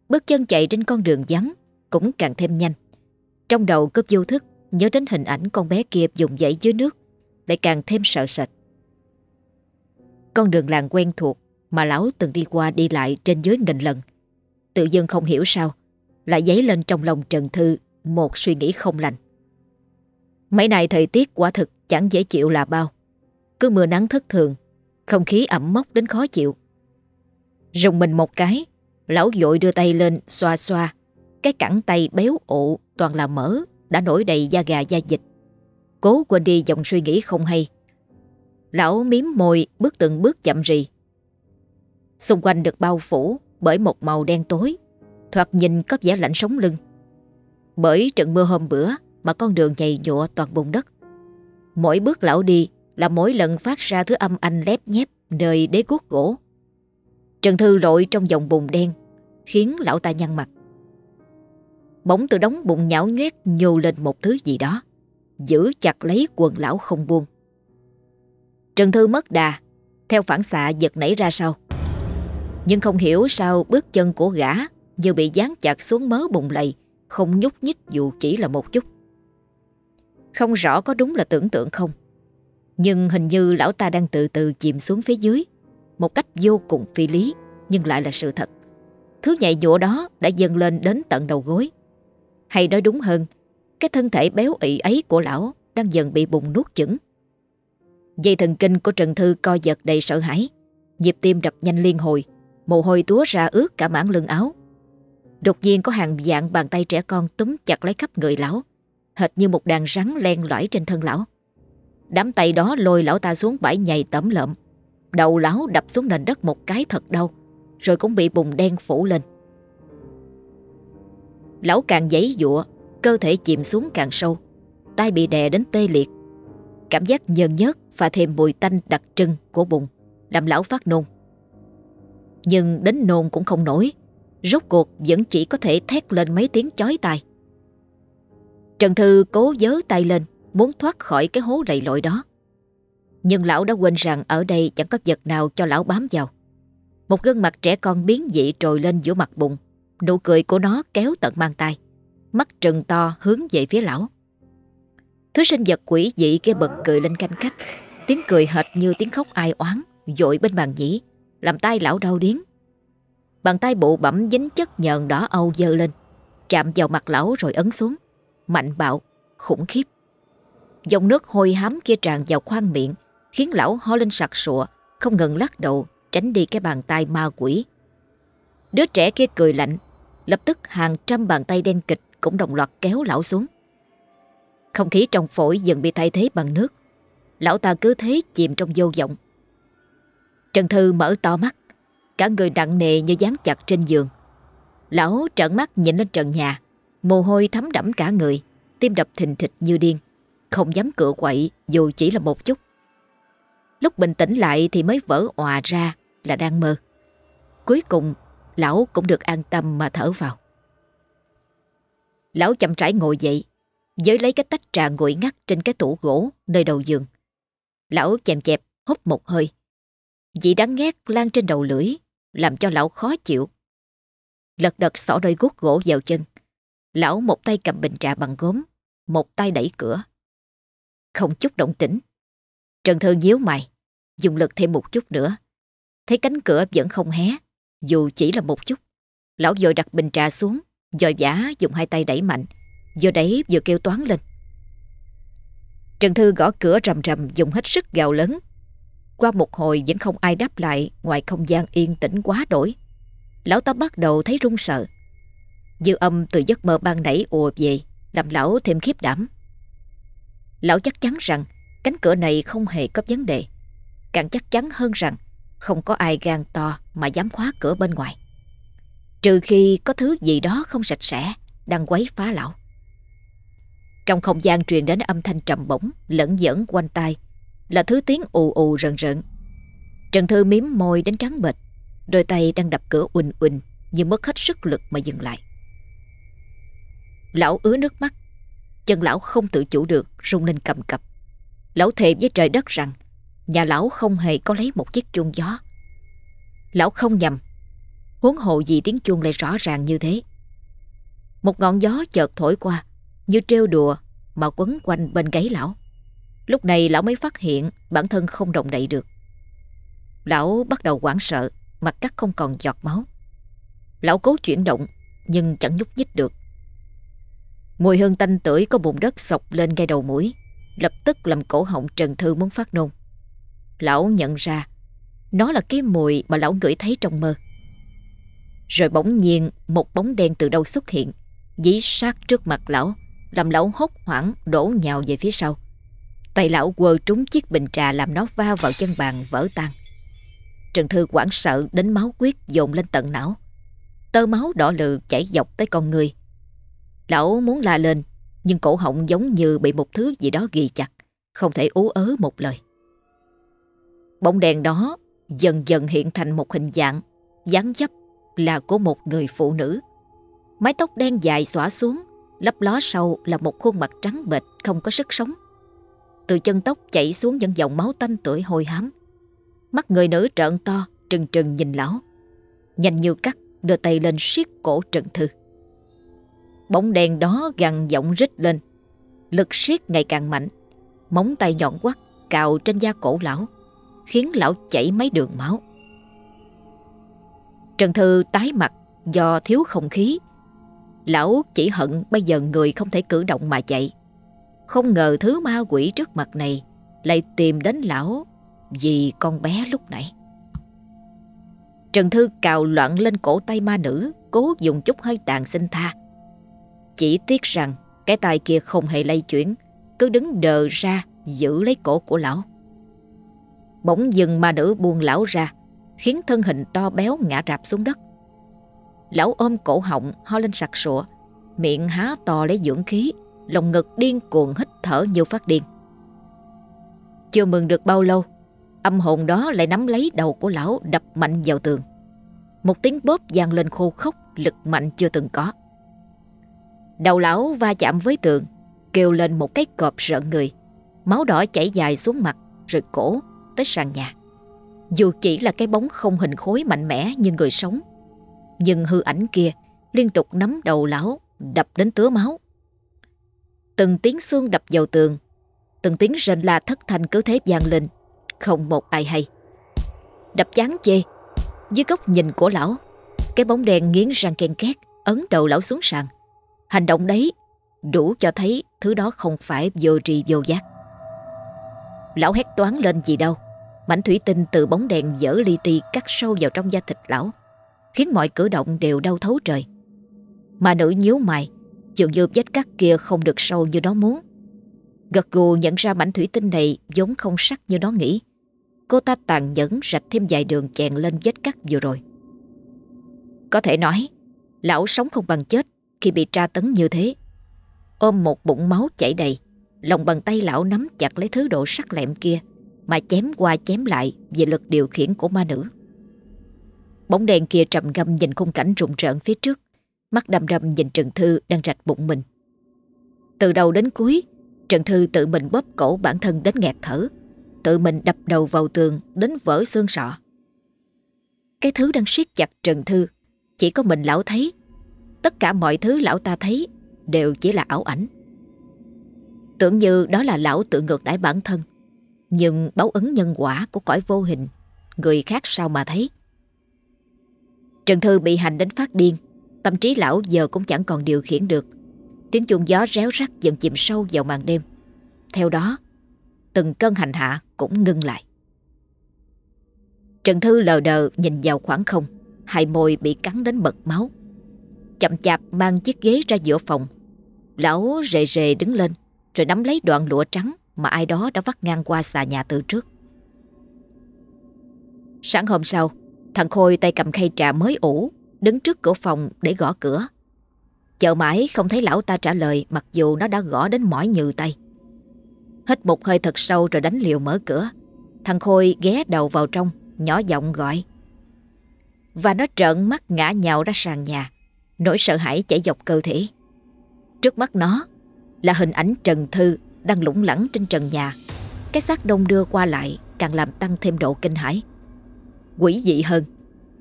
Bước chân chạy trên con đường vắng Cũng càng thêm nhanh Trong đầu cướp vô thức Nhớ đến hình ảnh con bé kia dùng dãy dưới nước Lại càng thêm sợ sệt con đường làng quen thuộc mà lão từng đi qua đi lại trên dưới nghìn lần. Tự dưng không hiểu sao, lại dấy lên trong lòng Trần Thư một suy nghĩ không lành. Mấy này thời tiết quả thực chẳng dễ chịu là bao. Cứ mưa nắng thất thường, không khí ẩm mốc đến khó chịu. Rùng mình một cái, lão dội đưa tay lên xoa xoa. Cái cẳng tay béo ụ toàn là mỡ, đã nổi đầy da gà da dịch. Cố quên đi dòng suy nghĩ không hay, Lão miếm môi bước từng bước chậm rì. Xung quanh được bao phủ bởi một màu đen tối, thoạt nhìn có vẻ lạnh sống lưng. Bởi trận mưa hôm bữa mà con đường nhầy nhụa toàn bùn đất. Mỗi bước lão đi là mỗi lần phát ra thứ âm anh lép nhép nơi đế cuốc gỗ. Trần Thư lội trong dòng bùn đen khiến lão ta nhăn mặt. Bỗng từ đống bụng nhão nhoét nhô lên một thứ gì đó, giữ chặt lấy quần lão không buông. Trần Thư mất đà Theo phản xạ giật nảy ra sau Nhưng không hiểu sao bước chân của gã Như bị dán chặt xuống mớ bùng lầy Không nhúc nhích dù chỉ là một chút Không rõ có đúng là tưởng tượng không nhưng hình như lão ta đang từ từ chìm xuống phía dưới. Một cách vô cùng phi lý, Nhưng lại là sự thật. Thứ nhạy nhụa đó đã dâng lên đến tận đầu gối. Hay nói đúng hơn, Cái thân thể béo ị ấy của lão Đang dần bị bùng nuốt chửng. Dây thần kinh của Trần Thư co giật đầy sợ hãi. Nhịp tim đập nhanh liên hồi, Mồ hôi túa ra ướt cả mảng lưng áo. Đột nhiên có hàng dạng bàn tay trẻ con túm chặt lấy khắp người lão, Hệt như một đàn rắn len lỏi trên thân lão. Đám tay đó lôi lão ta xuống bãi nhầy tẩm lợm Đầu lão đập xuống nền đất một cái thật đau Rồi cũng bị bùng đen phủ lên Lão càng giấy dụa Cơ thể chìm xuống càng sâu tay bị đè đến tê liệt Cảm giác nhờn nhớt và thêm mùi tanh đặc trưng của bùn làm lão phát nôn. Nhưng đến nôn cũng không nổi, rốt cuộc vẫn chỉ có thể thét lên mấy tiếng chói tai. Trần Thư cố giơ tay lên, muốn thoát khỏi cái hố lầy lội đó. Nhưng lão đã quên rằng ở đây chẳng có vật nào cho lão bám vào. Một gương mặt trẻ con biến dị trồi lên giữa mặt bụng, nụ cười của nó kéo tận mang tay, mắt trừng to hướng về phía lão. Thứ sinh vật quỷ dị kia bật cười lên canh khách Tiếng cười hệt như tiếng khóc ai oán Dội bên bàn dĩ Làm tay lão đau điến. Bàn tay bụ bẩm dính chất nhờn đỏ âu dơ lên Chạm vào mặt lão rồi ấn xuống Mạnh bạo, khủng khiếp Dòng nước hôi hám kia tràn vào khoang miệng, Khiến lão ho lên sặc sụa, Không ngừng lắc đầu, Tránh đi cái bàn tay ma quỷ. Đứa trẻ kia cười lạnh, Lập tức hàng trăm bàn tay đen kịch Cũng đồng loạt kéo lão xuống. Không khí trong phổi dần bị thay thế bằng nước, Lão ta cứ thế chìm trong vô vọng. Trần Thư mở to mắt, Cả người nặng nề như dán chặt trên giường. Lão trợn mắt nhìn lên trần nhà, Mồ hôi thấm đẫm cả người, Tim đập thình thịch như điên. Không dám cựa quậy dù chỉ là một chút Lúc bình tĩnh lại thì mới vỡ òa ra là đang mơ Cuối cùng Lão cũng được an tâm mà thở vào Lão chậm rãi ngồi dậy với lấy cái tách trà nguội ngắt trên cái tủ gỗ nơi đầu giường. Lão chèm chẹp hút một hơi. Vị đắng ngát lan trên đầu lưỡi, làm cho lão khó chịu. Lật đật xỏ đôi guốc gỗ vào chân. Lão một tay cầm bình trà bằng gốm, một tay đẩy cửa. Không chút động tĩnh. Trần Thư nhíu mày, dùng lực thêm một chút nữa. Thấy cánh cửa vẫn không hé, dù chỉ là một chút. Lão dội đặt bình trà xuống, dòi vã dùng hai tay đẩy mạnh, vừa đẩy vừa kêu toán lên. Trần Thư gõ cửa rầm rầm dùng hết sức gào lớn. Qua một hồi vẫn không ai đáp lại ngoài không gian yên tĩnh quá đổi. Lão ta bắt đầu thấy run sợ. Dư âm từ giấc mơ ban nãy ùa về, làm lão thêm khiếp đảm. Lão chắc chắn rằng cánh cửa này không hề có vấn đề. Càng chắc chắn hơn rằng không có ai gan to mà dám khóa cửa bên ngoài. Trừ khi có thứ gì đó không sạch sẽ đang quấy phá lão. Trong không gian truyền đến âm thanh trầm bổng lẫn dẫn quanh tai là thứ tiếng ù ù rần rợn. Trần Thư miếm môi đến trắng bệch, đôi tay đang đập cửa uỳnh uỳnh như mất hết sức lực mà dừng lại. Lão ứa nước mắt, chân lão không tự chủ được rung lên cầm cập. Lão thề với trời đất rằng nhà lão không hề có lấy một chiếc chuông gió. Lão không nhầm, huống hồ gì tiếng chuông lại rõ ràng như thế. Một ngọn gió chợt thổi qua, như trêu đùa mà quấn quanh bên gáy lão. Lúc này lão mới phát hiện bản thân không động đậy được. Lão bắt đầu hoảng sợ, mặt cắt không còn giọt máu. Lão cố chuyển động, nhưng chẳng nhúc nhích được. Mùi hương tanh tưởi có bùn đất sọc lên ngay đầu mũi, lập tức làm cổ họng Trần Thư muốn phát nôn. Lão nhận ra, nó là cái mùi mà lão ngửi thấy trong mơ. Rồi bỗng nhiên một bóng đen từ đâu xuất hiện, dí sát trước mặt lão, làm lão hốt hoảng đổ nhào về phía sau. Tay lão quơ trúng chiếc bình trà làm nó va vào chân bàn vỡ tan. Trần Thư quảng sợ đến máu quyết dồn lên tận não. Tơ máu đỏ lừ chảy dọc tới con người. Lão muốn la lên, nhưng cổ họng giống như bị một thứ gì đó ghi chặt, không thể ú ớ một lời. Bóng đèn đó dần dần hiện thành một hình dạng, dáng dấp là của một người phụ nữ. Mái tóc đen dài xõa xuống, lấp ló sau là một khuôn mặt trắng bệch không có sức sống. Từ chân tóc chảy xuống những dòng máu tanh tuổi hôi hám. Mắt người nữ trợn to, trừng trừng nhìn lão. Nhanh như cắt, đưa tay lên siết cổ Trần Thư. Bóng đèn đó gằn giọng rít lên. Lực siết ngày càng mạnh. Móng tay nhọn quắt cào trên da cổ lão, khiến lão chảy mấy đường máu. Trần Thư tái mặt do thiếu không khí. Lão chỉ hận bây giờ người không thể cử động mà chạy. Không ngờ thứ ma quỷ trước mặt này lại tìm đến lão vì con bé lúc nãy. Trần Thư cào loạn lên cổ tay ma nữ, cố dùng chút hơi tàn xin tha. Chỉ tiếc rằng cái tay kia không hề lay chuyển, cứ đứng đờ ra giữ lấy cổ của lão. Bỗng dừng ma nữ buông lão ra, khiến thân hình to béo ngã rạp xuống đất. Lão ôm cổ họng ho lên sặc sụa, miệng há to lấy dưỡng khí, lồng ngực điên cuồng hít thở như phát điên. Chưa mừng được bao lâu, âm hồn đó lại nắm lấy đầu của lão đập mạnh vào tường. Một tiếng bóp vang lên khô khốc, lực mạnh chưa từng có. Đầu lão va chạm với tường, kêu lên một cái cọp rợn người. Máu đỏ chảy dài xuống mặt, rồi cổ, tới sàn nhà. Dù chỉ là cái bóng không hình khối mạnh mẽ như người sống, nhưng hư ảnh kia liên tục nắm đầu lão, đập đến tứa máu. Từng tiếng xương đập vào tường, từng tiếng rên la thất thanh cứ thế vang lên, không một ai hay. Đập chán chê, dưới góc nhìn của lão, cái bóng đen nghiến răng ken két, ấn đầu lão xuống sàn. Hành động đấy đủ cho thấy thứ đó không phải vô tri vô giác. Lão hét toán lên gì đâu. Mảnh thủy tinh từ bóng đèn dở li ti cắt sâu vào trong da thịt lão, khiến mọi cử động đều đau thấu trời. Mà nữ nhíu mày, dường như vết cắt kia không được sâu như nó muốn. Gật gù nhận ra mảnh thủy tinh này giống không sắc như nó nghĩ. Cô ta tàn nhẫn rạch thêm vài đường chèn lên vết cắt vừa rồi. Có thể nói, lão sống không bằng chết khi bị tra tấn như thế. Ôm một bụng máu chảy đầy, lòng bàn tay lão nắm chặt lấy thứ độ sắc lẹm kia mà chém qua chém lại về lực điều khiển của ma nữ. Bóng đèn kia trầm ngâm nhìn khung cảnh rùng rợn phía trước, mắt đăm đăm nhìn Trần Thư đang rạch bụng mình. Từ đầu đến cuối, Trần Thư tự mình bóp cổ bản thân đến nghẹt thở, tự mình đập đầu vào tường đến vỡ xương sọ. Cái thứ đang siết chặt Trần Thư, chỉ có mình lão thấy. Tất cả mọi thứ lão ta thấy đều chỉ là ảo ảnh. Tưởng như đó là lão tự ngược đãi bản thân, nhưng báo ứng nhân quả của cõi vô hình, người khác sao mà thấy. Trần Thư bị hành đến phát điên, tâm trí lão giờ cũng chẳng còn điều khiển được. Tiếng chuông gió réo rắt dần chìm sâu vào màn đêm. Theo đó, từng cơn hành hạ cũng ngưng lại. Trần Thư lờ đờ nhìn vào khoảng không, hai môi bị cắn đến bật máu. Chậm chạp mang chiếc ghế ra giữa phòng. Lão rề rề đứng lên, rồi nắm lấy đoạn lụa trắng mà ai đó đã vắt ngang qua xà nhà từ trước. Sáng hôm sau, thằng Khôi tay cầm khay trà mới ủ, đứng trước cửa phòng để gõ cửa. Chờ mãi không thấy lão ta trả lời mặc dù nó đã gõ đến mỏi nhừ tay. Hít một hơi thật sâu rồi đánh liều mở cửa. Thằng Khôi ghé đầu vào trong, nhỏ giọng gọi. Và nó trợn mắt ngã nhào ra sàn nhà, nỗi sợ hãi chảy dọc cơ thể. Trước mắt nó là hình ảnh Trần Thư đang lủng lẳng trên trần nhà. Cái xác đông đưa qua lại càng làm tăng thêm độ kinh hãi. Quỷ dị hơn,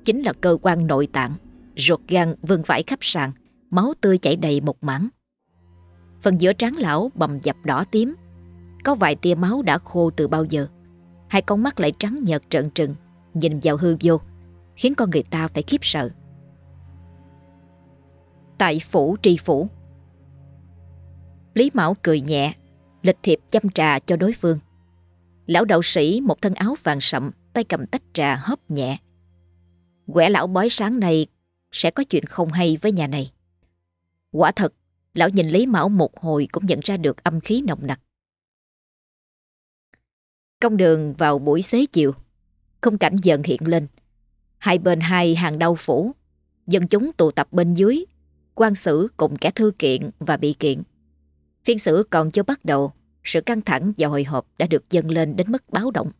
chính là cơ quan nội tạng, ruột gan vương vãi khắp sàn, máu tươi chảy đầy một mảng. Phần giữa trán lão bầm dập đỏ tím, có vài tia máu đã khô từ bao giờ. Hai con mắt lại trắng nhợt trợn trừng, nhìn vào hư vô, khiến con người ta phải khiếp sợ. Tại phủ tri phủ Lý Mão cười nhẹ, lịch thiệp chăm trà cho đối phương. Lão đạo sĩ một thân áo vàng sậm, tay cầm tách trà hớp nhẹ. Quẻ lão bói sáng nay sẽ có chuyện không hay với nhà này. Quả thật, lão nhìn Lý Mão một hồi cũng nhận ra được âm khí nồng nặc. Công đường vào buổi xế chiều, không cảnh dần hiện lên. Hai bên hai hàng đau phủ, dân chúng tụ tập bên dưới, quan xử cùng kẻ thư kiện và bị kiện. Phiên xử còn chưa bắt đầu, sự căng thẳng và hồi hộp đã được dâng lên đến mức báo động.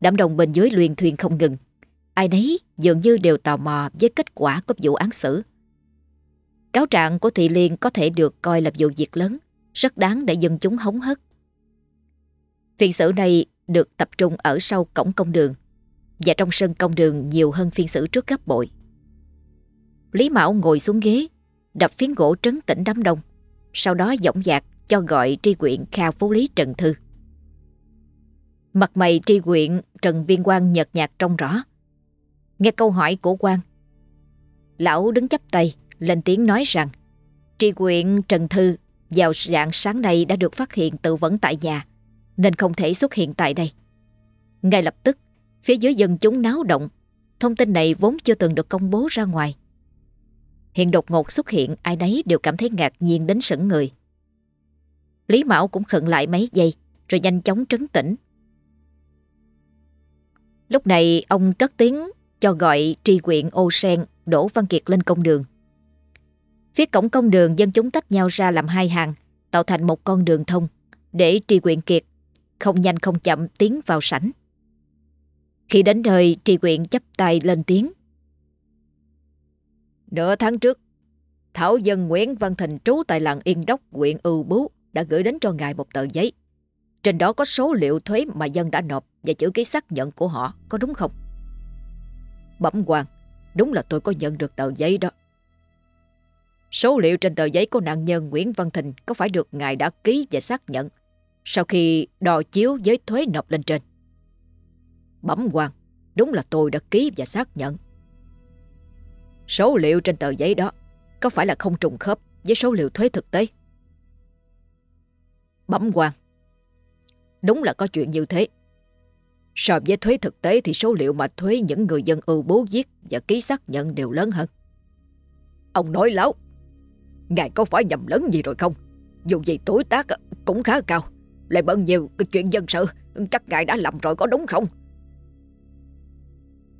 Đám đông bên dưới luyện thuyền không ngừng. Ai nấy dường như đều tò mò với kết quả của vụ án xử. Cáo trạng của Thị Liên có thể được coi là vụ việc lớn, rất đáng để dân chúng hóng hất. Phiên xử này được tập trung ở sau cổng công đường và trong sân công đường nhiều hơn phiên xử trước gấp bội. Lý Mão ngồi xuống ghế, đập phiến gỗ trấn tĩnh đám đông, sau đó dõng dạc cho gọi tri quyện Kha Phú Lý Trần Thư. Mặt mày tri quyện Trần Viên Quang nhợt nhạt trông rõ. Nghe câu hỏi của quan Lão đứng chắp tay, lên tiếng nói rằng tri quyện Trần Thư vào dạng sáng nay đã được phát hiện tự vẫn tại nhà nên không thể xuất hiện tại đây. Ngay lập tức, phía dưới dân chúng náo động, thông tin này vốn chưa từng được công bố ra ngoài. Hiện đột ngột xuất hiện ai nấy đều cảm thấy ngạc nhiên đến sững người. Lý Mão cũng khựng lại mấy giây rồi nhanh chóng trấn tĩnh. Lúc này ông cất tiếng cho gọi tri quyện ô sen Đỗ Văn Kiệt lên công đường. Phía cổng công đường dân chúng tách nhau ra làm hai hàng, tạo thành một con đường thông để tri quyện Kiệt không nhanh không chậm tiến vào sảnh. Khi đến nơi tri quyện chấp tay lên tiếng. Nửa tháng trước, Thảo dân Nguyễn Văn Thành trú tại làng Yên Đốc, huyện Ưu Bú đã gửi đến cho ngài một tờ giấy. Trên đó có số liệu thuế mà dân đã nộp và chữ ký xác nhận của họ, có đúng không? Bẩm quan, đúng là tôi có nhận được tờ giấy đó. Số liệu trên tờ giấy của nạn nhân Nguyễn Văn Thịnh có phải được ngài đã ký và xác nhận sau khi đo chiếu với thuế nộp lên trên. Bẩm quan, đúng là tôi đã ký và xác nhận. Số liệu trên tờ giấy đó có phải là không trùng khớp với số liệu thuế thực tế? Bẩm quan, đúng là có chuyện như thế. So với thuế thực tế thì số liệu mà thuế những người dân ưu bố giết và ký xác nhận đều lớn hơn. Ông nói láo, ngài có phải nhầm lớn gì rồi không? Dù gì tuổi tác cũng khá cao, lại bận nhiều cái chuyện dân sự, chắc ngài đã lầm rồi có đúng không?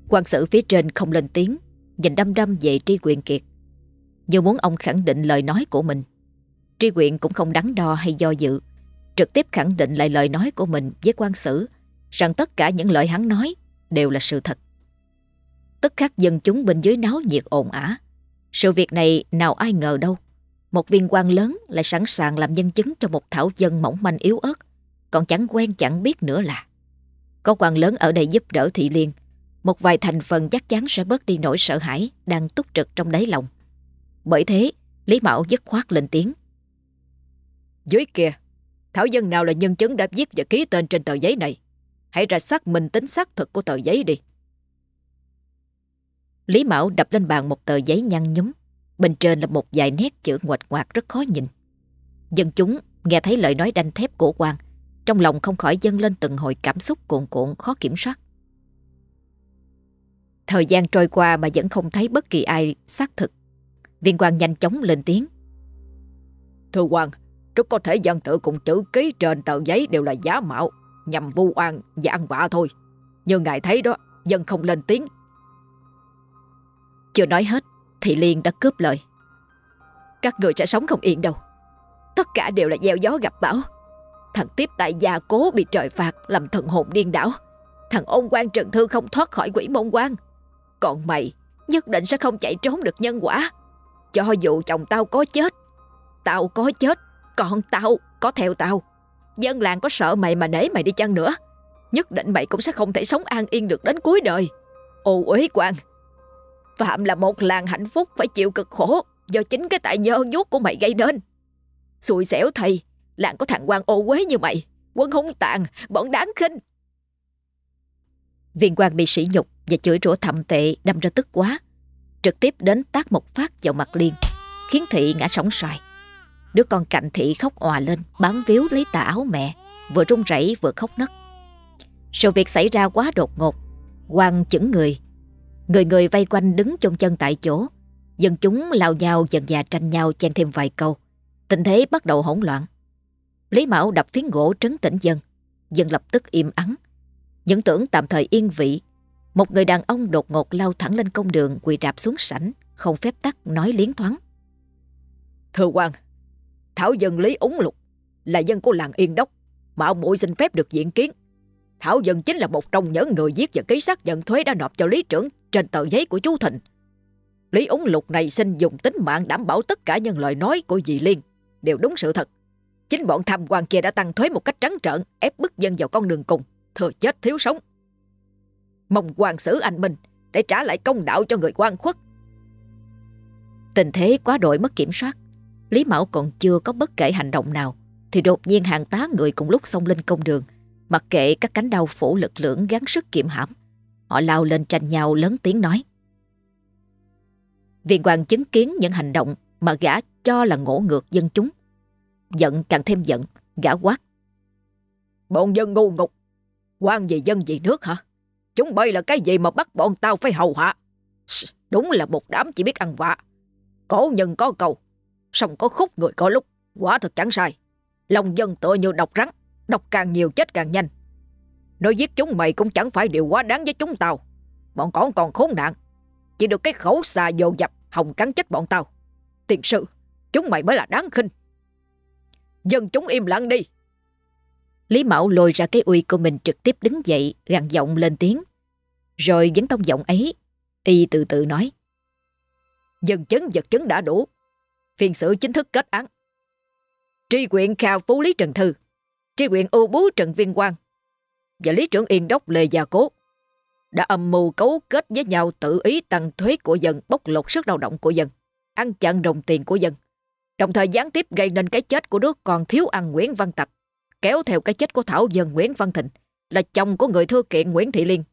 quan sự phía trên không lên tiếng, nhìn đăm đăm về tri quyền kiệt. Như muốn ông khẳng định lời nói của mình. Tri quyền cũng không đắn đo hay do dự, trực tiếp khẳng định lại lời nói của mình với quan sử rằng tất cả những lời hắn nói đều là sự thật. Tất khắc dân chúng bên dưới náo nhiệt ồn ả. Sự việc này nào ai ngờ đâu. một viên quan lớn lại sẵn sàng làm nhân chứng cho một thảo dân mỏng manh yếu ớt, còn chẳng quen chẳng biết nữa là. Có quan lớn ở đây giúp đỡ Thị Liên, một vài thành phần chắc chắn sẽ bớt đi nỗi sợ hãi đang túc trực trong đáy lòng. Bởi thế, Lý Mạo dứt khoát lên tiếng. Dưới kia, thảo dân nào là nhân chứng đã viết và ký tên trên tờ giấy này? Hãy ra xác minh tính xác thực của tờ giấy đi. Lý Mão đập lên bàn một tờ giấy nhăn nhúm. Bên trên là một vài nét chữ ngoạch ngoạc rất khó nhìn. Dân chúng nghe thấy lời nói đanh thép của quan, trong lòng không khỏi dâng lên từng hồi cảm xúc cuồn cuộn khó kiểm soát. Thời gian trôi qua mà vẫn không thấy bất kỳ ai xác thực. Viên quan nhanh chóng lên tiếng. Thưa quan, rất có thể dân tự cùng chữ ký trên tờ giấy đều là giá mạo, nhằm vu oan và ăn vạ thôi. Như ngài thấy đó, dân không lên tiếng. Chưa nói hết, thì Liên đã cướp lời. Các người sẽ sống không yên đâu. Tất cả đều là gieo gió gặp bão. Thằng tiếp tại gia cố bị trời phạt làm thần hồn điên đảo. Thằng ôn quan Trần Thư không thoát khỏi quỷ môn quan. Còn mày nhất định sẽ không chạy trốn được nhân quả. Cho dù chồng tao có chết, tao có chết, còn tao có theo tao. Dân làng có sợ mày mà nể mày đi chăng nữa. Nhất định mày cũng sẽ không thể sống an yên được đến cuối đời. Ô uế quan, Phạm là một làng hạnh phúc phải chịu cực khổ do chính cái tại nhơ nhốt của mày gây nên. Xui xẻo thầy, làng có thằng quan ô uế như mày, quân hung tàn, bọn đáng khinh. Viên quan bị sỉ nhục và chửi rủa thậm tệ đâm ra tức quá. Trực tiếp đến tác một phát vào mặt Liên, khiến Thị ngã sóng xoài. Đứa con cạnh Thị khóc òa lên, bám víu lấy tà áo mẹ, vừa run rẩy vừa khóc nấc. Sự việc xảy ra quá đột ngột, quan chững người. Người người vây quanh đứng chôn chân tại chỗ. Dân chúng lao nhau dần dà tranh nhau chen thêm vài câu. Tình thế bắt đầu hỗn loạn. Lý Mão đập phiến gỗ trấn tĩnh dân. Dân lập tức im ắng. Những tưởng tạm thời yên vị. Một người đàn ông đột ngột lao thẳng lên công đường quỳ rạp xuống sảnh, không phép tắc nói liến thoáng. Thưa quan, Thảo dân Lý Úng Lục là dân của làng Yên Đốc, mà ông muội xin phép được diện kiến. Thảo dân chính là một trong những người giết và ký xác nhận thuế đã nộp cho lý trưởng trên tờ giấy của chú Thịnh. Lý Úng Lục này xin dùng tính mạng đảm bảo tất cả những lời nói của dì Liên đều đúng sự thật. Chính bọn tham quan kia đã tăng thuế một cách trắng trợn, ép bức dân vào con đường cùng, thừa chết thiếu sống. Mong quan xử anh Minh để trả lại công đạo cho người quan khuất. Tình thế quá đội mất kiểm soát. Lý Mão còn chưa có bất kể hành động nào thì đột nhiên hàng tá người cùng lúc xông lên công đường mặc kệ các cánh đau phủ lực lượng gắng sức kiềm hãm. Họ lao lên tranh nhau lớn tiếng nói. Viên quan chứng kiến những hành động mà gã cho là ngỗ ngược dân chúng. Giận càng thêm giận, gã quát. Bọn dân ngu ngục, quan gì dân gì nước hả? Chúng bay là cái gì mà bắt bọn tao phải hầu hạ? Đúng là một đám chỉ biết ăn vạ. Cổ nhân có cầu, xong có khúc người có lúc, quả thật chẳng sai. Lòng dân tựa như độc rắn, độc càng nhiều chết càng nhanh. Nói giết chúng mày cũng chẳng phải điều quá đáng với chúng tao. Bọn con còn khốn nạn. Chỉ được cái khẩu xà dồ dập hồng cắn chết bọn tao. Tiền sự, chúng mày mới là đáng khinh. Dân chúng im lặng đi. Lý Mạo lôi ra cái uy của mình trực tiếp đứng dậy, gằn giọng lên tiếng. Rồi vẫn tông giọng ấy, y từ từ nói. Dân chứng vật chứng đã đủ. Phiên xử chính thức kết án. Tri quyện khao phú Lý Trần Thư. Tri quyện ưu bú Trần Viên Quang và Lý trưởng Yên Đốc Lê Gia Cố đã âm mưu cấu kết với nhau tự ý tăng thuế của dân bóc lột sức lao động của dân, ăn chặn đồng tiền của dân, đồng thời gián tiếp gây nên cái chết của đứa con thiếu ăn Nguyễn Văn Tập, kéo theo cái chết của Thảo Dân Nguyễn Văn Thịnh là chồng của người thư kiện Nguyễn Thị Liên.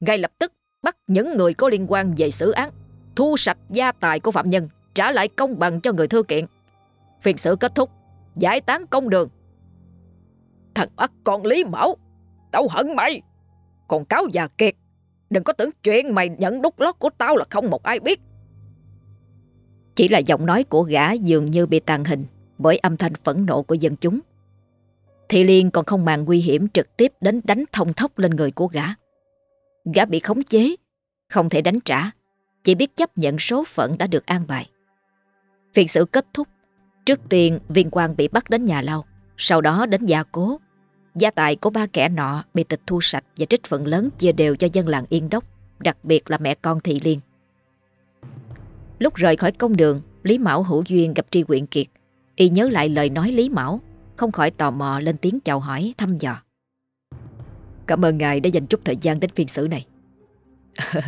Ngay lập tức bắt những người có liên quan về xử án, thu sạch gia tài của phạm nhân, trả lại công bằng cho người thư kiện. Phiên xử kết thúc, giải tán công đường. Thằng ắt con Lý Mẫu, Tao hận mày Còn cáo già kiệt Đừng có tưởng chuyện mày nhận đút lót của tao là không một ai biết Chỉ là giọng nói của gã dường như bị tàn hình Bởi âm thanh phẫn nộ của dân chúng Thị Liên còn không màng nguy hiểm trực tiếp đến đánh thông thốc lên người của gã Gã bị khống chế Không thể đánh trả Chỉ biết chấp nhận số phận đã được an bài. Phiên sự kết thúc Trước tiên viên quan bị bắt đến nhà lao Sau đó đến gia cố. Gia tài của ba kẻ nọ bị tịch thu sạch và trích phần lớn chia đều cho dân làng Yên Đốc, đặc biệt là mẹ con Thị Liên. Lúc rời khỏi công đường, Lý Mão hữu duyên gặp Tri Quyện Kiệt. Y nhớ lại lời nói Lý Mão Không khỏi tò mò lên tiếng chào hỏi thăm dò. Cảm ơn ngài đã dành chút thời gian đến phiên xử này.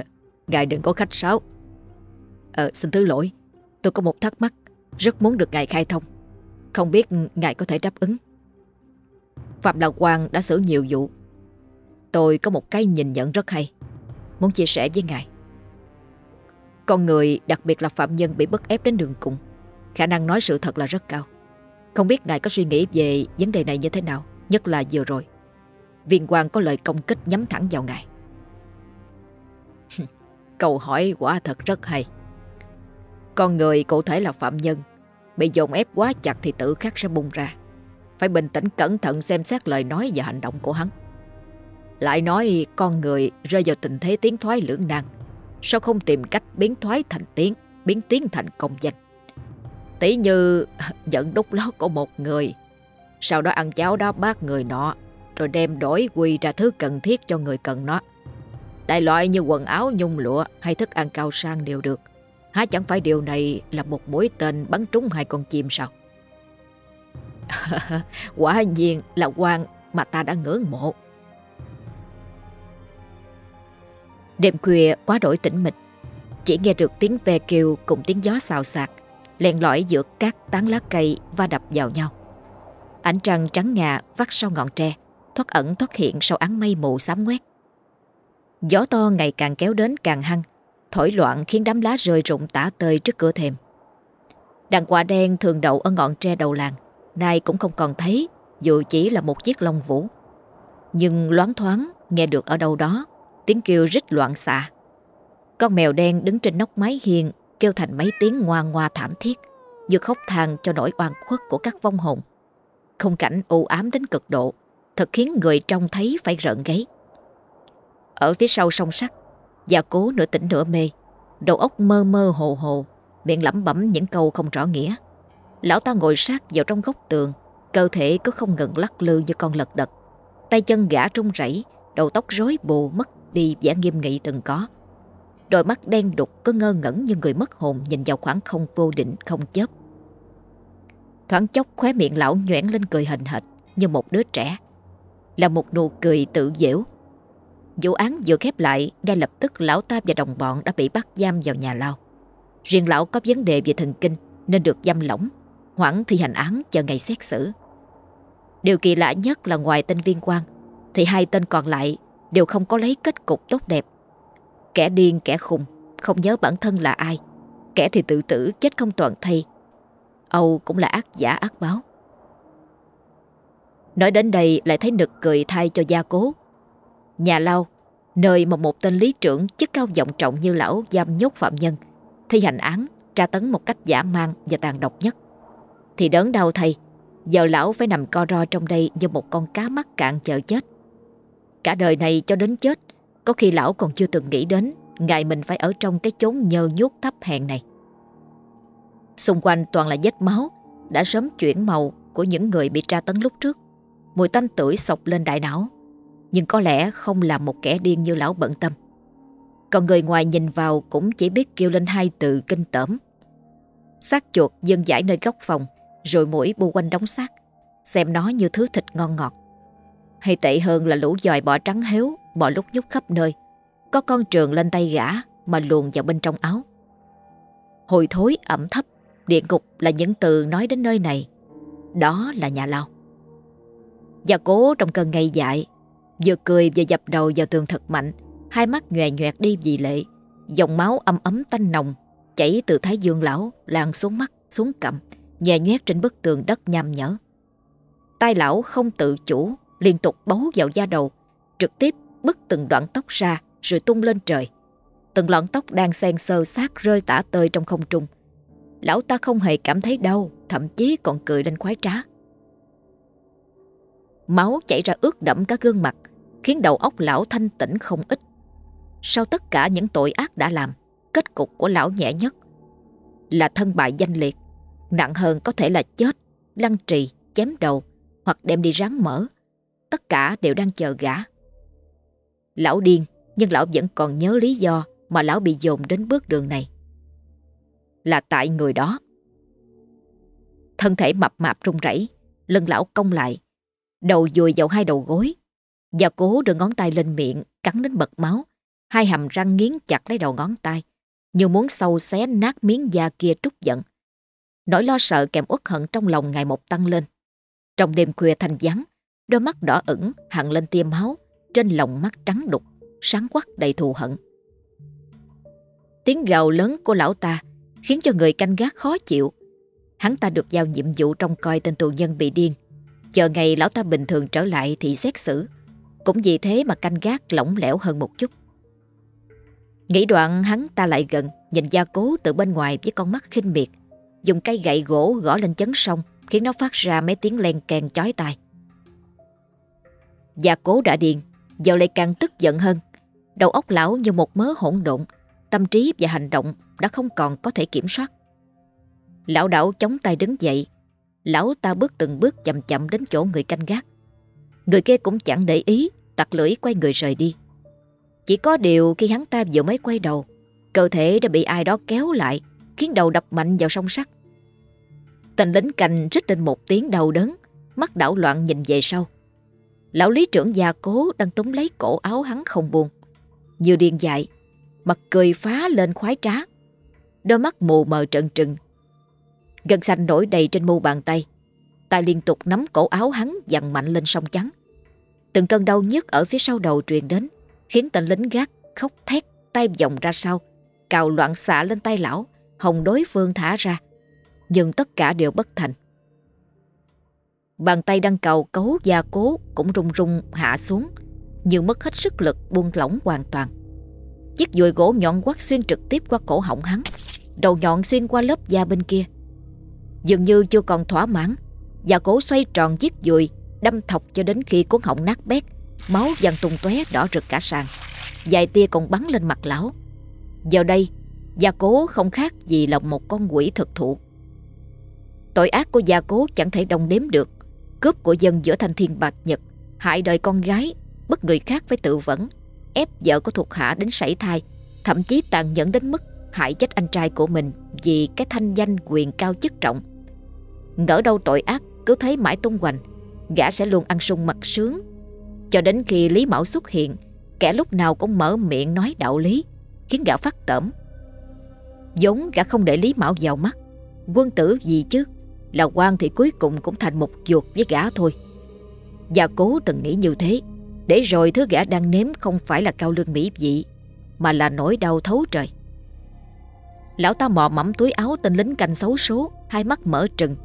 Ngài đừng có khách sáo. Ờ xin thứ lỗi. Tôi có một thắc mắc, Rất muốn được ngài khai thông. Không biết ngài có thể đáp ứng. Phạm Lạc Quang đã xử nhiều vụ. Tôi có một cái nhìn nhận rất hay, Muốn chia sẻ với ngài. Con người, đặc biệt là phạm nhân bị bức ép đến đường cùng, Khả năng nói sự thật là rất cao. Không biết ngài có suy nghĩ về vấn đề này như thế nào, Nhất là vừa rồi. Viên quan có lời công kích nhắm thẳng vào ngài. Câu hỏi quả thật rất hay. Con người cụ thể là phạm nhân, Bị dồn ép quá chặt thì tự khắc sẽ bung ra. Phải bình tĩnh cẩn thận xem xét lời nói và hành động của hắn. Lại nói con người rơi vào tình thế tiến thoái lưỡng nan, Sao không tìm cách biến thoái thành tiến, Biến tiến thành công danh? Tỷ như, giận đúc lót của một người, Sau đó ăn cháo đó bác người nọ rồi đem đổi quy ra thứ cần thiết cho người cần nó Đại loại như quần áo nhung lụa hay thức ăn cao sang đều được. Há chẳng phải điều này là một mũi tên bắn trúng hai con chim sao? Quả nhiên là quan mà ta đã ngưỡng mộ. Đêm khuya quá đổi tĩnh mịch, chỉ nghe được tiếng ve kêu cùng tiếng gió xào xạc, len lỏi giữa các tán lá cây va đập vào nhau. Ánh trăng trắng ngà vắt sau ngọn tre, thoát ẩn thoát hiện sau án mây mù xám quét. Gió to ngày càng kéo đến càng hăng, thổi loạn khiến đám lá rơi rụng tả tơi trước cửa thềm. Đàn quả đen thường đậu ở ngọn tre đầu làng, nay cũng không còn thấy, dù chỉ là một chiếc lông vũ. Nhưng loáng thoáng nghe được ở đâu đó, tiếng kêu rít loạn xạ. Con mèo đen đứng trên nóc mái hiên kêu thành mấy tiếng ngoa ngoa thảm thiết, như khóc than cho nỗi oan khuất của các vong hồn. Không cảnh u ám đến cực độ, thật khiến người trông thấy phải rợn gáy. Ở phía sau song sắt Gia cố nửa tỉnh nửa mê, Đầu óc mơ mơ hồ hồ, Miệng lẩm bẩm những câu không rõ nghĩa. Lão ta ngồi sát vào trong góc tường, Cơ thể cứ không ngừng lắc lư như con lật đật. Tay chân gã trung rẩy, Đầu tóc rối bù mất đi vẻ nghiêm nghị từng có. Đôi mắt đen đục cứ ngơ ngẩn như người mất hồn Nhìn vào khoảng không vô định, không chớp. Thoáng chốc khóe miệng lão nhoẻn lên cười hình hệt, Như một đứa trẻ. Là một nụ cười tự dễu Vụ án vừa khép lại, ngay lập tức lão ta và đồng bọn đã bị bắt giam vào nhà lao. Riêng lão có vấn đề về thần kinh nên được giam lỏng, hoãn thi hành án chờ ngày xét xử. Điều kỳ lạ nhất là ngoài tên viên quan, thì hai tên còn lại đều không có lấy kết cục tốt đẹp. Kẻ điên, kẻ khùng, không nhớ bản thân là ai. Kẻ thì tự tử, chết không toàn thay. Âu cũng là ác giả ác báo. Nói đến đây lại thấy nực cười thay cho gia cố Nhà lao, nơi mà một tên lý trưởng chức cao vọng trọng như lão giam nhốt phạm nhân, thi hành án, tra tấn một cách giả mang và tàn độc nhất. Thì đớn đau thay, giờ lão phải nằm co ro trong đây như một con cá mắc cạn chờ chết. Cả đời này cho đến chết, có khi lão còn chưa từng nghĩ đến ngày mình phải ở trong cái chốn nhơ nhuốc thấp hèn này. Xung quanh toàn là vết máu, đã sớm chuyển màu của những người bị tra tấn lúc trước. Mùi tanh tuổi sọc lên đại não nhưng có lẽ không là một kẻ điên như lão bận tâm. Còn người ngoài nhìn vào cũng chỉ biết kêu lên hai từ kinh tởm. Xác chuột dân giải nơi góc phòng, rồi mũi bu quanh đóng xác, xem nó như thứ thịt ngon ngọt. Hay tệ hơn là lũ dòi bọ trắng héo, bọ lúc nhúc khắp nơi. Có con trường lên tay gã mà luồn vào bên trong áo. Hồi thối ẩm thấp, địa ngục là những từ nói đến nơi này. Đó là nhà lao. Và cố trong cơn ngây dại. Vừa cười vừa dập đầu vào tường thật mạnh Hai mắt nhòe nhoẹt đi vì lệ. Dòng máu âm ấm tanh nồng Chảy từ thái dương lão Lan xuống mắt, xuống cầm nhòe nhét trên bức tường đất nham nhở. Tay lão không tự chủ Liên tục bấu vào da đầu Trực tiếp bứt từng đoạn tóc ra Rồi tung lên trời. Từng lọn tóc đang xen sơ sát rơi tả tơi trong không trung. Lão ta không hề cảm thấy đau Thậm chí còn cười lên khoái trá. Máu chảy ra ướt đẫm cả gương mặt khiến đầu óc lão thanh tĩnh không ít. Sau tất cả những tội ác đã làm, kết cục của lão nhẹ nhất là thân bại danh liệt, nặng hơn có thể là chết, lăng trì, chém đầu hoặc đem đi ráng mỡ. Tất cả đều đang chờ gã. Lão điên, nhưng lão vẫn còn nhớ lý do mà lão bị dồn đến bước đường này. Là tại người đó Thân thể mập mạp run rẩy, lưng lão cong lại, đầu dùi vào hai đầu gối. Và cố đưa ngón tay lên miệng, cắn đến bật máu. Hai hàm răng nghiến chặt lấy đầu ngón tay, như muốn sâu xé nát miếng da kia trút giận. Nỗi lo sợ kèm uất hận trong lòng ngày một tăng lên. Trong đêm khuya thanh vắng, đôi mắt đỏ ửng hằn lên tia máu, trên lòng mắt trắng đục, sáng quắc đầy thù hận. Tiếng gào lớn của lão ta khiến cho người canh gác khó chịu. Hắn ta được giao nhiệm vụ trong coi tên tù nhân bị điên. Chờ ngày lão ta bình thường trở lại thì xét xử. Cũng vì thế mà canh gác lỏng lẻo hơn một chút. Nghĩ đoạn hắn ta lại gần, nhìn gia cố từ bên ngoài với con mắt khinh miệt. Dùng cây gậy gỗ gõ lên chấn sông khiến nó phát ra mấy tiếng len kèn chói tai. Gia cố đã điên, giờ lại càng tức giận hơn. Đầu óc lão như một mớ hỗn độn, tâm trí và hành động đã không còn có thể kiểm soát. Lão đảo chống tay đứng dậy, lão ta bước từng bước chậm chậm đến chỗ người canh gác. Người kia cũng chẳng để ý, tặc lưỡi quay người rời đi. Chỉ có điều khi hắn ta vừa mới quay đầu, cơ thể đã bị ai đó kéo lại, khiến đầu đập mạnh vào song sắt. Tên lính canh rít lên một tiếng đau đớn, mắt đảo loạn nhìn về sau. Lão lý trưởng già cố đang túm lấy cổ áo hắn không buồn, Như điên dại, mặt cười phá lên khoái trá. Đôi mắt mù mờ trận trừng. Gân xanh nổi đầy trên mu bàn tay. tay liên tục nắm cổ áo hắn dằn mạnh lên sông trắng. Từng cơn đau nhức ở phía sau đầu truyền đến, khiến tên lính gác khóc thét tay vòng ra sau, cào loạn xạ lên tay lão, hồng đối phương thả ra. Nhưng tất cả đều bất thành. Bàn tay đang cầu cấu gia cố cũng rung rung hạ xuống, như mất hết sức lực buông lỏng hoàn toàn. Chiếc dùi gỗ nhọn quắt xuyên trực tiếp qua cổ họng hắn, đầu nhọn xuyên qua lớp da bên kia. Dường như chưa còn thỏa mãn, gia cố xoay tròn chiếc dùi, đâm thọc cho đến khi cuốn họng nát bét, máu văng tung tóe đỏ rực cả sàn. Dài tia còn bắn lên mặt lão. Giờ đây, gia cố không khác gì là một con quỷ thực thụ. Tội ác của gia cố chẳng thể đồng đếm được Cướp của dân giữa thanh thiên bạch nhật Hại đời con gái Bất người khác phải tự vẫn Ép vợ của thuộc hạ đến sảy thai Thậm chí tàn nhẫn đến mức Hại chết anh trai của mình Vì cái thanh danh quyền cao chức trọng Ngỡ đâu tội ác Cứ thấy mãi tung hoành Gã sẽ luôn ăn sung mặt sướng Cho đến khi Lý Mão xuất hiện Kẻ lúc nào cũng mở miệng nói đạo lý Khiến gã phát tẩm giống gã không để Lý Mão vào mắt Quân tử gì chứ là quan thì cuối cùng cũng thành một chuột với gã thôi. Và cố từng nghĩ như thế, để rồi thứ gã đang nếm không phải là cao lương mỹ vị, mà là nỗi đau thấu trời. Lão ta mò mẫm túi áo tên lính canh xấu số, hai mắt mở trừng.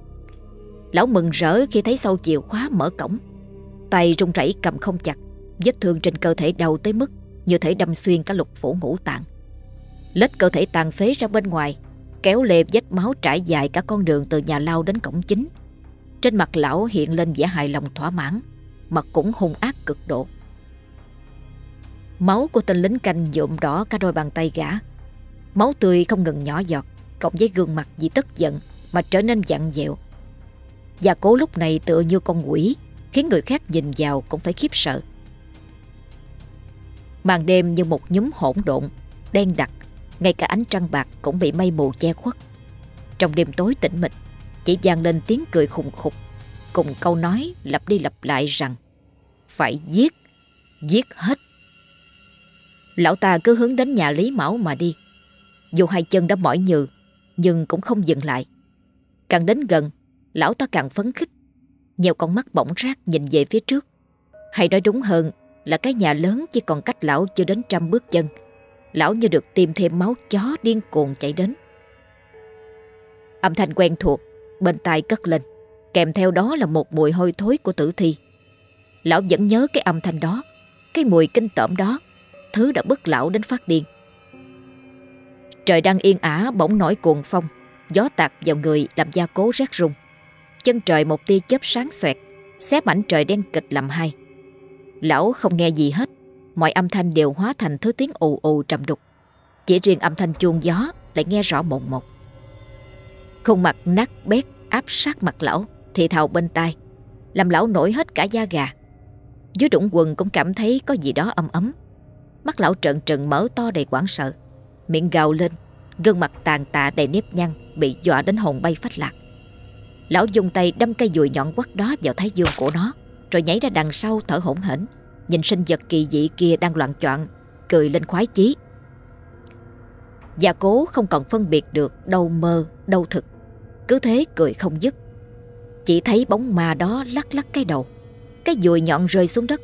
Lão mừng rỡ khi thấy sau chìa khóa mở cổng. Tay run rẩy cầm không chặt, vết thương trên cơ thể đau tới mức như thể đâm xuyên cả lục phủ ngũ tạng. Lết cơ thể tàn phế ra bên ngoài, kéo lê vết máu trải dài cả con đường từ nhà lao đến cổng chính. Trên mặt lão hiện lên vẻ hài lòng thỏa mãn, mặt cũng hung ác cực độ. Máu của tên lính canh nhuộm đỏ cả đôi bàn tay gã. Máu tươi không ngừng nhỏ giọt, cộng với gương mặt vì tức giận mà trở nên dặn dẹo. Và cố lúc này tựa như con quỷ, khiến người khác nhìn vào cũng phải khiếp sợ. Màn đêm như một nhúm hỗn độn, đen đặc ngay cả ánh trăng bạc cũng bị mây mù che khuất. Trong đêm tối tĩnh mịch Chỉ vang lên tiếng cười khùng khục Cùng câu nói lặp đi lặp lại rằng Phải giết Giết hết. Lão ta cứ hướng đến nhà Lý Mão mà đi. Dù hai chân đã mỏi nhừ Nhưng cũng không dừng lại. Càng đến gần Lão ta càng phấn khích. Nhiều con mắt bỗng rác nhìn về phía trước. Hay nói đúng hơn là cái nhà lớn chỉ còn cách lão chưa đến trăm bước chân. Lão như được tìm thêm máu chó điên cuồng chạy đến. Âm thanh quen thuộc, Bên tai cất lên. Kèm theo đó là một mùi hôi thối của tử thi. Lão vẫn nhớ cái âm thanh đó, Cái mùi kinh tởm đó. Thứ đã bức lão đến phát điên. Trời đang yên ả bỗng nổi cuồng phong. Gió tạt vào người làm da cố rét rung Chân trời một tia chớp sáng xoẹt Xé mảnh trời đen kịch làm hai Lão không nghe gì hết mọi âm thanh đều hóa thành thứ tiếng ù ù trầm đục. Chỉ riêng âm thanh chuông gió lại nghe rõ mồn một. Khuôn mặt nát bét áp sát mặt lão, thì thào bên tai, làm lão nổi hết cả da gà. Dưới đũng quần cũng cảm thấy có gì đó âm ấm. Mắt lão trợn trừng mở to đầy quảng sợ, miệng gào lên, gương mặt tàn tạ đầy nếp nhăn bị dọa đến hồn bay phách lạc. Lão dùng tay đâm cây dùi nhọn quắt đó vào thái dương của nó Rồi nhảy ra đằng sau thở hổn hển Nhìn sinh vật kỳ dị kia đang loạn choạng Cười lên khoái chí. Gia cố không còn phân biệt được đâu mơ, đâu thực Cứ thế cười không dứt. Chỉ thấy bóng ma đó lắc lắc cái đầu Cái dùi nhọn rơi xuống đất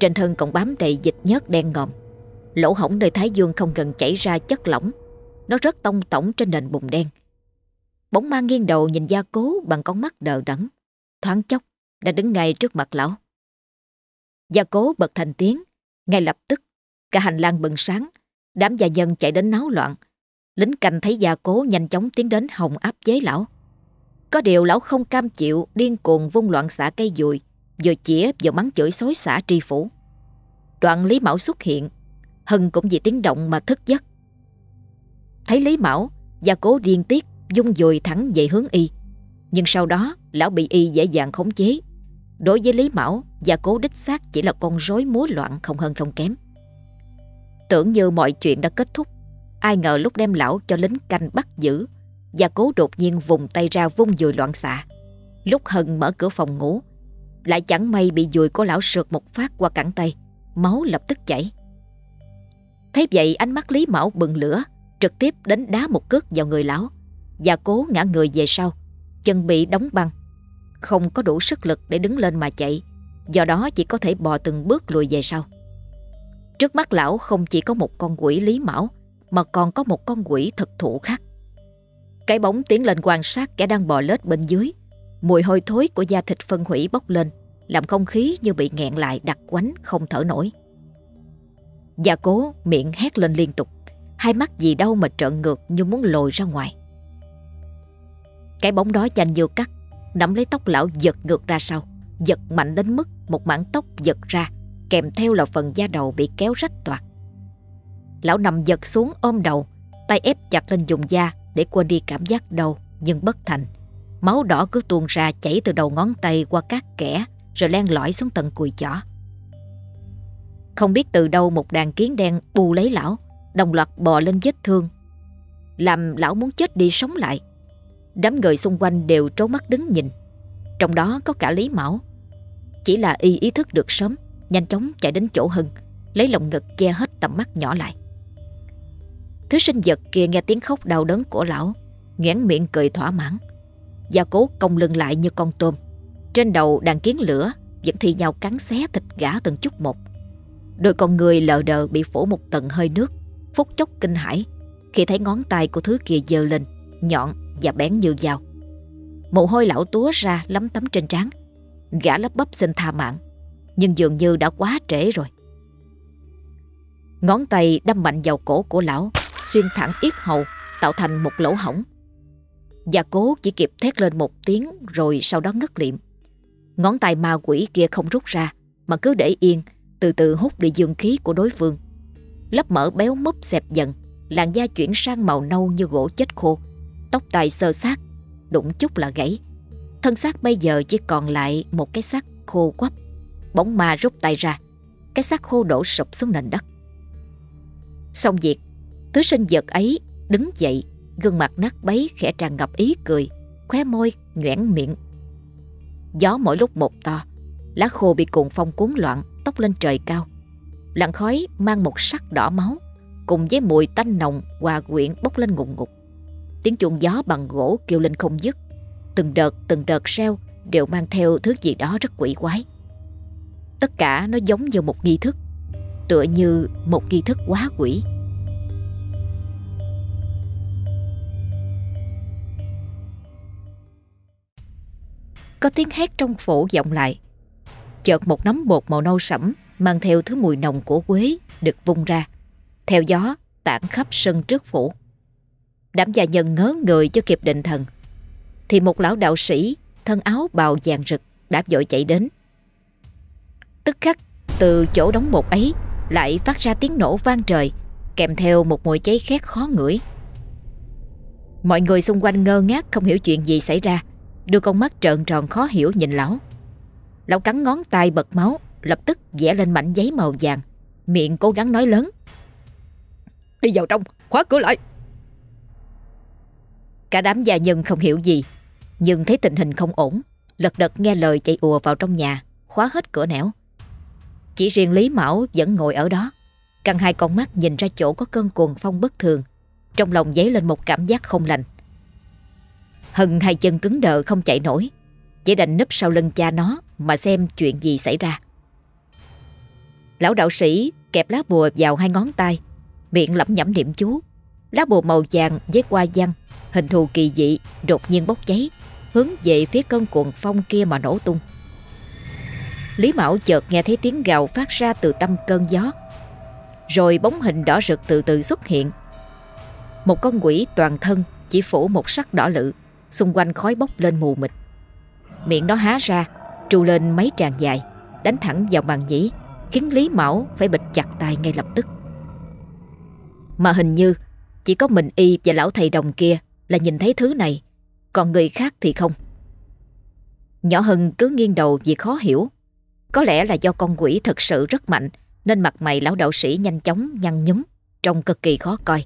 Trên thân còn bám đầy dịch nhớt đen ngòm. Lỗ hổng nơi thái dương không gần chảy ra chất lỏng Nó rớt tông tổng trên nền bùn đen. Bóng ma nghiêng đầu nhìn gia cố bằng con mắt đờ đẫn. Thoáng chốc, đã đứng ngay trước mặt lão. Gia cố bật thành tiếng. Ngay lập tức, Cả hành lang bừng sáng. Đám gia dân chạy đến náo loạn. Lính canh thấy gia cố nhanh chóng tiến đến hồng áp chế lão. Có điều lão không cam chịu, Điên cuồng vung loạn xả cây dùi, Vừa chĩa vừa mắng chửi xối xả tri phủ. Đoạn Lý Mão xuất hiện. Hân cũng vì tiếng động mà thức giấc. Thấy Lý Mão, Gia cố điên tiết dung dùi thẳng về hướng y. Nhưng sau đó, lão bị y dễ dàng khống chế. Đối với Lý Mão Gia cố đích xác chỉ là con rối múa loạn không hơn không kém. Tưởng như mọi chuyện đã kết thúc, Ai ngờ lúc đem lão cho lính canh bắt giữ Gia cố đột nhiên vùng tay ra vung dùi loạn xạ. Lúc Hân mở cửa phòng ngủ, Lại chẳng may bị dùi của lão sượt một phát qua cẳng tay, Máu lập tức chảy. Thấy vậy, ánh mắt Lý Mão bừng lửa, Trực tiếp đánh đá một cước vào người lão. Gia cố ngã người về sau, Chân bị đóng băng. Không có đủ sức lực để đứng lên mà chạy, Do đó chỉ có thể bò từng bước lùi về sau. Trước mắt lão không chỉ có một con quỷ Lý Mão, Mà còn có một con quỷ thực thụ khác. Cái bóng tiến lên quan sát kẻ đang bò lết bên dưới, Mùi hôi thối của da thịt phân hủy bốc lên, Làm không khí như bị nghẹn lại đặc quánh không thở nổi. Gia cố miệng hét lên liên tục, Hai mắt gì đâu mà trợn ngược như muốn lồi ra ngoài. Cái bóng đó chanh vừa cắt, Nắm lấy tóc lão giật ngược ra sau. Giật mạnh đến mức một mảng tóc giật ra, Kèm theo là phần da đầu bị kéo rách toạc. Lão nằm giật xuống ôm đầu, Tay ép chặt lên dùng da Để quên đi cảm giác đau Nhưng bất thành. Máu đỏ cứ tuôn ra chảy từ đầu ngón tay qua các kẻ, Rồi len lỏi xuống tận cùi chỏ. Không biết từ đâu một đàn kiến đen bu lấy lão, Đồng loạt bò lên vết thương. Làm lão muốn chết đi sống lại Đám người xung quanh đều trố mắt đứng nhìn. Trong đó có cả Lý Mão. Chỉ là y ý thức được sớm, Nhanh chóng chạy đến chỗ Hưng, Lấy lồng ngực che hết tầm mắt nhỏ lại. Thứ sinh vật kia nghe tiếng khóc đau đớn của lão Nhoảng miệng cười thỏa mãn. Gia cố cong lưng lại như con tôm. Trên đầu đàn kiến lửa, Vẫn thi nhau cắn xé thịt gã từng chút một. Đôi con người lờ đờ bị phủ một tầng hơi nước, Phút chốc kinh hãi Khi thấy ngón tay của thứ kia dơ lên, Nhọn và bén như dao. Mồ hôi lão túa ra lấm tấm trên trán. Gã lấp bắp xin tha mạng, Nhưng dường như đã quá trễ rồi. Ngón tay đâm mạnh vào cổ của lão, Xuyên thẳng yết hầu, Tạo thành một lỗ hổng. Gia cố chỉ kịp thét lên một tiếng Rồi sau đó ngất liệm. Ngón tay ma quỷ kia không rút ra, Mà cứ để yên, Từ từ hút đi dương khí của đối phương. Lớp mỡ béo múp xẹp dần, Làn da chuyển sang màu nâu như gỗ chết khô. Tóc tai sơ sát Đụng chút là gãy. Thân xác bây giờ chỉ còn lại một cái xác khô quắp Bóng ma rút tay ra, Cái xác khô đổ sụp xuống nền đất. Xong việc, Thứ sinh vật ấy đứng dậy, Gương mặt nát bấy, khẽ tràn ngập ý cười, Khóe môi nhoẻn miệng. Gió mỗi lúc một to, Lá khô bị cuồng phong cuốn loạn Tóc lên trời cao. Làn khói mang một sắc đỏ máu, Cùng với mùi tanh nồng, hòa quyện bốc lên ngùng ngục Tiếng chuông gió bằng gỗ kêu lên không dứt. Từng đợt từng đợt reo Đều mang theo thứ gì đó rất quỷ quái. Tất cả nó giống như một nghi thức, Tựa như một nghi thức quá quỷ. Có tiếng hét trong phổ vọng lại. Chợt một nắm bột màu nâu sẫm Mang theo thứ mùi nồng của quế Được vung ra. Theo gió, tản khắp sân trước phủ. Đám gia nhân ngớ người cho kịp định thần. Thì một lão đạo sĩ Thân áo bào vàng rực Đáp dội chạy đến. Tức khắc từ chỗ đóng bột ấy Lại phát ra tiếng nổ vang trời Kèm theo một mùi cháy khét khó ngửi. Mọi người xung quanh ngơ ngác Không hiểu chuyện gì xảy ra Đưa con mắt trợn tròn khó hiểu nhìn lão. Lão cắn ngón tay bật máu Lập tức vẽ lên mảnh giấy màu vàng Miệng cố gắng nói lớn. Đi vào trong, khóa cửa lại. Cả đám gia nhân không hiểu gì Nhưng thấy tình hình không ổn, lật đật nghe lời chạy ùa vào trong nhà, khóa hết cửa nẻo. Chỉ riêng Lý Mão vẫn ngồi ở đó, căng hai con mắt nhìn ra chỗ có cơn cuồng phong bất thường, trong lòng dấy lên một cảm giác không lành. Hân hai chân cứng đờ không chạy nổi, chỉ đành nấp sau lưng cha nó mà xem chuyện gì xảy ra. Lão đạo sĩ kẹp lá bùa vào hai ngón tay, miệng lẩm nhẩm niệm chú. Lá bùa màu vàng với qua văn, hình thù kỳ dị đột nhiên bốc cháy, hướng về phía cơn cuồng phong kia mà nổ tung. Lý Mão chợt nghe thấy tiếng gào phát ra từ tâm cơn gió. Rồi bóng hình đỏ rực từ từ xuất hiện. Một con quỷ toàn thân chỉ phủ một sắc đỏ lự, xung quanh khói bốc lên mù mịt. Miệng nó há ra, trù lên mấy tràng dài, đánh thẳng vào màn nhĩ, khiến Lý Mão phải bịch chặt tay ngay lập tức. Mà hình như chỉ có mình y và lão thầy đồng kia là nhìn thấy thứ này, còn người khác thì không. Nhỏ Hân cứ nghiêng đầu vì khó hiểu. Có lẽ là do con quỷ thật sự rất mạnh nên mặt mày lão đạo sĩ nhanh chóng nhăn nhúm, trông cực kỳ khó coi.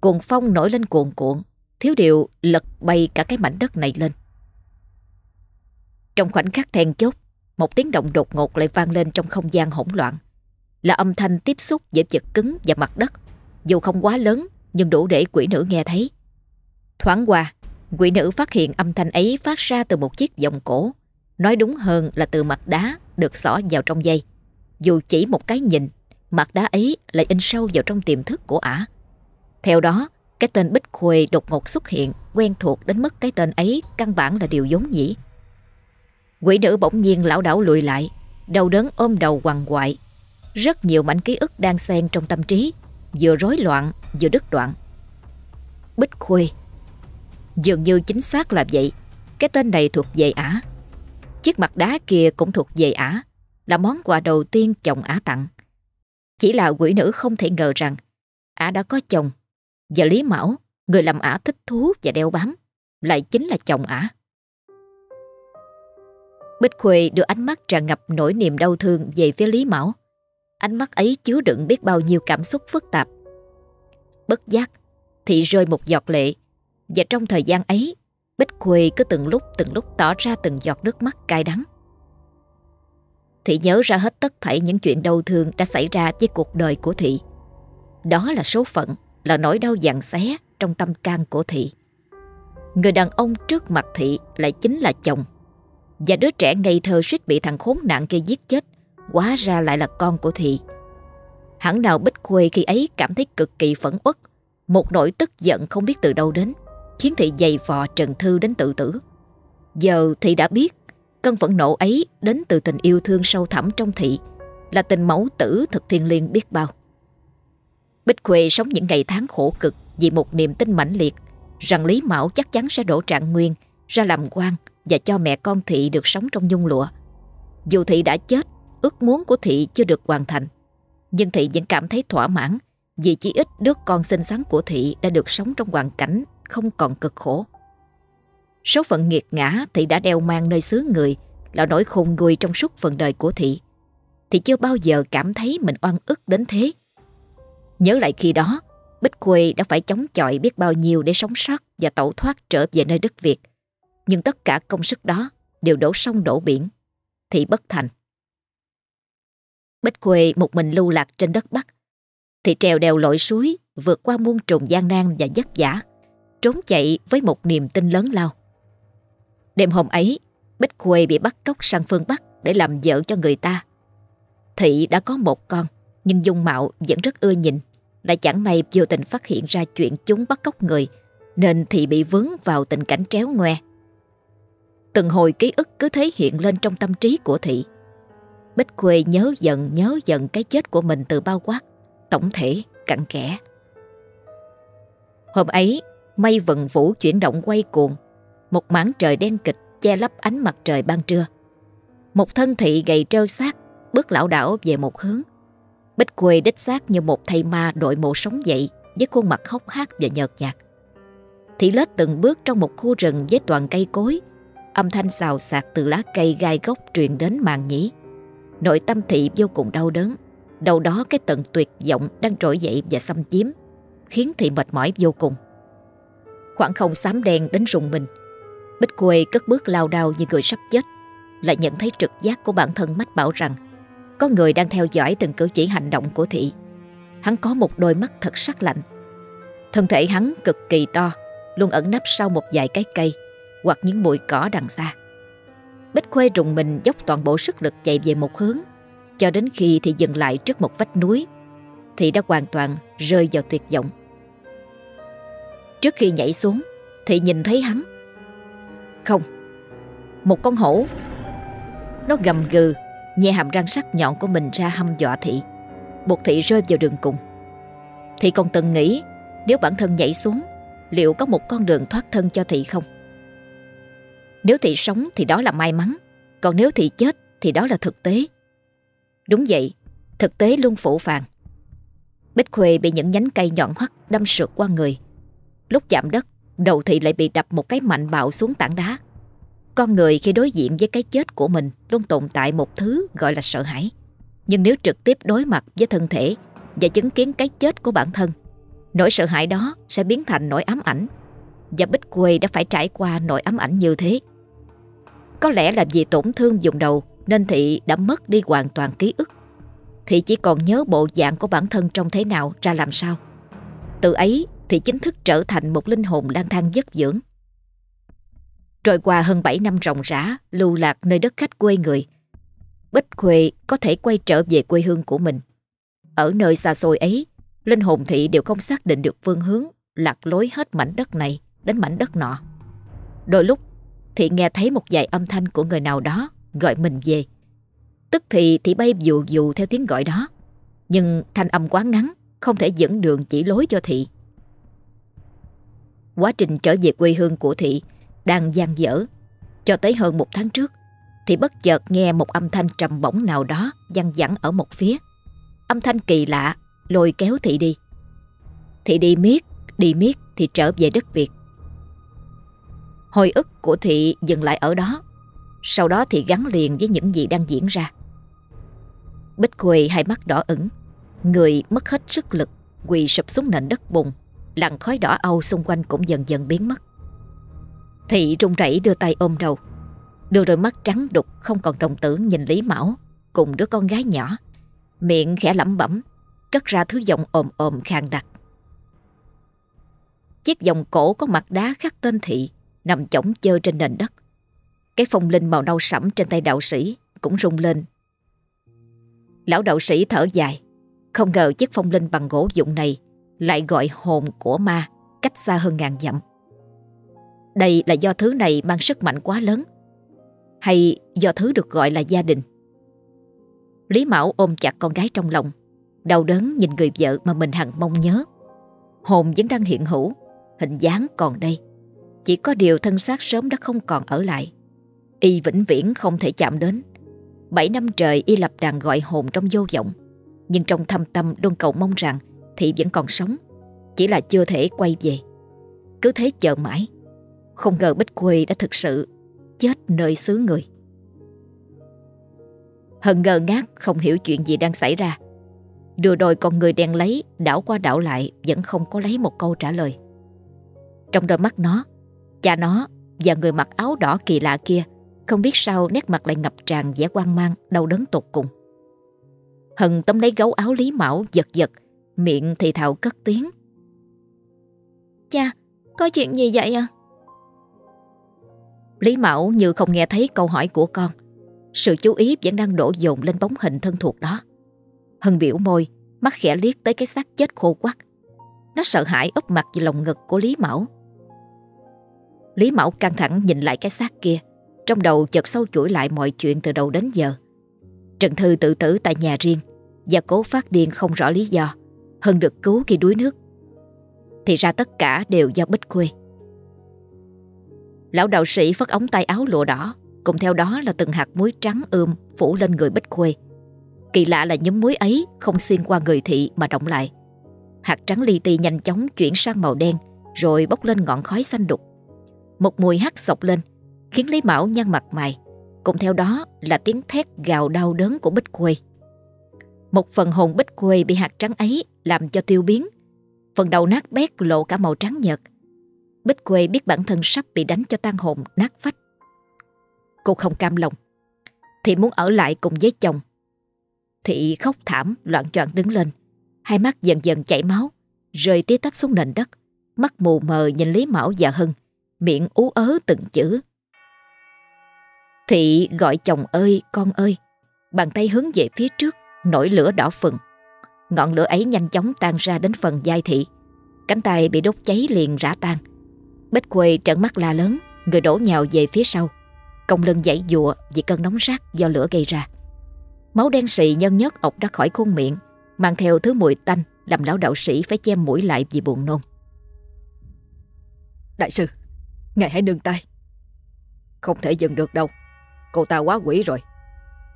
Cuồng phong nổi lên cuồn cuộn, thiếu điều lật bay cả cái mảnh đất này lên. Trong khoảnh khắc then chốt, một tiếng động đột ngột lại vang lên trong không gian hỗn loạn. Là âm thanh tiếp xúc giữa vật cứng và mặt đất, dù không quá lớn nhưng đủ để quỷ nữ nghe thấy. Thoáng qua, quỷ nữ phát hiện âm thanh ấy phát ra từ một chiếc vòng cổ, nói đúng hơn là từ mặt đá được xỏ vào trong dây. Dù chỉ một cái nhìn, mặt đá ấy lại in sâu vào trong tiềm thức của ả. Theo đó, cái tên Bích Khuê đột ngột xuất hiện, quen thuộc đến mức cái tên ấy căn bản là điều giống dĩ. Quỷ nữ bỗng nhiên lão đảo lùi lại, đầu đớn ôm đầu quằn quại. Rất nhiều mảnh ký ức đang xen trong tâm trí, vừa rối loạn vừa đứt đoạn. Bích Khuê Dường như chính xác là vậy, cái tên này thuộc về ả. Chiếc mặt đá kia cũng thuộc về ả, là món quà đầu tiên chồng ả tặng. Chỉ là quỷ nữ không thể ngờ rằng ả đã có chồng và Lý Mão, người làm ả thích thú và đeo bám, lại chính là chồng ả. Bích Khuê đưa ánh mắt tràn ngập nỗi niềm đau thương về phía Lý Mão. Ánh mắt ấy chứa đựng biết bao nhiêu cảm xúc phức tạp. Bất giác, thị rơi một giọt lệ. Và trong thời gian ấy, Bích Khuê cứ từng lúc từng lúc tỏ ra từng giọt nước mắt cay đắng. Thị nhớ ra hết tất thảy những chuyện đau thương đã xảy ra với cuộc đời của Thị. Đó là số phận, là nỗi đau dằn xé trong tâm can của Thị. Người đàn ông trước mặt Thị lại chính là chồng và đứa trẻ ngây thơ suýt bị thằng khốn nạn kia giết chết quá ra lại là con của Thị Hẳn nào Bích Khuê khi ấy cảm thấy cực kỳ phẫn uất Một nỗi tức giận không biết từ đâu đến Khiến Thị dày vò Trần Thư đến tự tử. Giờ Thị đã biết Cơn phẫn nộ ấy đến từ tình yêu thương sâu thẳm trong Thị Là tình mẫu tử thật thiên liêng biết bao. Bích Khuê sống những ngày tháng khổ cực Vì một niềm tin mãnh liệt Rằng Lý Mão chắc chắn sẽ đổ trạng nguyên Ra làm quan và cho mẹ con Thị được sống trong nhung lụa. Dù Thị đã chết, ước muốn của Thị chưa được hoàn thành, nhưng Thị vẫn cảm thấy thỏa mãn vì chỉ ít đứa con xinh xắn của Thị đã được sống trong hoàn cảnh không còn cực khổ. Số phận nghiệt ngã Thị đã đeo mang nơi xứ người là nỗi khôn nguôi trong suốt phần đời của Thị. Thị chưa bao giờ cảm thấy mình oan ức đến thế. Nhớ lại khi đó, Bích Quê đã phải chống chọi biết bao nhiêu để sống sót và tẩu thoát trở về nơi đất Việt. Nhưng tất cả công sức đó đều đổ sông đổ biển, thị bất thành. Bích Khuê một mình lưu lạc trên đất Bắc, thì trèo đèo lội suối, vượt qua muôn trùng gian nan và vất vả, trốn chạy với một niềm tin lớn lao. Đêm hôm ấy, Bích Khuê bị bắt cóc sang phương Bắc để làm vợ cho người ta. Thị đã có một con, nhưng dung mạo vẫn rất ưa nhìn, lại chẳng may vô tình phát hiện ra chuyện chúng bắt cóc người, nên Thị bị vướng vào tình cảnh tréo ngoe. Từng hồi ký ức cứ thế hiện lên trong tâm trí của Thị. Bích Khuê nhớ dần nhớ dần cái chết của mình từ bao quát, tổng thể, cặn kẽ. Hôm ấy, mây vận vũ chuyển động quay cuồng, một mảng trời đen kịch che lấp ánh mặt trời ban trưa. Một thân thị gầy trơ xác, bước lão đảo về một hướng. Bích Quê đích xác như một thầy ma đội mộ sống dậy với khuôn mặt hốc hác và nhợt nhạt. Thị lết từng bước trong một khu rừng với toàn cây cối, Âm thanh xào xạc từ lá cây gai gốc truyền đến màn nhĩ. Nội tâm thị vô cùng đau đớn. Đầu đó cái tận tuyệt vọng đang trỗi dậy và xâm chiếm, khiến thị mệt mỏi vô cùng. Khoảng không xám đen đến rùng mình. Bích Quê cất bước lao đao như người sắp chết, Lại nhận thấy trực giác của bản thân mách bảo rằng Có người đang theo dõi từng cử chỉ hành động của Thị. Hắn có một đôi mắt thật sắc lạnh. Thân thể hắn cực kỳ to, Luôn ẩn nấp sau một vài cái cây Hoặc những bụi cỏ đằng xa. Bích Khuê rùng mình dốc toàn bộ sức lực chạy về một hướng, Cho đến khi thì dừng lại trước một vách núi Thì đã hoàn toàn rơi vào tuyệt vọng. Trước khi nhảy xuống, Thì nhìn thấy hắn. Không, Một con hổ. Nó gầm gừ Nhe hàm răng sắc nhọn của mình ra hăm dọa thị. Buộc thị rơi vào đường cùng. Thị còn từng nghĩ, Nếu bản thân nhảy xuống, Liệu có một con đường thoát thân cho thị không? Nếu thị sống thì đó là may mắn, Còn nếu thị chết thì đó là thực tế. Đúng vậy, Thực tế luôn phủ phàng. Bích Khuê bị những nhánh cây nhọn hoắt đâm sượt qua người. Lúc chạm đất, Đầu thị lại bị đập một cái mạnh bạo xuống tảng đá. Con người khi đối diện với cái chết của mình Luôn tồn tại một thứ gọi là sợ hãi. Nhưng nếu trực tiếp đối mặt với thân thể Và chứng kiến cái chết của bản thân, Nỗi sợ hãi đó sẽ biến thành nỗi ám ảnh. Và Bích Quê đã phải trải qua nỗi ám ảnh như thế. Có lẽ là vì tổn thương dùng đầu Nên Thị đã mất đi hoàn toàn ký ức. Thị chỉ còn nhớ bộ dạng của bản thân trông thế nào, ra làm sao. Từ ấy thì chính thức trở thành một linh hồn lang thang giấc dưỡng. Trôi qua hơn 7 năm ròng rã, lưu lạc nơi đất khách quê người, Bích Khuê có thể quay trở về quê hương của mình. Ở nơi xa xôi ấy, linh hồn thị đều không xác định được phương hướng, lạc lối hết mảnh đất này đến mảnh đất nọ. Đôi lúc, thị nghe thấy một vài âm thanh của người nào đó gọi mình về. Tức thì thị bay dù dù theo tiếng gọi đó, nhưng thanh âm quá ngắn, không thể dẫn đường chỉ lối cho thị. Quá trình trở về quê hương của Thị đang gian dở. Cho tới hơn một tháng trước, Thị bất chợt nghe một âm thanh trầm bổng nào đó văng vẳng ở một phía. Âm thanh kỳ lạ, lôi kéo Thị đi. Thị đi miết, đi miết thì trở về đất Việt. Hồi ức của Thị dừng lại ở đó. Sau đó thì gắn liền với những gì đang diễn ra. Bích Quỳ hai mắt đỏ ửng, người mất hết sức lực, quỳ sụp xuống nền đất bùn làn khói đỏ âu xung quanh cũng dần dần biến mất. Thị run rẩy đưa tay ôm đầu, đưa đôi mắt trắng đục không còn đồng tử nhìn Lý Mão cùng đứa con gái nhỏ, miệng khẽ lẩm bẩm, cất ra thứ giọng ồm ồm khàn đặc. Chiếc vòng cổ có mặt đá khắc tên Thị nằm chỏng chơ trên nền đất. Cái phong linh màu nâu sẫm trên tay đạo sĩ cũng rung lên. Lão đạo sĩ thở dài, không ngờ chiếc phong linh bằng gỗ dụng này lại gọi hồn của ma cách xa hơn ngàn dặm. Đây là do thứ này mang sức mạnh quá lớn hay do thứ được gọi là gia đình. Lý Mão ôm chặt con gái trong lòng, đau đớn nhìn người vợ mà mình hằng mong nhớ. Hồn vẫn đang hiện hữu, hình dáng còn đây. Chỉ có điều thân xác sớm đã không còn ở lại. Y vĩnh viễn không thể chạm đến. Bảy năm trời y lập đàn gọi hồn trong vô vọng. Nhưng trong thâm tâm luôn cầu mong rằng Thị vẫn còn sống, Chỉ là chưa thể quay về. Cứ thế chờ mãi, Không ngờ Bích Quê đã thực sự Chết nơi xứ người. Hận ngờ ngác, không hiểu chuyện gì đang xảy ra. Đưa đôi con người đen lấy, Đảo qua đảo lại, Vẫn không có lấy một câu trả lời. Trong đôi mắt nó, Cha nó và người mặc áo đỏ kỳ lạ kia, Không biết sao nét mặt lại ngập tràn vẻ quan mang, Đau đớn tột cùng. Hận tấm lấy gấu áo Lý Mão, giật giật Miệng thì thào cất tiếng. Cha, có chuyện gì vậy à? Lý Mão như không nghe thấy câu hỏi của con. Sự chú ý vẫn đang đổ dồn lên bóng hình thân thuộc đó. Hân biểu môi Mắt khẽ liếc tới cái xác chết khô quắc Nó sợ hãi úp mặt vào lồng ngực của Lý Mão. Lý Mão căng thẳng nhìn lại cái xác kia. Trong đầu chợt sâu chuỗi lại mọi chuyện từ đầu đến giờ. Trần Thư tự tử tại nhà riêng Và cố phát điên không rõ lý do Hân được cứu khi đuối nước. Thì ra tất cả đều do Bích Khuê. Lão đạo sĩ phất ống tay áo lụa đỏ, Cùng theo đó là từng hạt muối trắng ươm Phủ lên người Bích Khuê. Kỳ lạ là nhóm muối ấy Không xuyên qua người thị mà động lại. Hạt trắng li ti nhanh chóng chuyển sang màu đen, Rồi bốc lên ngọn khói xanh đục. Một mùi hắt sọc lên, Khiến Lý Mão nhăn mặt mày. Cùng theo đó là tiếng thét gào đau đớn của Bích Khuê một phần hồn bích quê bị hạt trắng ấy làm cho tiêu biến. Phần đầu nát bét lộ cả màu trắng nhợt. Bích Quê biết bản thân sắp bị đánh cho tan hồn nát phách. Cô không cam lòng. Thị muốn ở lại cùng với chồng. Thị khóc thảm, loạn choạng đứng lên. Hai mắt dần dần chảy máu, rơi tí tách xuống nền đất. Mắt mù mờ nhìn Lý Mão và Hân, miệng ú ớ từng chữ. Thị gọi chồng ơi, con ơi. Bàn tay hướng về phía trước, nổi lửa đỏ phừng. Ngọn lửa ấy nhanh chóng tan ra đến phần giai thị. Cánh tay bị đốt cháy liền rã tan. Bích Quê trợn mắt la lớn, người đổ nhào về phía sau. Công lưng dãy dụa vì cơn nóng rát do lửa gây ra. Máu đen xì nhân nhất ọc ra khỏi khuôn miệng, mang theo thứ mùi tanh làm lão đạo sĩ phải che mũi lại vì buồn nôn. Đại sư, ngài hãy nương tay. Không thể dừng được đâu. Cô ta quá quỷ rồi.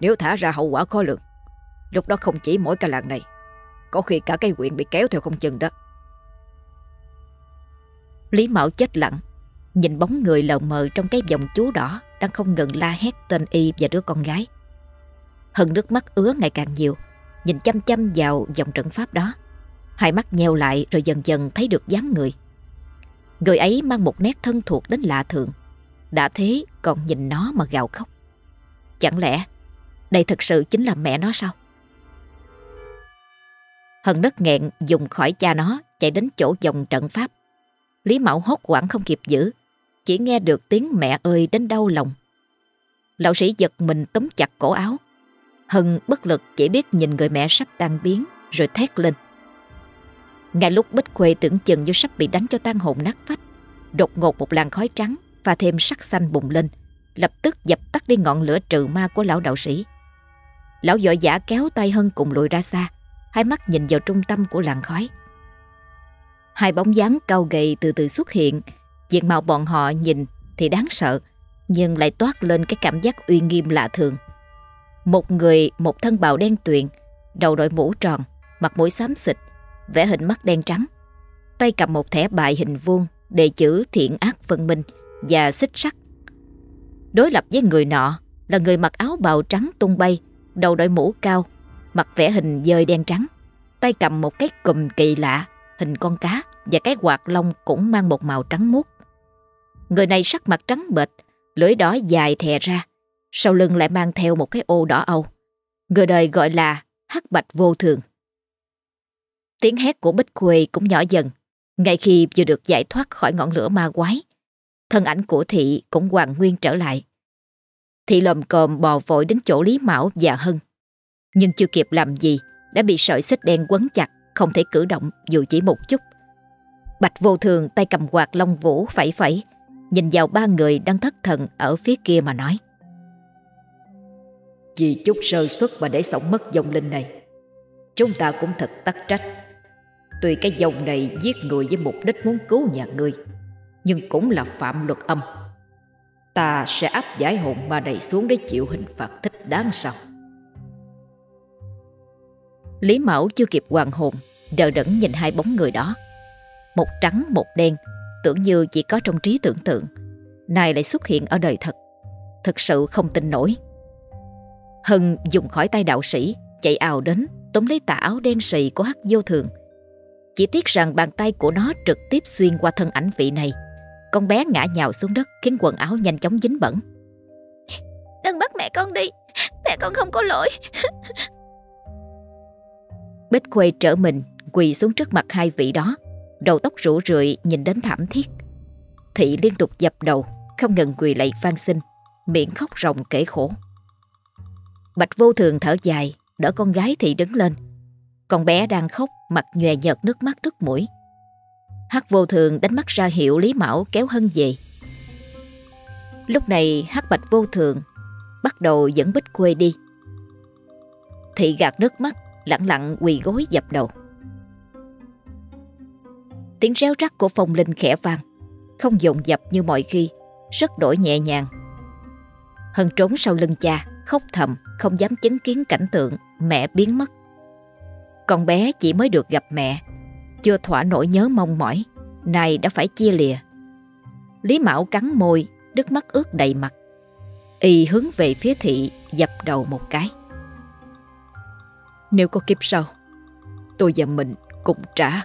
Nếu thả ra hậu quả khó lường, lúc đó không chỉ mỗi cả làng này, có khi cả cây quyện bị kéo theo không chừng đó. Lý Mão chết lặng, nhìn bóng người lờ mờ trong cái vòng chú đỏ đang không ngừng la hét tên y và đứa con gái. Hân nước mắt ứa ngày càng nhiều, nhìn chăm chăm vào dòng trận pháp đó. Hai mắt nheo lại rồi dần dần thấy được dáng người. Người ấy mang một nét thân thuộc đến lạ thường. Đã thế còn nhìn nó mà gào khóc. Chẳng lẽ đây thực sự chính là mẹ nó sao? Hân đất nghẹn dùng khỏi cha nó chạy đến chỗ dòng trận pháp. Lý Mão hốt quảng không kịp giữ, chỉ nghe được tiếng mẹ ơi đến đau lòng. Lão sĩ giật mình tóm chặt cổ áo. Hân bất lực chỉ biết nhìn người mẹ sắp tan biến rồi thét lên. Ngay lúc Bích Khuê tưởng chừng như sắp bị đánh cho tan hồn nát phách, đột ngột một làn khói trắng và thêm sắc xanh bùng lên, lập tức dập tắt đi ngọn lửa trừ ma của lão đạo sĩ. Lão vội giả kéo tay Hân cùng lùi ra xa, hai mắt nhìn vào trung tâm của làn khói. Hai bóng dáng cao gầy từ từ xuất hiện, diện mạo bọn họ nhìn thì đáng sợ, nhưng lại toát lên cái cảm giác uy nghiêm lạ thường. Một người một thân bào đen tuyền, đầu đội mũ tròn, mặt mũi xám xịt, vẽ hình mắt đen trắng. Tay cầm một thẻ bài hình vuông đề chữ thiện ác phân minh và xích sắt. Đối lập với người nọ là người mặc áo bào trắng tung bay, đầu đội mũ cao, mặt vẽ hình dơi đen trắng, tay cầm một cái cùm kỳ lạ, hình con cá và cái quạt lông cũng mang một màu trắng muốt. Người này sắc mặt trắng bệch, lưỡi đỏ dài thè ra, sau lưng lại mang theo một cái ô đỏ âu. Người đời gọi là hắc bạch vô thường. Tiếng hét của Bích Khuê cũng nhỏ dần, ngay khi vừa được giải thoát khỏi ngọn lửa ma quái. Thân ảnh của Thị cũng hoàn nguyên trở lại. Thị lồm cồm bò vội đến chỗ Lý Mão và Hân. Nhưng chưa kịp làm gì, đã bị sợi xích đen quấn chặt, không thể cử động dù chỉ một chút. Bạch vô thường tay cầm quạt long vũ phẩy phẩy, nhìn vào ba người đang thất thần ở phía kia mà nói. Vì chút sơ suất mà để sống mất dòng linh này, chúng ta cũng thật tắc trách. Tuy cái dòng này giết người với mục đích muốn cứu nhà ngươi, nhưng cũng là phạm luật âm. Ta sẽ áp giải hồn ma này xuống để chịu hình phạt thích đáng sau. Lý Mão chưa kịp hoàng hồn, đờ đẫn nhìn hai bóng người đó. Một trắng một đen, tưởng như chỉ có trong trí tưởng tượng. Này lại xuất hiện ở đời thật. Thực sự không tin nổi. Hân dùng khỏi tay đạo sĩ, chạy ào đến, tóm lấy tà áo đen xì của hắc vô thường. Chỉ tiếc rằng bàn tay của nó trực tiếp xuyên qua thân ảnh vị này. Con bé ngã nhào xuống đất khiến quần áo nhanh chóng dính bẩn. Đừng bắt mẹ con đi, mẹ con không có lỗi. Bích Khuê trở mình, quỳ xuống trước mặt hai vị đó. Đầu tóc rủ rượi, nhìn đến thảm thiết. Thị liên tục dập đầu, Không ngừng quỳ lạy van xin, Miệng khóc ròng kể khổ. Bạch vô thường thở dài, Đỡ con gái Thị đứng lên. Con bé đang khóc, Mặt nhòe nhợt, nước mắt đứt mũi. Hắc vô thường đánh mắt ra hiệu Lý Mão kéo Hân về. Lúc này Hắc Bạch vô thường Bắt đầu dẫn Bích Khuê đi. Thị gạt nước mắt lặng lặng quỳ gối dập đầu. Tiếng réo rắt của phong linh khẽ vang, không dồn dập như mọi khi, rất đổi nhẹ nhàng. Hân trốn sau lưng cha, khóc thầm, không dám chứng kiến cảnh tượng mẹ biến mất. Con bé chỉ mới được gặp mẹ, chưa thỏa nỗi nhớ mong mỏi, nay đã phải chia lìa. Lý Mão cắn môi, nước mắt ướt đầy mặt. Y hướng về phía thị dập đầu một cái. Nếu có kiếp sau Tôi và mình cùng trả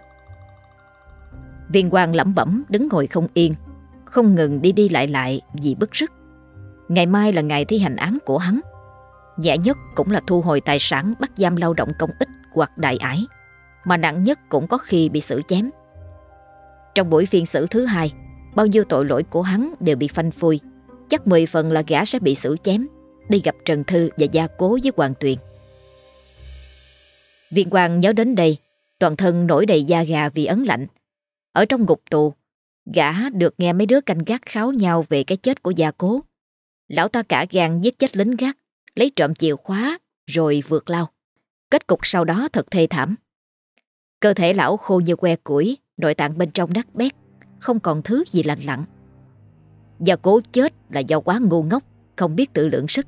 Viên quan lẩm bẩm đứng ngồi không yên, không ngừng đi đi lại lại vì bức rứt. Ngày mai là ngày thi hành án của hắn. Nhẹ nhất cũng là thu hồi tài sản bắt giam lao động công ích hoặc đại ải, mà nặng nhất cũng có khi bị xử chém. Trong buổi phiên xử thứ hai, bao nhiêu tội lỗi của hắn đều bị phanh phui. Chắc 10 phần là gã sẽ bị xử chém, đi gặp Trần Thư và gia cố với Hoàng Tuyền. Viên quan nhớ đến đây, toàn thân nổi đầy da gà vì ấn lạnh. Ở trong ngục tù, gã được nghe mấy đứa canh gác kháo nhau về cái chết của gia cố. Lão ta cả gan giết chết lính gác, lấy trộm chìa khóa rồi vượt lao. Kết cục sau đó thật thê thảm. Cơ thể lão khô như que củi, nội tạng bên trong đắt bét, không còn thứ gì lành lặn. Gia cố chết là do quá ngu ngốc, không biết tự lượng sức.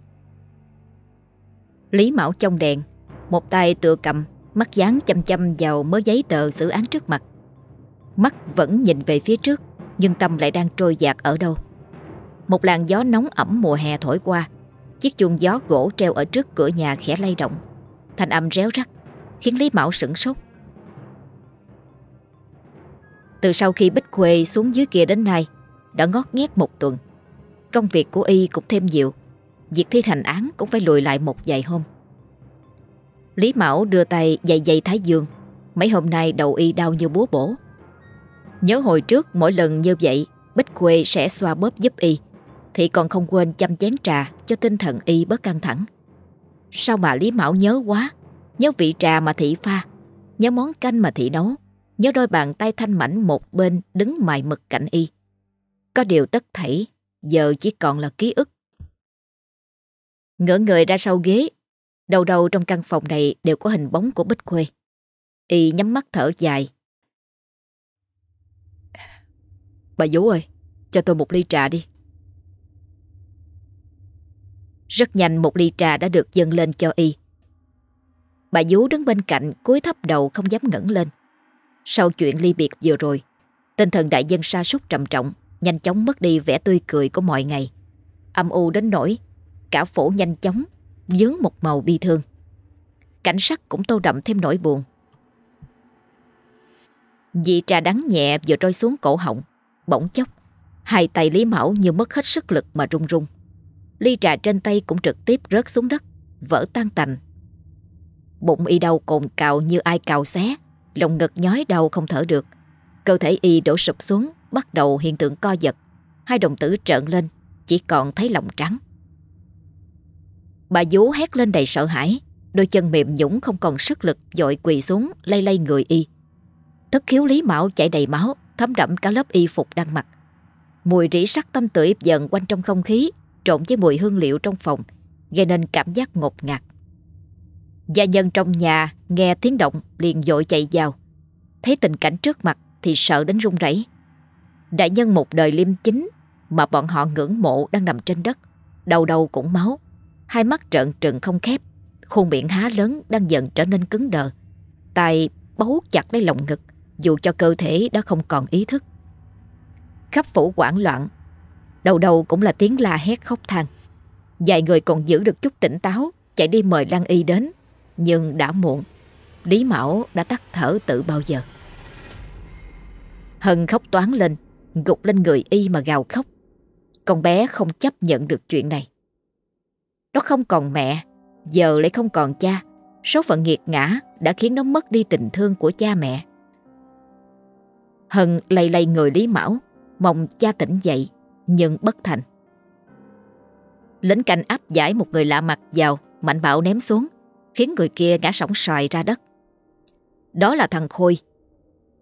Lý Mão trong đèn, một tay tựa cầm, mắt dán chăm chăm vào mớ giấy tờ xử án trước mặt. Mắt vẫn nhìn về phía trước, nhưng tâm lại đang trôi dạt ở đâu. Một làn gió nóng ẩm mùa hè thổi qua, chiếc chuông gió gỗ treo ở trước cửa nhà khẽ lay động. Thành âm réo rắt, khiến Lý Mão sửng sốt. Từ sau khi Bích Khuê xuống dưới kia đến nay, đã ngót nghét một tuần. Công việc của y cũng thêm nhiều, việc thi hành án cũng phải lùi lại một vài hôm. Lý Mão đưa tay dày dày Thái Dương, mấy hôm nay đầu y đau như búa bổ. Nhớ hồi trước mỗi lần như vậy, Bích Khuê sẽ xoa bóp giúp y, thì còn không quên chăm chén trà cho tinh thần y bớt căng thẳng. Sao mà Lý Mão nhớ quá, nhớ vị trà mà thị pha, nhớ món canh mà thị nấu, nhớ đôi bàn tay thanh mảnh một bên đứng mài mực cạnh y. Có điều tất thảy, giờ chỉ còn là ký ức. Ngỡ người ra sau ghế, đầu đầu trong căn phòng này đều có hình bóng của Bích Khuê. Y nhắm mắt thở dài. Bà Vũ ơi, cho tôi một ly trà đi. Rất nhanh một ly trà đã được dâng lên cho Y. Bà Vũ đứng bên cạnh cúi thấp đầu không dám ngẩng lên. Sau chuyện ly biệt vừa rồi, tinh thần đại dân sa sút trầm trọng, nhanh chóng mất đi vẻ tươi cười của mọi ngày. Âm u đến nỗi, cả phổ nhanh chóng, dướng một màu bi thương. Cảnh sắc cũng tô đậm thêm nỗi buồn. Vị trà đắng nhẹ vừa trôi xuống cổ họng, bỗng chốc, hai tay Lý Mão như mất hết sức lực mà run run. Ly trà trên tay cũng trực tiếp rớt xuống đất, vỡ tan tành. Bụng y đau cồn cào như ai cào xé, Lòng ngực nhói đau không thở được Cơ thể y đổ sụp xuống Bắt đầu hiện tượng co giật Hai đồng tử trợn lên Chỉ còn thấy lòng trắng Bà vú hét lên đầy sợ hãi Đôi chân mềm nhũng không còn sức lực, Dội quỳ xuống, lay lay người y Thất khiếu lý mạo chảy đầy máu, Thấm đậm cả lớp y phục đang mặc Mùi rỉ sắt tanh tưởi dần quanh trong không khí, Trộn với mùi hương liệu trong phòng, Gây nên cảm giác ngột ngạt Gia nhân trong nhà nghe tiếng động, liền dội chạy vào. Thấy tình cảnh trước mặt thì sợ đến run rẩy. Đại nhân một đời liêm chính, mà bọn họ ngưỡng mộ đang nằm trên đất. Đầu đầu cũng máu. Hai mắt trợn trừng không khép. Khuôn miệng há lớn đang dần trở nên cứng đờ. tay bấu chặt lấy lồng ngực, dù cho cơ thể đã không còn ý thức. Khắp phủ hoảng loạn. Đầu đầu cũng là tiếng la hét khóc than. Vài người còn giữ được chút tỉnh táo, chạy đi mời Lan Y đến, nhưng đã muộn, Lý Mão đã tắt thở tự bao giờ Hân khóc toán lên, Gục lên người y mà gào khóc Con bé không chấp nhận được chuyện này nó không còn mẹ Giờ lại không còn cha Số phận nghiệt ngã đã khiến nó mất đi tình thương của cha mẹ Hân lay lay người Lý Mão Mong cha tỉnh dậy Nhưng bất thành Lính canh áp giải một người lạ mặt vào Mạnh bạo ném xuống khiến người kia ngã sóng xoài ra đất. Đó là thằng Khôi.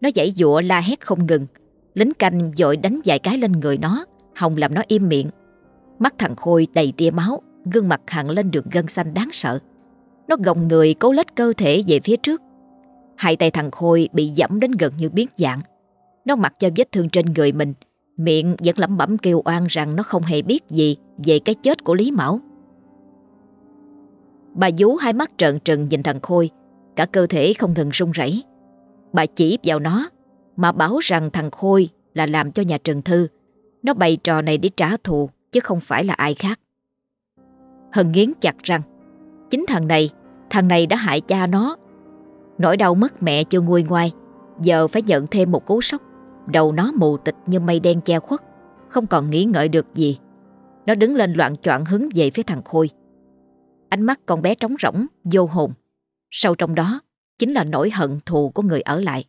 Nó dãy dụa la hét không ngừng. Lính canh dội đánh vài cái lên người nó, hòng làm nó im miệng. Mắt thằng Khôi đầy tia máu, gương mặt hằn lên đường gân xanh đáng sợ. Nó gồng người cố lết cơ thể về phía trước. Hai tay thằng Khôi bị dẫm đến gần như biến dạng. Nó mặc cho vết thương trên người mình, miệng vẫn lẩm bẩm kêu oan rằng nó không hề biết gì về cái chết của Lý Mão. Bà vú hai mắt trợn trừng nhìn thằng Khôi, cả cơ thể không ngừng run rẩy. Bà chỉ vào nó, mà bảo rằng thằng Khôi là làm cho nhà Trần Thư. Nó bày trò này để trả thù, chứ không phải là ai khác. Hân nghiến chặt răng, chính thằng này, thằng này đã hại cha nó. Nỗi đau mất mẹ chưa nguôi ngoai, giờ phải nhận thêm một cú sốc. đầu nó mù tịch như mây đen che khuất, không còn nghĩ ngợi được gì. Nó đứng lên loạn choạng hướng về phía thằng Khôi. Ánh mắt con bé trống rỗng, vô hồn. Sâu trong đó chính là nỗi hận thù của người ở lại.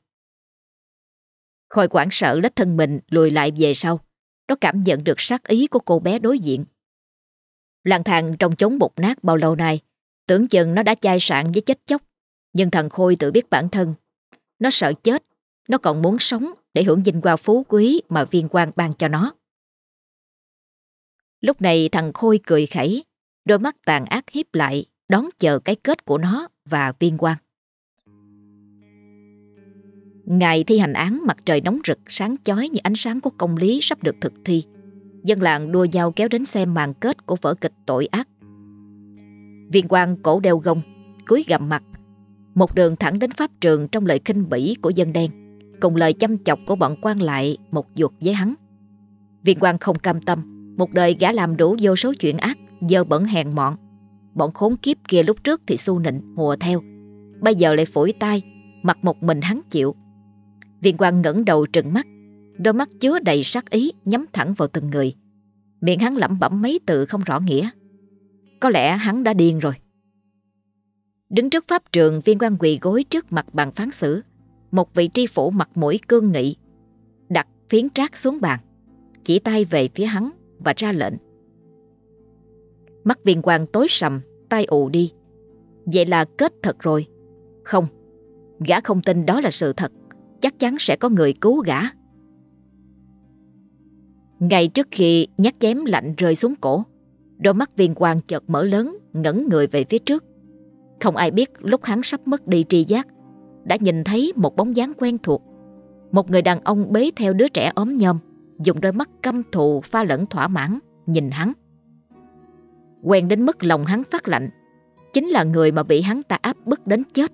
Khôi quảng sợ lết thân mình lùi lại về sau. Nó cảm nhận được sát ý của cô bé đối diện. Lang thang trong chốn bột nát bao lâu nay, tưởng chừng nó đã chai sạn với chết chóc. Nhưng thằng Khôi tự biết bản thân. Nó sợ chết, nó còn muốn sống để hưởng vinh hoa phú quý mà viên quan ban cho nó. Lúc này thằng Khôi cười khẩy, đôi mắt tàn ác hiếp lại, đón chờ cái kết của nó và viên quan. Ngày thi hành án mặt trời nóng rực sáng chói như ánh sáng của công lý sắp được thực thi. Dân làng đua nhau kéo đến xem màn kết của vở kịch tội ác. Viên quan cổ đeo gông, cúi gầm mặt, một đường thẳng đến pháp trường trong lời khinh bỉ của dân đen, cùng lời chăm chọc của bọn quan lại một ruột với hắn. Viên quan không cam tâm, một đời gã làm đủ vô số chuyện ác, giờ bẩn hèn mọn. Bọn khốn kiếp kia lúc trước thì xu nịnh, hùa theo, bây giờ lại phủi tay, mặc một mình hắn chịu. Viên quan ngẩng đầu trừng mắt, đôi mắt chứa đầy sát ý nhắm thẳng vào từng người. Miệng hắn lẩm bẩm mấy từ không rõ nghĩa. Có lẽ hắn đã điên rồi. Đứng trước pháp trường, viên quan quỳ gối trước mặt bàn phán xử. Một vị tri phủ mặt mũi cương nghị, đặt phiến trác xuống bàn, chỉ tay về phía hắn và ra lệnh. Mắt viên quan tối sầm, tay ù đi. Vậy là kết thật rồi. Không, gã không tin đó là sự thật. Chắc chắn sẽ có người cứu gã. Ngay trước khi nhát chém lạnh rơi xuống cổ, đôi mắt viên quan chợt mở lớn, ngẩng người về phía trước. Không ai biết lúc hắn sắp mất đi tri giác, đã nhìn thấy một bóng dáng quen thuộc. Một người đàn ông bế theo đứa trẻ ốm nhom, dùng đôi mắt căm thù pha lẫn thỏa mãn, nhìn hắn. Quen đến mức lòng hắn phát lạnh, chính là người mà bị hắn ta áp bức đến chết.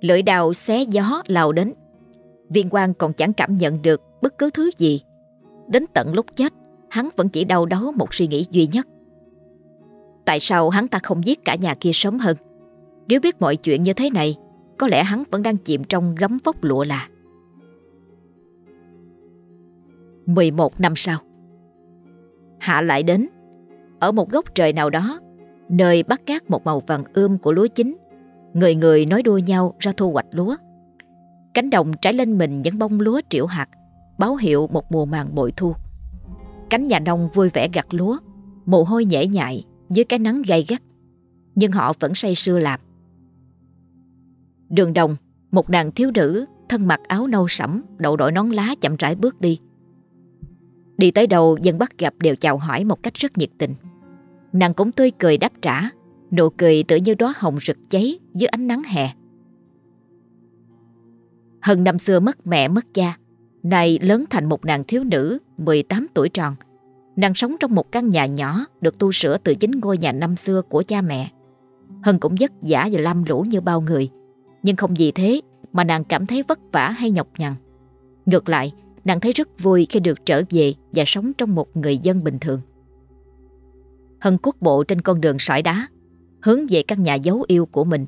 Lưỡi đào xé gió lao đến. Viên quan còn chẳng cảm nhận được bất cứ thứ gì. Đến tận lúc chết, hắn vẫn chỉ đau đớn một suy nghĩ duy nhất. Tại sao hắn ta không giết cả nhà kia sớm hơn? Nếu biết mọi chuyện như thế này, có lẽ hắn vẫn đang chìm trong gấm vóc lụa là. 11 năm sau Hạ lại đến Ở một góc trời nào đó Nơi bắt gác một màu vàng ươm của lúa chín Người người nói đua nhau ra thu hoạch lúa Cánh đồng trải lên mình những bông lúa triệu hạt Báo hiệu một mùa màng bội thu. Cánh nhà nông vui vẻ gặt lúa, Mồ hôi nhễ nhại dưới cái nắng gay gắt, Nhưng họ vẫn say sưa làm. Đường đồng, Một nàng thiếu nữ Thân mặc áo nâu sẫm, Đậu đội nón lá chậm rãi bước đi. Đi tới đầu dân bắt gặp đều chào hỏi một cách rất nhiệt tình. Nàng cũng tươi cười đáp trả, Nụ cười tự như đóa hồng rực cháy dưới ánh nắng hè. Hơn năm xưa mất mẹ, mất cha Nay lớn thành một nàng thiếu nữ 18 tuổi tròn. Nàng sống trong một căn nhà nhỏ, Được tu sửa từ chính ngôi nhà năm xưa của cha mẹ. Hân cũng vất vả và lam lũ như bao người. Nhưng không vì thế Mà nàng cảm thấy vất vả hay nhọc nhằn. Ngược lại, Nàng thấy rất vui khi được trở về Và sống trong một người dân bình thường. Hân cuốc bộ trên con đường sỏi đá, Hướng về căn nhà dấu yêu của mình.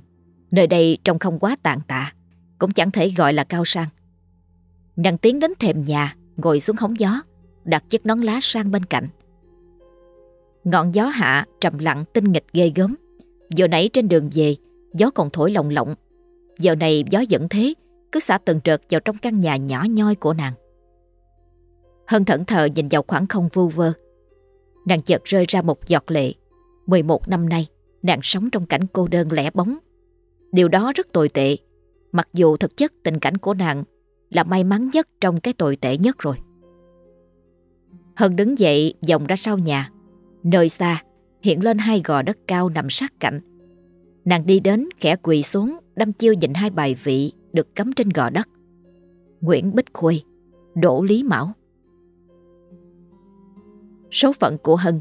Nơi đây trông không quá tàn tạ, Cũng chẳng thể gọi là cao sang. Nàng tiến đến thềm nhà, Ngồi xuống hóng gió, Đặt chiếc nón lá sang bên cạnh. Ngọn gió hạ trầm lặng tinh nghịch ghê gớm. Giờ nãy trên đường về, Gió còn thổi lồng lộng. Giờ này gió vẫn thế, Cứ xả từng trợt vào trong căn nhà nhỏ nhoi của nàng. Hân thẫn thờ nhìn vào khoảng không vu vơ. Nàng chợt rơi ra một giọt lệ. 11 năm nay, Nàng sống trong cảnh cô đơn lẻ bóng. Điều đó rất tồi tệ. Mặc dù thực chất tình cảnh của nàng là may mắn nhất trong cái tồi tệ nhất rồi. Hân đứng dậy, vòng ra sau nhà. Nơi xa, hiện lên hai gò đất cao nằm sát cạnh. Nàng đi đến, khẽ quỳ xuống Đâm chiêu nhìn hai bài vị Được cắm trên gò đất. Nguyễn Bích Khuê, Đỗ Lý Mão. Số phận của Hân,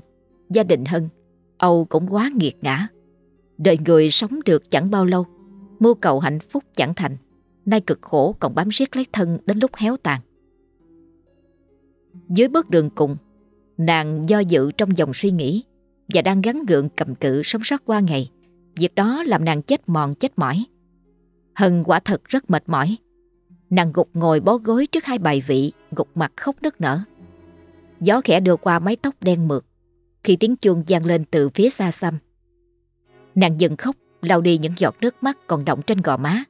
Gia đình Hân, Âu cũng quá nghiệt ngã. Đời người sống được chẳng bao lâu, Mưu cầu hạnh phúc chẳng thành. Nay cực khổ còn bám riết lấy thân Đến lúc héo tàn Dưới bước đường cùng Nàng do dự trong dòng suy nghĩ Và đang gắn gượng cầm cự sống sót qua ngày Việc đó làm nàng chết mòn chết mỏi Hân quả thật rất mệt mỏi Nàng gục ngồi bó gối trước hai bài vị, gục mặt khóc nức nở. Gió khẽ đưa qua mái tóc đen mượt, khi tiếng chuông vang lên từ phía xa xăm. Nàng dừng khóc, lau đi những giọt nước mắt còn động trên gò má.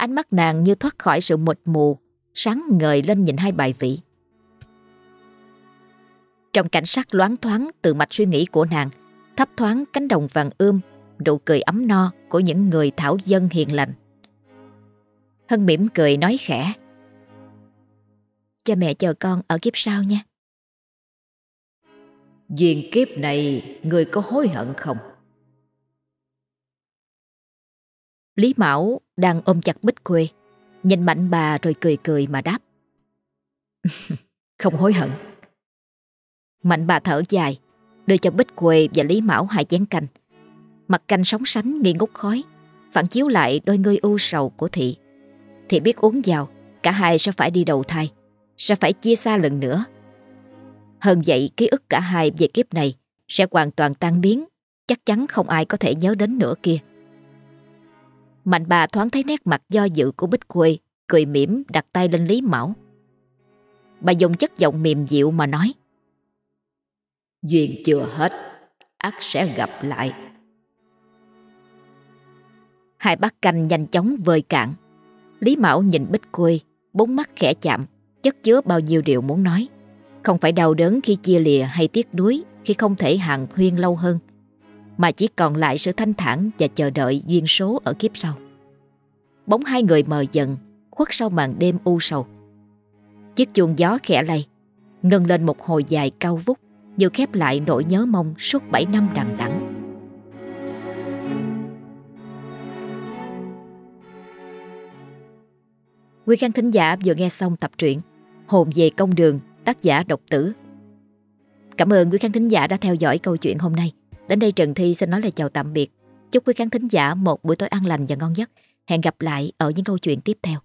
Ánh mắt nàng như thoát khỏi sự mịt mù, sáng ngời lên nhìn hai bài vị. Trong cảnh sắc loáng thoáng từ mạch suy nghĩ của nàng, thấp thoáng cánh đồng vàng ươm, nụ cười ấm no của những người thảo dân hiền lành. Hân mỉm cười nói khẽ. Cha mẹ chờ con ở kiếp sau nha. Duyên kiếp này người có hối hận không? Lý Mão đang ôm chặt Bích Quê, nhìn mạnh bà rồi cười cười mà đáp. không hối hận. Mạnh bà thở dài, đưa cho Bích Quê và Lý Mão hai chén canh. Mặt canh sóng sánh nghi ngút khói, phản chiếu lại đôi ngươi u sầu của Thị. Thị biết uống vào, cả hai sẽ phải đi đầu thai, sẽ phải chia xa lần nữa. Hơn vậy, ký ức cả hai về kiếp này sẽ hoàn toàn tan biến, chắc chắn không ai có thể nhớ đến nữa kia. Mạnh bà thoáng thấy nét mặt do dự của Bích Quê, cười mỉm đặt tay lên Lý Mão. Bà dùng chất giọng mềm dịu mà nói. Duyên chưa hết, ắt sẽ gặp lại. Hai bát canh nhanh chóng vơi cạn. Lý Mão nhìn Bích Quê, bốn mắt khẽ chạm, chất chứa bao nhiêu điều muốn nói. Không phải đau đớn khi chia lìa hay tiếc nuối khi không thể hàng huyên lâu hơn, mà chỉ còn lại sự thanh thản và chờ đợi duyên số ở kiếp sau. Bóng hai người mờ dần, khuất sau màn đêm u sầu. Chiếc chuông gió khẽ lay, ngân lên một hồi dài cao vút, như khép lại nỗi nhớ mong suốt 7 năm đằng đẵng. Quý khán thính giả vừa nghe xong tập truyện Hồn về công đường tác giả độc tử. Cảm ơn quý khán thính giả đã theo dõi câu chuyện hôm nay. Đến đây Trần Thi xin nói lời chào tạm biệt. Chúc quý khán thính giả một buổi tối an lành và ngon giấc. Hẹn gặp lại ở những câu chuyện tiếp theo.